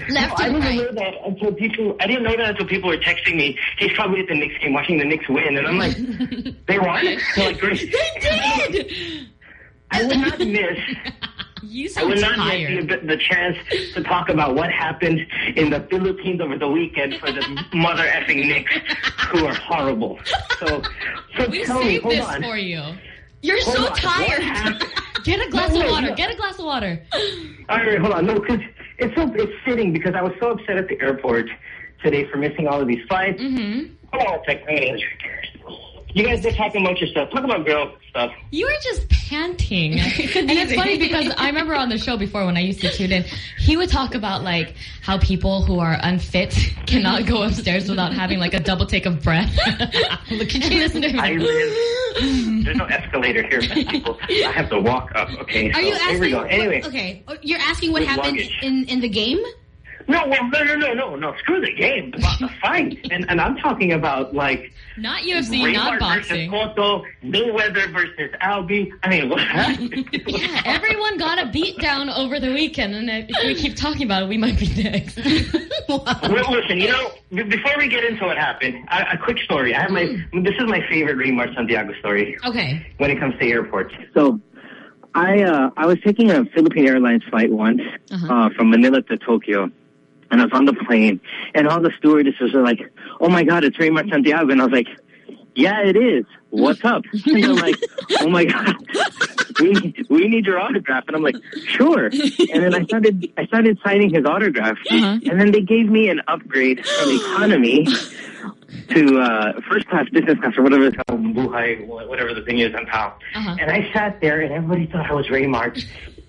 Left I and didn't right. know that until people. I didn't know that until people were texting me. He's probably at the Knicks game, watching the Knicks win, and I'm like, they won. They're like, great. They did. I would not miss. You I would not tired. miss the, the chance to talk about what happened in the Philippines over the weekend for the mother effing Knicks, who are horrible. So, so We tell me, hold this on. for you. You're Hold so on. Tired. Get a glass No, of water. no. Get a glass of water. All right, hold on. No, because it's so it's fitting because I was so upset at the airport today for missing all of these flights. Mm-hmm. Hold on a second. You guys just talking about yourself. Talk about girl stuff. You were just panting. and it's funny because I remember on the show before when I used to tune in, he would talk about like how people who are unfit cannot go upstairs without having like a double take of breath. Look at you listen to him. I live. There's no escalator here. People, I have to walk up. Okay, Are so you here asking? we go. Anyway, okay, oh, you're asking what With happened luggage. in in the game? No, well, no, no, no, no, no. Screw the game. About the fight, and and I'm talking about like Not UFC, Raymart not versus boxing. Cotto, Mayweather versus Albie. I mean, what happened? Yeah, everyone got a beat down over the weekend, and if we keep talking about it, we might be next. Well, listen, you know, b- before we get into what happened, a, a quick story. I have my, this is my favorite Raymart Santiago story Okay. when it comes to airports. So, I, uh, I was taking a Philippine Airlines flight once, uh from Manila to Tokyo. And I was on the plane, and all the stewardesses were like, oh my god, it's Raymart Santiago. And I was like, yeah, it is. What's up? And they're like, oh my god, we we need your autograph. And I'm like, sure. And then I started I started signing his autograph, and then they gave me an upgrade from economy to uh, first class, business class, or whatever it's called, buhay, whatever the thing is on top. And I sat there, and everybody thought I was Raymart.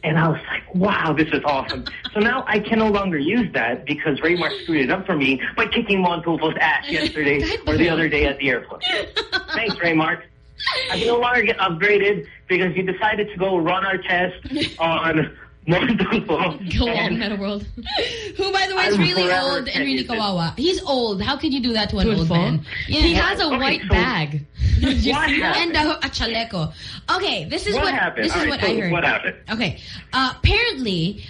And I was like, wow, this is awesome. so now I can no longer use that because Raymart screwed it up for me by kicking Mon Tulfo's ass yesterday or the other day at the airport. Thanks, Raymart. I can no longer get upgraded because you decided to go run our test on. Go on, And Meta World. Who, by the way, is I'm really old and really kawawa. He's old. How could you do that to an To old phone? man? He has a Okay, white so- bag. What see? And a, a chaleco. Okay, this is What what, happened? this is All right, what so I heard. what happened? Okay, uh, apparently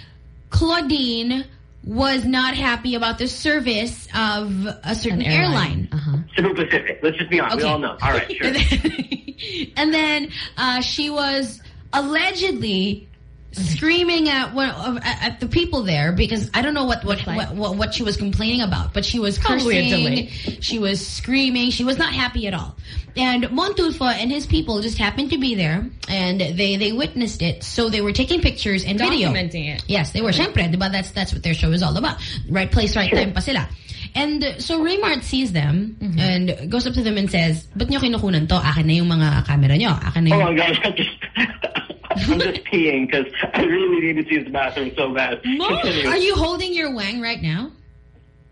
Claudine was not happy about the service of a certain An airline. airline. Uh-huh. Cebu Pacific. Let's just be honest. We all know. All right, sure. And then, and then uh, she was allegedly screaming at one of, at the people there because I don't know what what, what what what she was complaining about, but she was cursing, she was screaming, she was not happy at all. And Mon Tulfo and his people just happened to be there, and they they witnessed it, so they were taking pictures and video. Documenting it. Yes, they were. Siyempre, but That's that's what their show is all about. Right place, right time pasila. And so Raymart sees them Mm-hmm. and goes up to them and says, "Ba't nyo kinukunan to? Akin na yung mga camera nyo. Akin na yung... Oh my gosh, I'm just, peeing because I really need to use the bathroom so bad. Continue. Are you holding your wang right now?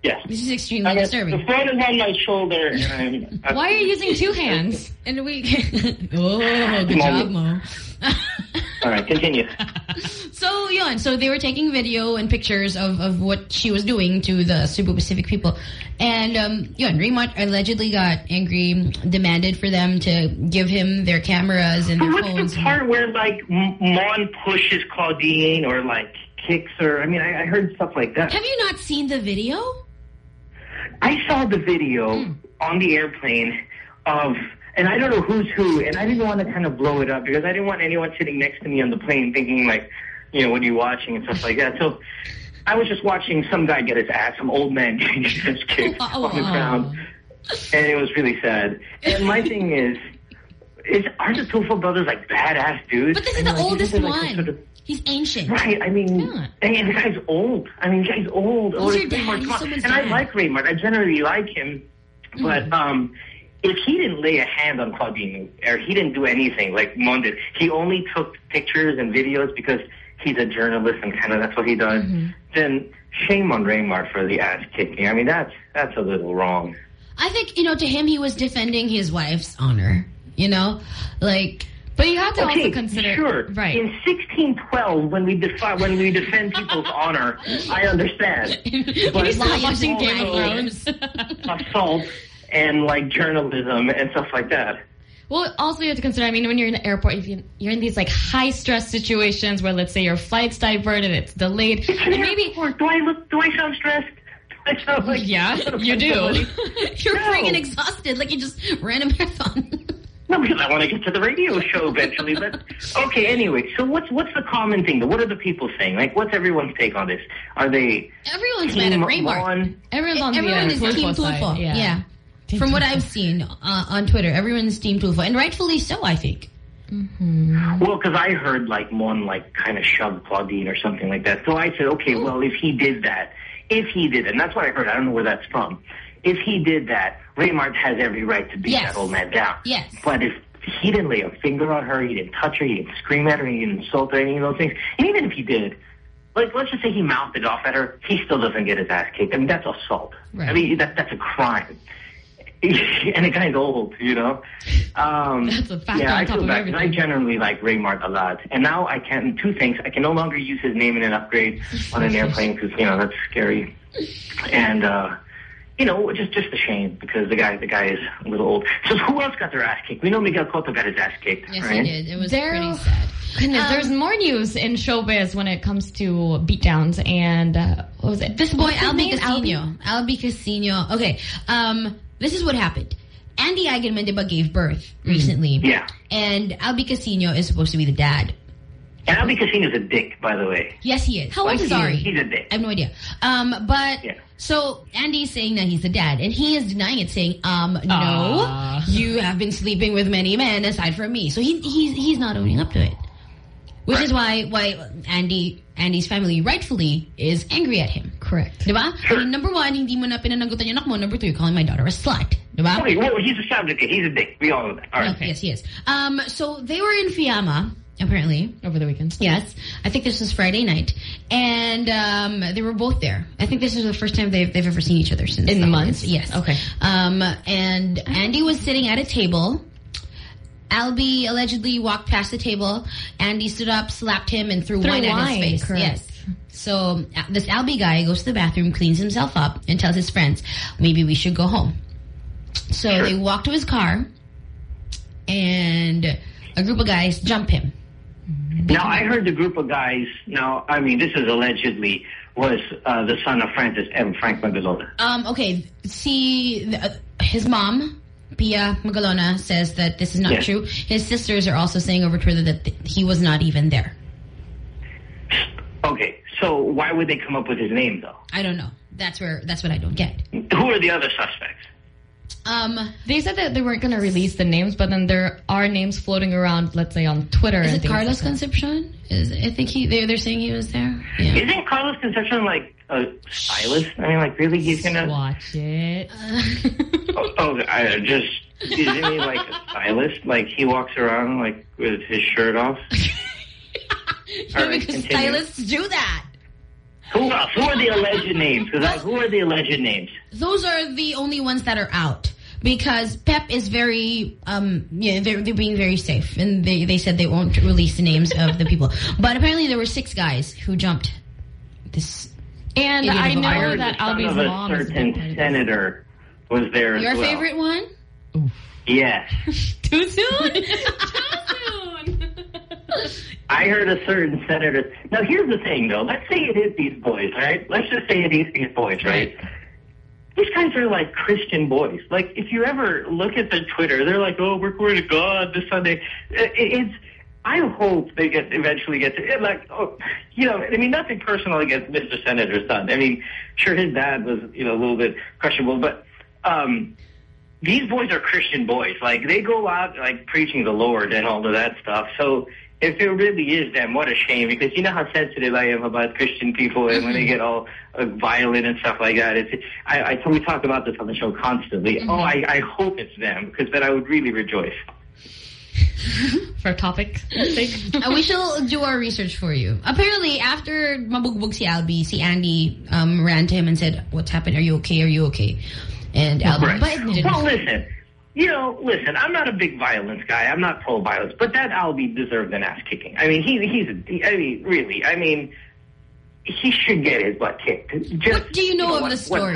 Yes. This is extremely disturbing. the phone is on my shoulder. And I'm, Why are you using two hands? And we... oh, good job, Mo. All right, continue. So yun. So they were taking video and pictures of, of what she was doing to the Cebu Pacific people. And um, yun, Raymart allegedly got angry, demanded for them to give him their cameras and But their what's phones. the part where like Mon pushes Claudine or like kicks her? I mean, I, I heard stuff like that. Have you not seen the video? I saw the video Hmm. on the airplane of, and I don't know who's who, and I didn't want to kind of blow it up because I didn't want anyone sitting next to me on the plane thinking like, you know, what are you watching and stuff like that. So I was just watching some guy get his ass, some old man getting his ass kicked Oh, on the ground, and it was really sad. And my thing is, is aren't the Tulfo brothers like badass dudes? But this is And, the like, oldest this is, like, one. sort of- He's ancient. Right, I mean, and the guy's old. I mean, the guy's old. He's your dad. He's and I like Raymart. I generally like him. But um, if he didn't lay a hand on Claudine, or he didn't do anything like Mon did, he only took pictures and videos because he's a journalist and kind of that's what he does, mm-hmm. then shame on Raymart for the ass kicking. I mean, that's that's a little wrong. I think, you know, to him, he was defending his wife's honor. You know? Like... But you have to okay, also consider... Sure. Right. In 1612, when we defy, when we defend people's honor, I understand. But stop watching Game of Thrones. assault and like journalism and stuff like that. Well, also you have to consider, I mean, when you're in the airport, if you, you're in these like high stress situations where let's say your flight's diverted, it's delayed, and maybe... Do I look, do I sound stressed? I sound like... Yeah, you do. You're freaking exhausted, like you just ran a marathon. No, because I want to get to the radio show eventually. But okay, anyway. So what's what's the common thing? What are the people saying? Like, what's everyone's take on this? Are they Everyone's team mad at Mon? Raymart. Everyone's on the, Everyone uh, is Tulfo Team side, Tulfo. yeah. Yeah. From what I've seen uh, on Twitter, everyone's Team Tulfo. And rightfully so, I think. Well, because I heard like Mon like kind of shoved Claudine or something like that. So I said, okay, well, if he did that, if he did, and that's what I heard. I don't know where that's from. If he did that, Raymart has every right to beat Yes. that old man down. Yes. But if he didn't lay a finger on her, he didn't touch her, he didn't scream at her, he didn't insult her, any of those things. And even if he did, like let's just say he mouthed it off at her, he still doesn't get his ass kicked. I mean, that's assault. I mean, that that's a crime. and the guy's old, you know. Um, That's a factor yeah, on I top feel of bad 'cause I generally like Raymart a lot, and now I can two things. I can no longer use his name in an upgrade on an airplane because you know that's scary, and uh, you know just just a shame because the guy the guy is a little old. So who else got their ass kicked? We know Miguel Cotto got his ass kicked. Yes, right? he did. It was There- pretty sad. Goodness, Um, there's more news in showbiz when it comes to beatdowns and uh, what was it? This boy, What's his Albie? Casino. Albie Casino. Okay, um, this is what happened. Andi Eigenmann diba, gave birth recently. Yeah. And Albie Casino is supposed to be the dad. And Albie Casino's a dick, by the way. Yes, he is. How old I'm is he? sorry. He's a dick. I have no idea. Um, but Yeah. so Andi's saying that he's the dad, and he is denying it, saying, "Um, no, Ah. you have been sleeping with many men aside from me." So he he's he's not owning up to it, which is why why Andi Andi's family rightfully is angry at him. Correct. Diba? I mean, number one, hindi mo na pinanagutan yung anak mo. Number two, you're calling my daughter a slut. Diba? Okay, well, he's a subject. He's a dick. We all know that. All right. Yes, yes. Um, so they were in Fiamma, apparently. Over the weekend. Yes. I think this was Friday night. And um, they were both there. I think this is the first time they've, they've ever seen each other since. In the months? Yes. Okay. Um, and Andi was sitting at a table. Albie allegedly walked past the table. Andi stood up, slapped him, and threw, Threw wine, at his face. correct. Yes. So uh, this Albie guy goes to the bathroom, cleans himself up, and tells his friends, maybe we should go home. So they walk to his car, and a group of guys jump him. Now, I heard the group of guys, now, I mean, this is allegedly, was uh, the son of Francis M. Frank Magalona. Um, okay, see, the, uh, his mom, Pia Magalona, says that this is not Yes. true. His sisters are also saying over Twitter that th he was not even there. Okay, so why would they come up with his name, though? I don't know. That's where. That's what I don't get. Who are the other suspects? Um, They said that they weren't going to release the names, but then there are names floating around, let's say on Twitter. is and it things Carlos like. Concepcion? Is I think he they're they're saying he was there. Yeah. Isn't Carlos Concepcion like a stylist? I mean, like, really? He's gonna. Watch it. Oh, oh, I just. Isn't he like a stylist? Like, he walks around, like, with his shirt off? All right, because continue. stylists do that. Who else? Who are the alleged names? Because who are the alleged names? Those are the only ones that are out because Pep is very, um, yeah, they're, they're being very safe. And they, they said they won't release the names of the people. But apparently there were six guys who jumped this. And I of know fire. that Son Albie's of a mom a certain big part of this. senator was there as Your well. favorite one? Yes. Too soon? Too soon. I heard a certain senator. Now, here's the thing, though. Let's say it is these boys, right? Let's just say it is these boys, right? These guys are like Christian boys. Like, if you ever look at their Twitter, they're like, "Oh, we're going to God this Sunday." Uh, it's. I hope they get eventually get to it. Like, oh, you know, I mean, nothing personal against Mr. Senator's son. I mean, sure, his dad was, you know, a little bit questionable, but um, these boys are Christian boys. Like they go out like preaching the Lord and all of that stuff. So if it really is them, what a shame. Because you know how sensitive I am about Christian people, and when they get all uh, violent and stuff like that, it's. I, I we talk about this on the show constantly. Oh, I, I hope it's them because then I would really rejoice. For a topic. Uh, we shall do our research for you. Apparently, after mabugbog si Albie, si Andi um, ran to him and said, what's happened? Are you okay? Are you okay? And Albie, Right. but admitted Well, listen. You know, listen. I'm not a big violence guy. I'm not pro-violence, but that Albie deserved an ass kicking. I mean, he he's. A, I mean, really. I mean, he should get his butt kicked. Just, What do you know of one- the story?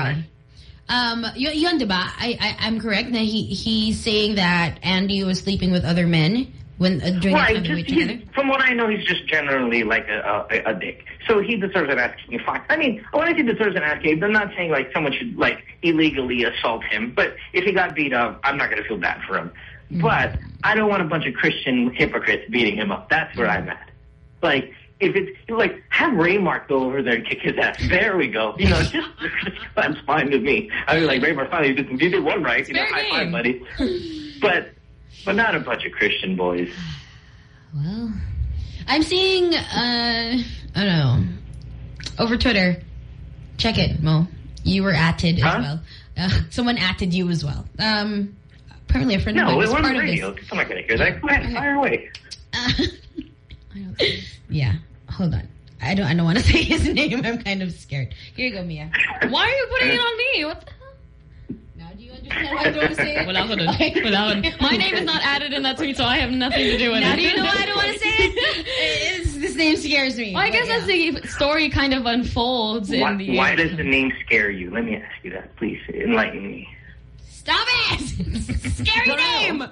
Um, yun, diba? I, I, I'm correct that he he's saying that Andi was sleeping with other men when uh, during Right, the time they were just, together. from what I know, he's just generally like a, a, a dick. So he deserves an ass kicking. Fine. I mean, when I say deserves an ass kicking, I'm not saying like someone should like illegally assault him. But if he got beat up, I'm not going to feel bad for him. Mm-hmm. But I don't want a bunch of Christian hypocrites beating him up. That's where I'm at. Like, if it's like have Raymart go over there and kick his ass. There we go. You know, just that's fine with me. I mean, like Raymart finally did, you did one right. You know, high five, buddy. But but not a bunch of Christian boys. Well, I'm seeing, uh, I don't know, over Twitter. Check it, Mo. You were atted as well. Uh, someone atted you as well. Um, apparently a friend of No, mine it was wasn't part of radio. this. I'm not going to hear that. Go ahead, fire away. Yeah, hold on. I don't. I don't want to say his name. I'm kind of scared. Here you go, Mia. Why are you putting it on me? What the hell? Now do you Understand why I don't want to say it? Wala ko dun. Wala ko. My name is not added in that tweet, so I have nothing to do with Now it. Now do you know why I don't want to say it? It's- this name scares me. Well, I guess yeah. as the story kind of unfolds Why, in the why does the name scare you? Let me ask you that, please. Enlighten me. Stop it! Scary name.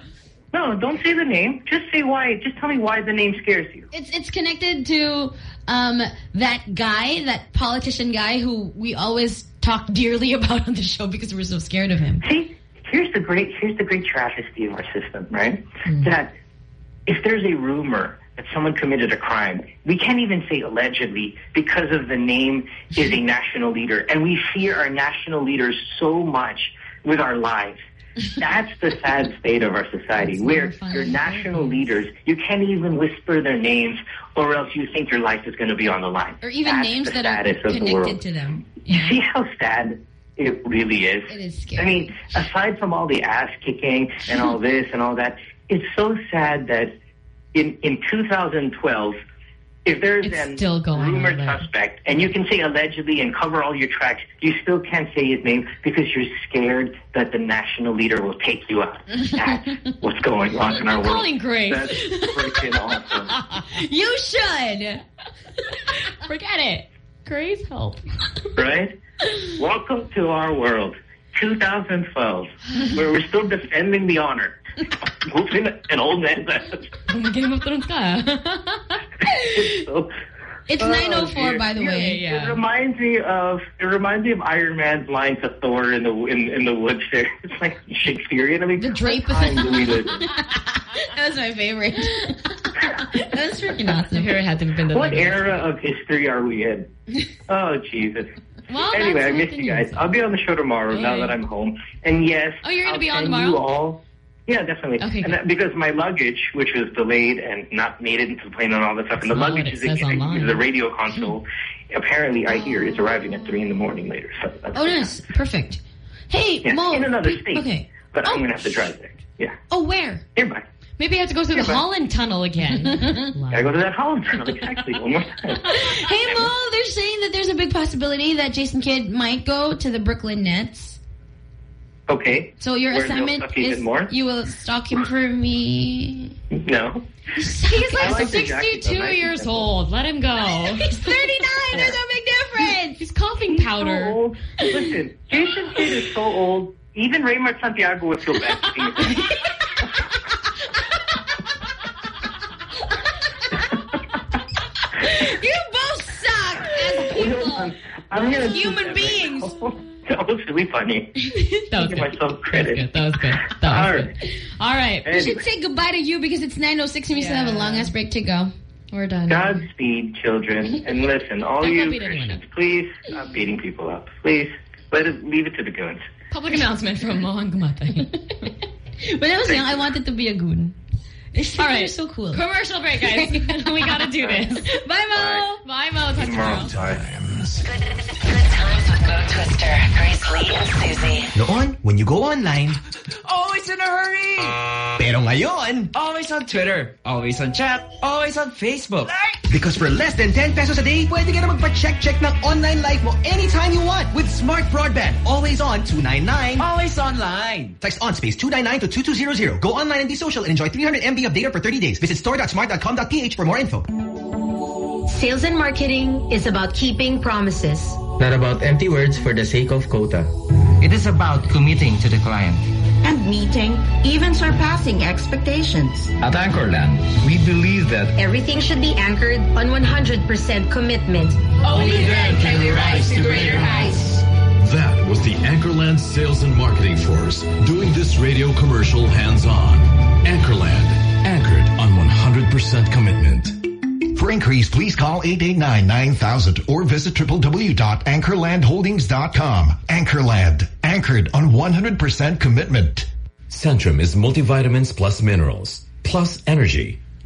No, don't say the name. Just say why. Just tell me why the name scares you. It's it's connected to um that guy, that politician guy who we always talk dearly about on the show because we're so scared of him. See, here's the great here's the great travesty of our system, right? Hmm. That if there's a rumor that someone committed a crime, we can't even say allegedly because of the name is a national leader, and we fear our national leaders so much with our lives. That's the sad state of our society, where your national leaders, you can't even whisper their names, or else you think your life is going to be on the line. Or even That's names that are of the connected to them. You see how sad it really is? It is scary. I mean, aside from all the ass kicking and all this and all that, it's so sad that in in 2012, if there's an still going rumored suspect and you can say allegedly and cover all your tracks, you still can't say his name because you're scared that the national leader will take you out. That's what's going on in our I'm world. calling Grace. That's freaking awesome, You should. Forget it. Grace, help. right? Welcome to our world, 2012, where we're still defending the honor. Whooping an old man's ass. Game of Thrones ka. So- It's Oh, 904, by the way. Yeah. It reminds me of it reminds me of Iron Man's line to Thor in the in, in the woods. There, it's like Shakespearean. I mean, the drape. Time do we live? That was my favorite. that was freaking awesome. Here it had to have been the What era of history are we in? Oh Jesus. Well, anyway, I miss you guys. I'll be on the show tomorrow now that I'm home. And yes, Oh, you're gonna I'll be on tomorrow? You all. Yeah, definitely. Okay, and that, because my luggage, which was delayed and not made it into the plane and all that stuff, and the That's luggage is, says a, online. is a radio console. Hmm. Apparently, I hear it's arriving at three in the morning later. So that's Oh, nice. Perfect. Hey, Yeah, Mo. in another state. Okay. But I'm gonna have to oh, drive there. Yeah. Oh, where? Nearby. Maybe I have to go through the Yeah, but- Holland Tunnel again. I go to that Holland Tunnel exactly one more time. Hey, Mo, they're saying that there's a big possibility that Jason Kidd might go to the Brooklyn Nets. Okay. So your Where assignment is more? you will stalk him for me. No. He's like like 62. Nice years old. Let him go. He's 39. There's no big difference. He's coughing powder. So old. Listen, Jason Kidd is so old. Even Raymond Santiago would feel bad. You both suck as people. I'm gonna Human beings. That was really funny. That was Give good. myself credit. That was good. That All was right. good. All right. We should say goodbye to you because it's 9.06 and we still have a long ass break to go. We're done. Godspeed, children. And listen, all Don't you Christians, please stop beating people up. Please, let it leave it to the goons. Public announcement from Mohan Gumatay. When I was young, I wanted to be a goon. All right. They're so cool. Commercial break, guys. we gotta do this. Bye, Mo. Bye, Mo. Talk tomorrow. Good times with Mo Twister, Grace Lee, and Suzy. Noon, when you go online, Always in a hurry! pero ngayon, Always on Twitter. Always on chat. Always on Facebook. because for less than 10 pesos a day, pwede ka na magpa-check-check ng online life mo anytime you want with Smart Broadband. Always on 299. Always online. Text on space 299 to 2200. Go online and be social and enjoy 300 MB of data for 30 days. Visit store.smart.com.ph for more info. Sales and marketing is about keeping promises. Not about empty words for the sake of quota. It is about committing to the client. And meeting, even surpassing expectations. At Anchorland, we believe that Everything should be anchored on 100% commitment. Only then can we rise to greater heights. That was the Anchorland Sales and Marketing Force doing this radio commercial hands-on. Anchorland, anchored on 100% commitment. For inquiries, please call 889-9000 or visit www.anchorlandholdings.com. Anchorland, anchored on 100% commitment. Centrum is multivitamins plus minerals, plus energy,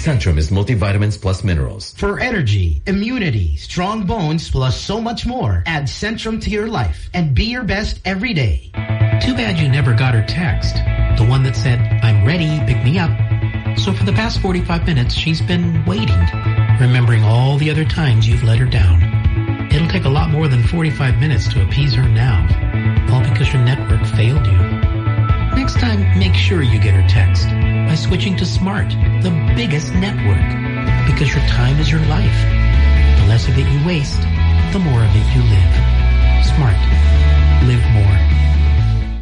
Centrum is multivitamins plus minerals. For energy, immunity, strong bones, plus so much more, add Centrum to your life and be your best every day. Too bad you never got her text. The one that said, I'm ready, pick me up. So for the past 45 minutes, she's been waiting, remembering all the other times you've let her down. It'll take a lot more than 45 minutes to appease her now, all because your network failed you. Next time, make sure you get her text by switching to Smart, the biggest network. Because your time is your life. The less of it you waste, the more of it you live. Smart. Live more.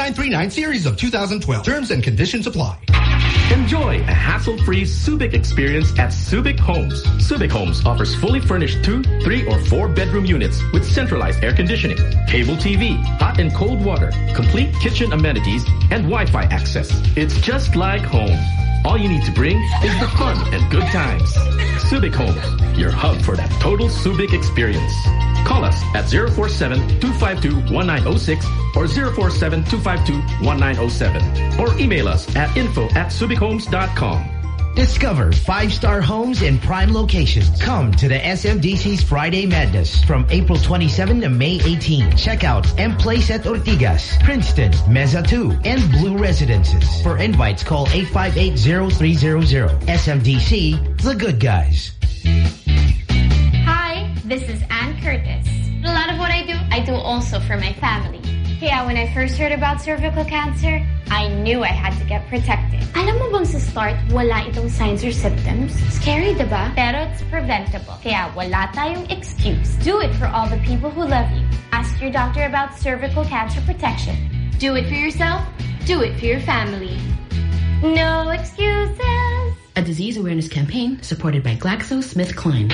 1939 series of 2012. Terms and conditions apply. Enjoy a hassle-free Subic experience at Subic Homes. Subic Homes offers fully furnished two, three, or four bedroom units with centralized air conditioning, cable TV, hot and cold water, complete kitchen amenities, and Wi-Fi access. It's just like home. All you need to bring is the fun and good times. Subic Homes, your hub for that total Subic experience. Call us at 047-252-1906 or 047-252-1907 or email us at info at subichomes.com. Discover five-star homes in prime locations. Come to the SMDC's Friday Madness from April 27 to May 18. Check out M Place at Ortigas, Princeton, Mezza 2, and Blue Residences. For invites, call 858-0300. SMDC, the good guys. Hi, this is Ann Curtis. A lot of what I do, I do also for my family. Kaya when I first heard about cervical cancer, I knew I had to get protected. Alam mo bang sa start, wala itong signs or symptoms? Scary, diba? Pero it's preventable. Kaya wala tayong excuse. Do it for all the people who love you. Ask your doctor about cervical cancer protection. Do it for yourself. Do it for your family. No excuses. A disease awareness campaign supported by GlaxoSmithKline.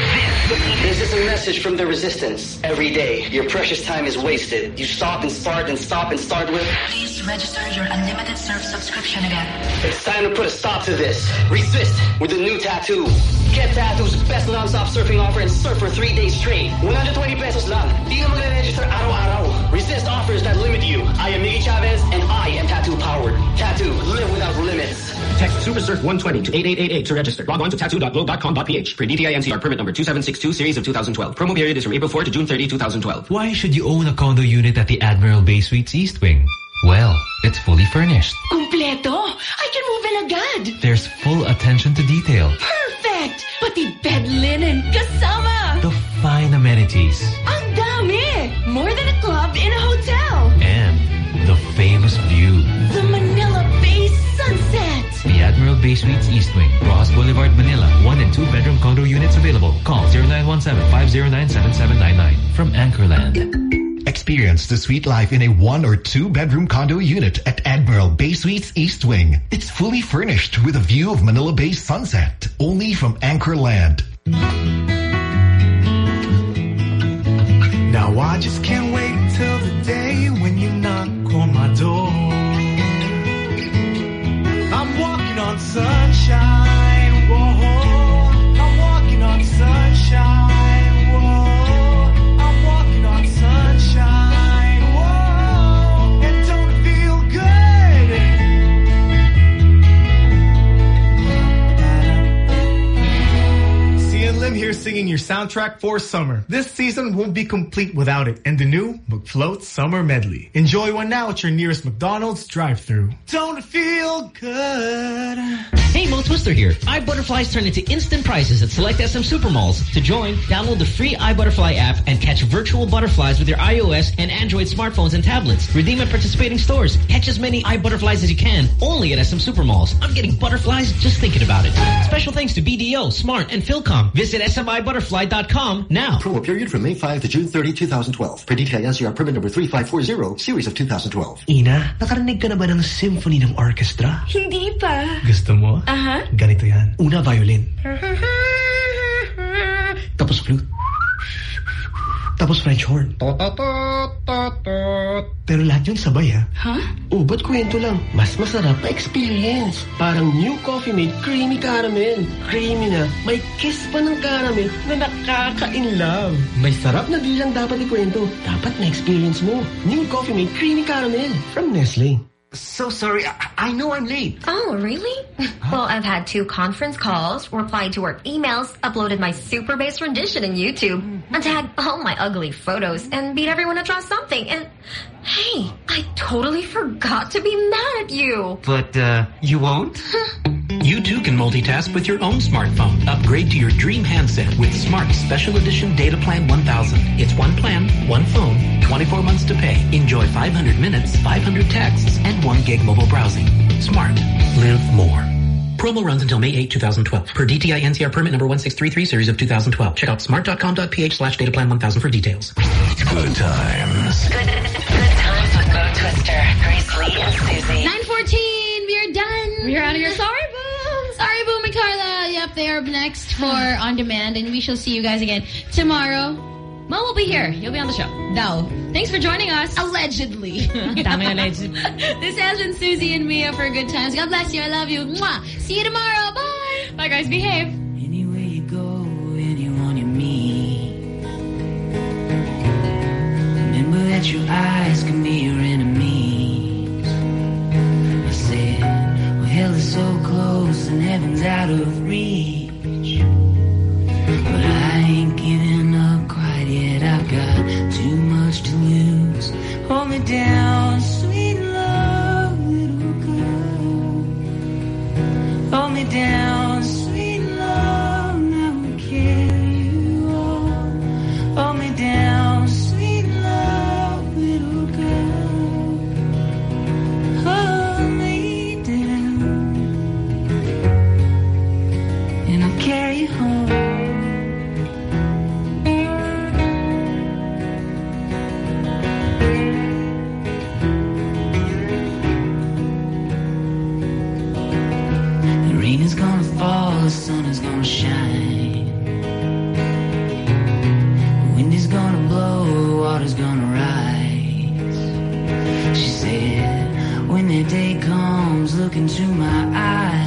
This is a message from the resistance. Every day, your precious time is wasted. You stop and start and stop and start with... Please register your unlimited surf subscription again. It's time to put a stop to this. Resist with the new tattoo. Get Tattoo's best non-stop surfing offer and surf for three days straight. 120 pesos lang. Di na magre-register araw-araw. Resist offers that limit you. I am Miggy Chavez and I am Tattoo powered. Tattoo, live without limits. Text SuperSurf 120 to 8888 to register. Log on to tattoo.globe.com.ph. Per DTI NCR permit number 2762 series of 2012. Promo period is from April 4 to June 30, 2012. Why should you own a condo unit at the Admiral Bay Suites East Wing? Well, it's fully furnished. Completo! I can move in agad! There's full attention to detail. Perfect! Pati bed linen, kasama! The fine amenities. Ang dami! More than a club in a hotel! And the famous view. The Manila Bay sunset! The Admiral Bay Suites East Wing, Roxas Boulevard, Manila. One and two bedroom condo units available. Call 0917-509-7799 from Anchorland. Experience the sweet life in a one or two bedroom condo unit at Admiral Bay Suites East Wing. It's fully furnished with a view of Manila Bay sunset. Only from Anchor Land. Now I just can't wait till the day when you knock on my door. I'm walking on sunshine, your soundtrack for summer. This season won't be complete without it. And the new McFloat Summer Medley. Enjoy one now at your nearest McDonald's drive-thru. Don't feel good? Hey, Mo Twister here. iButterflies turn into instant prices at select SM Supermalls. To join, download the free iButterfly app and catch virtual butterflies with your iOS and Android smartphones and tablets. Redeem at participating stores. Catch as many iButterflies as you can, only at SM Supermalls. I'm getting butterflies just thinking about it. Special thanks to BDO, Smart, and Philcom. Visit smibutterfly.com now. Promo period from May 5 to June 30, 2012. Per DTI NCR permit number 3540, series of 2012. Ina, nakarinig ka na ba ng symphony ng orchestra? Hindi pa. Gusto mo? Aha. Ganito yan. Una, violin. Tapos flute. Tapos French horn. Pero lahat yun sabay ha. Huh? Oh, ba't kwento lang? Mas masarap na experience. Parang new Coffee Mate Creamy Caramel. Creamy na, may kiss pa ng caramel na nakaka-in-love. May sarap na di lang dapat ikwento. Dapat na-experience mo. New Coffee Mate Creamy Caramel from Nestle. So sorry, I, I know I'm late. Oh, really? Well, I've had two conference calls, replied to work emails, uploaded my super bass rendition in YouTube, and tagged all my ugly photos, and beat everyone to draw something. And hey, I totally forgot to be mad at you. But, uh, you won't? You too can multitask with your own smartphone. Upgrade to your dream handset with Smart Special Edition Data Plan 1000. It's one plan, one phone, 24 months to pay. Enjoy 500 minutes, 500 texts, and 1 gig mobile browsing. Smart. Live more. Promo runs until May 8, 2012. Per DTI NCR permit number 1633 series of 2012. Check out smart.com.ph slash data plan 1000 for details. Good times. Good, good times with Mo Twister, Grace Lee, and Suzy. 914, we're done. We're out of here. Sorry, Boom. Sorry, Boom and Carla. Yep, they are next for On Demand, and we shall see you guys again tomorrow. Mo will be here. You'll be on the show. No. Thanks for joining us. Allegedly. Dami alleged. this has been Suzy and Mia for Good Times. God bless you. I love you. Mwah. See you tomorrow. Bye. Bye, guys. Behave. Anywhere you go, anyone you meet. Remember that your eyes can be so close and heaven's out of reach. But I ain't giving up quite yet. I've got too much to lose. Hold me down, sweet love, little girl. Hold me down, day comes, look into my eyes.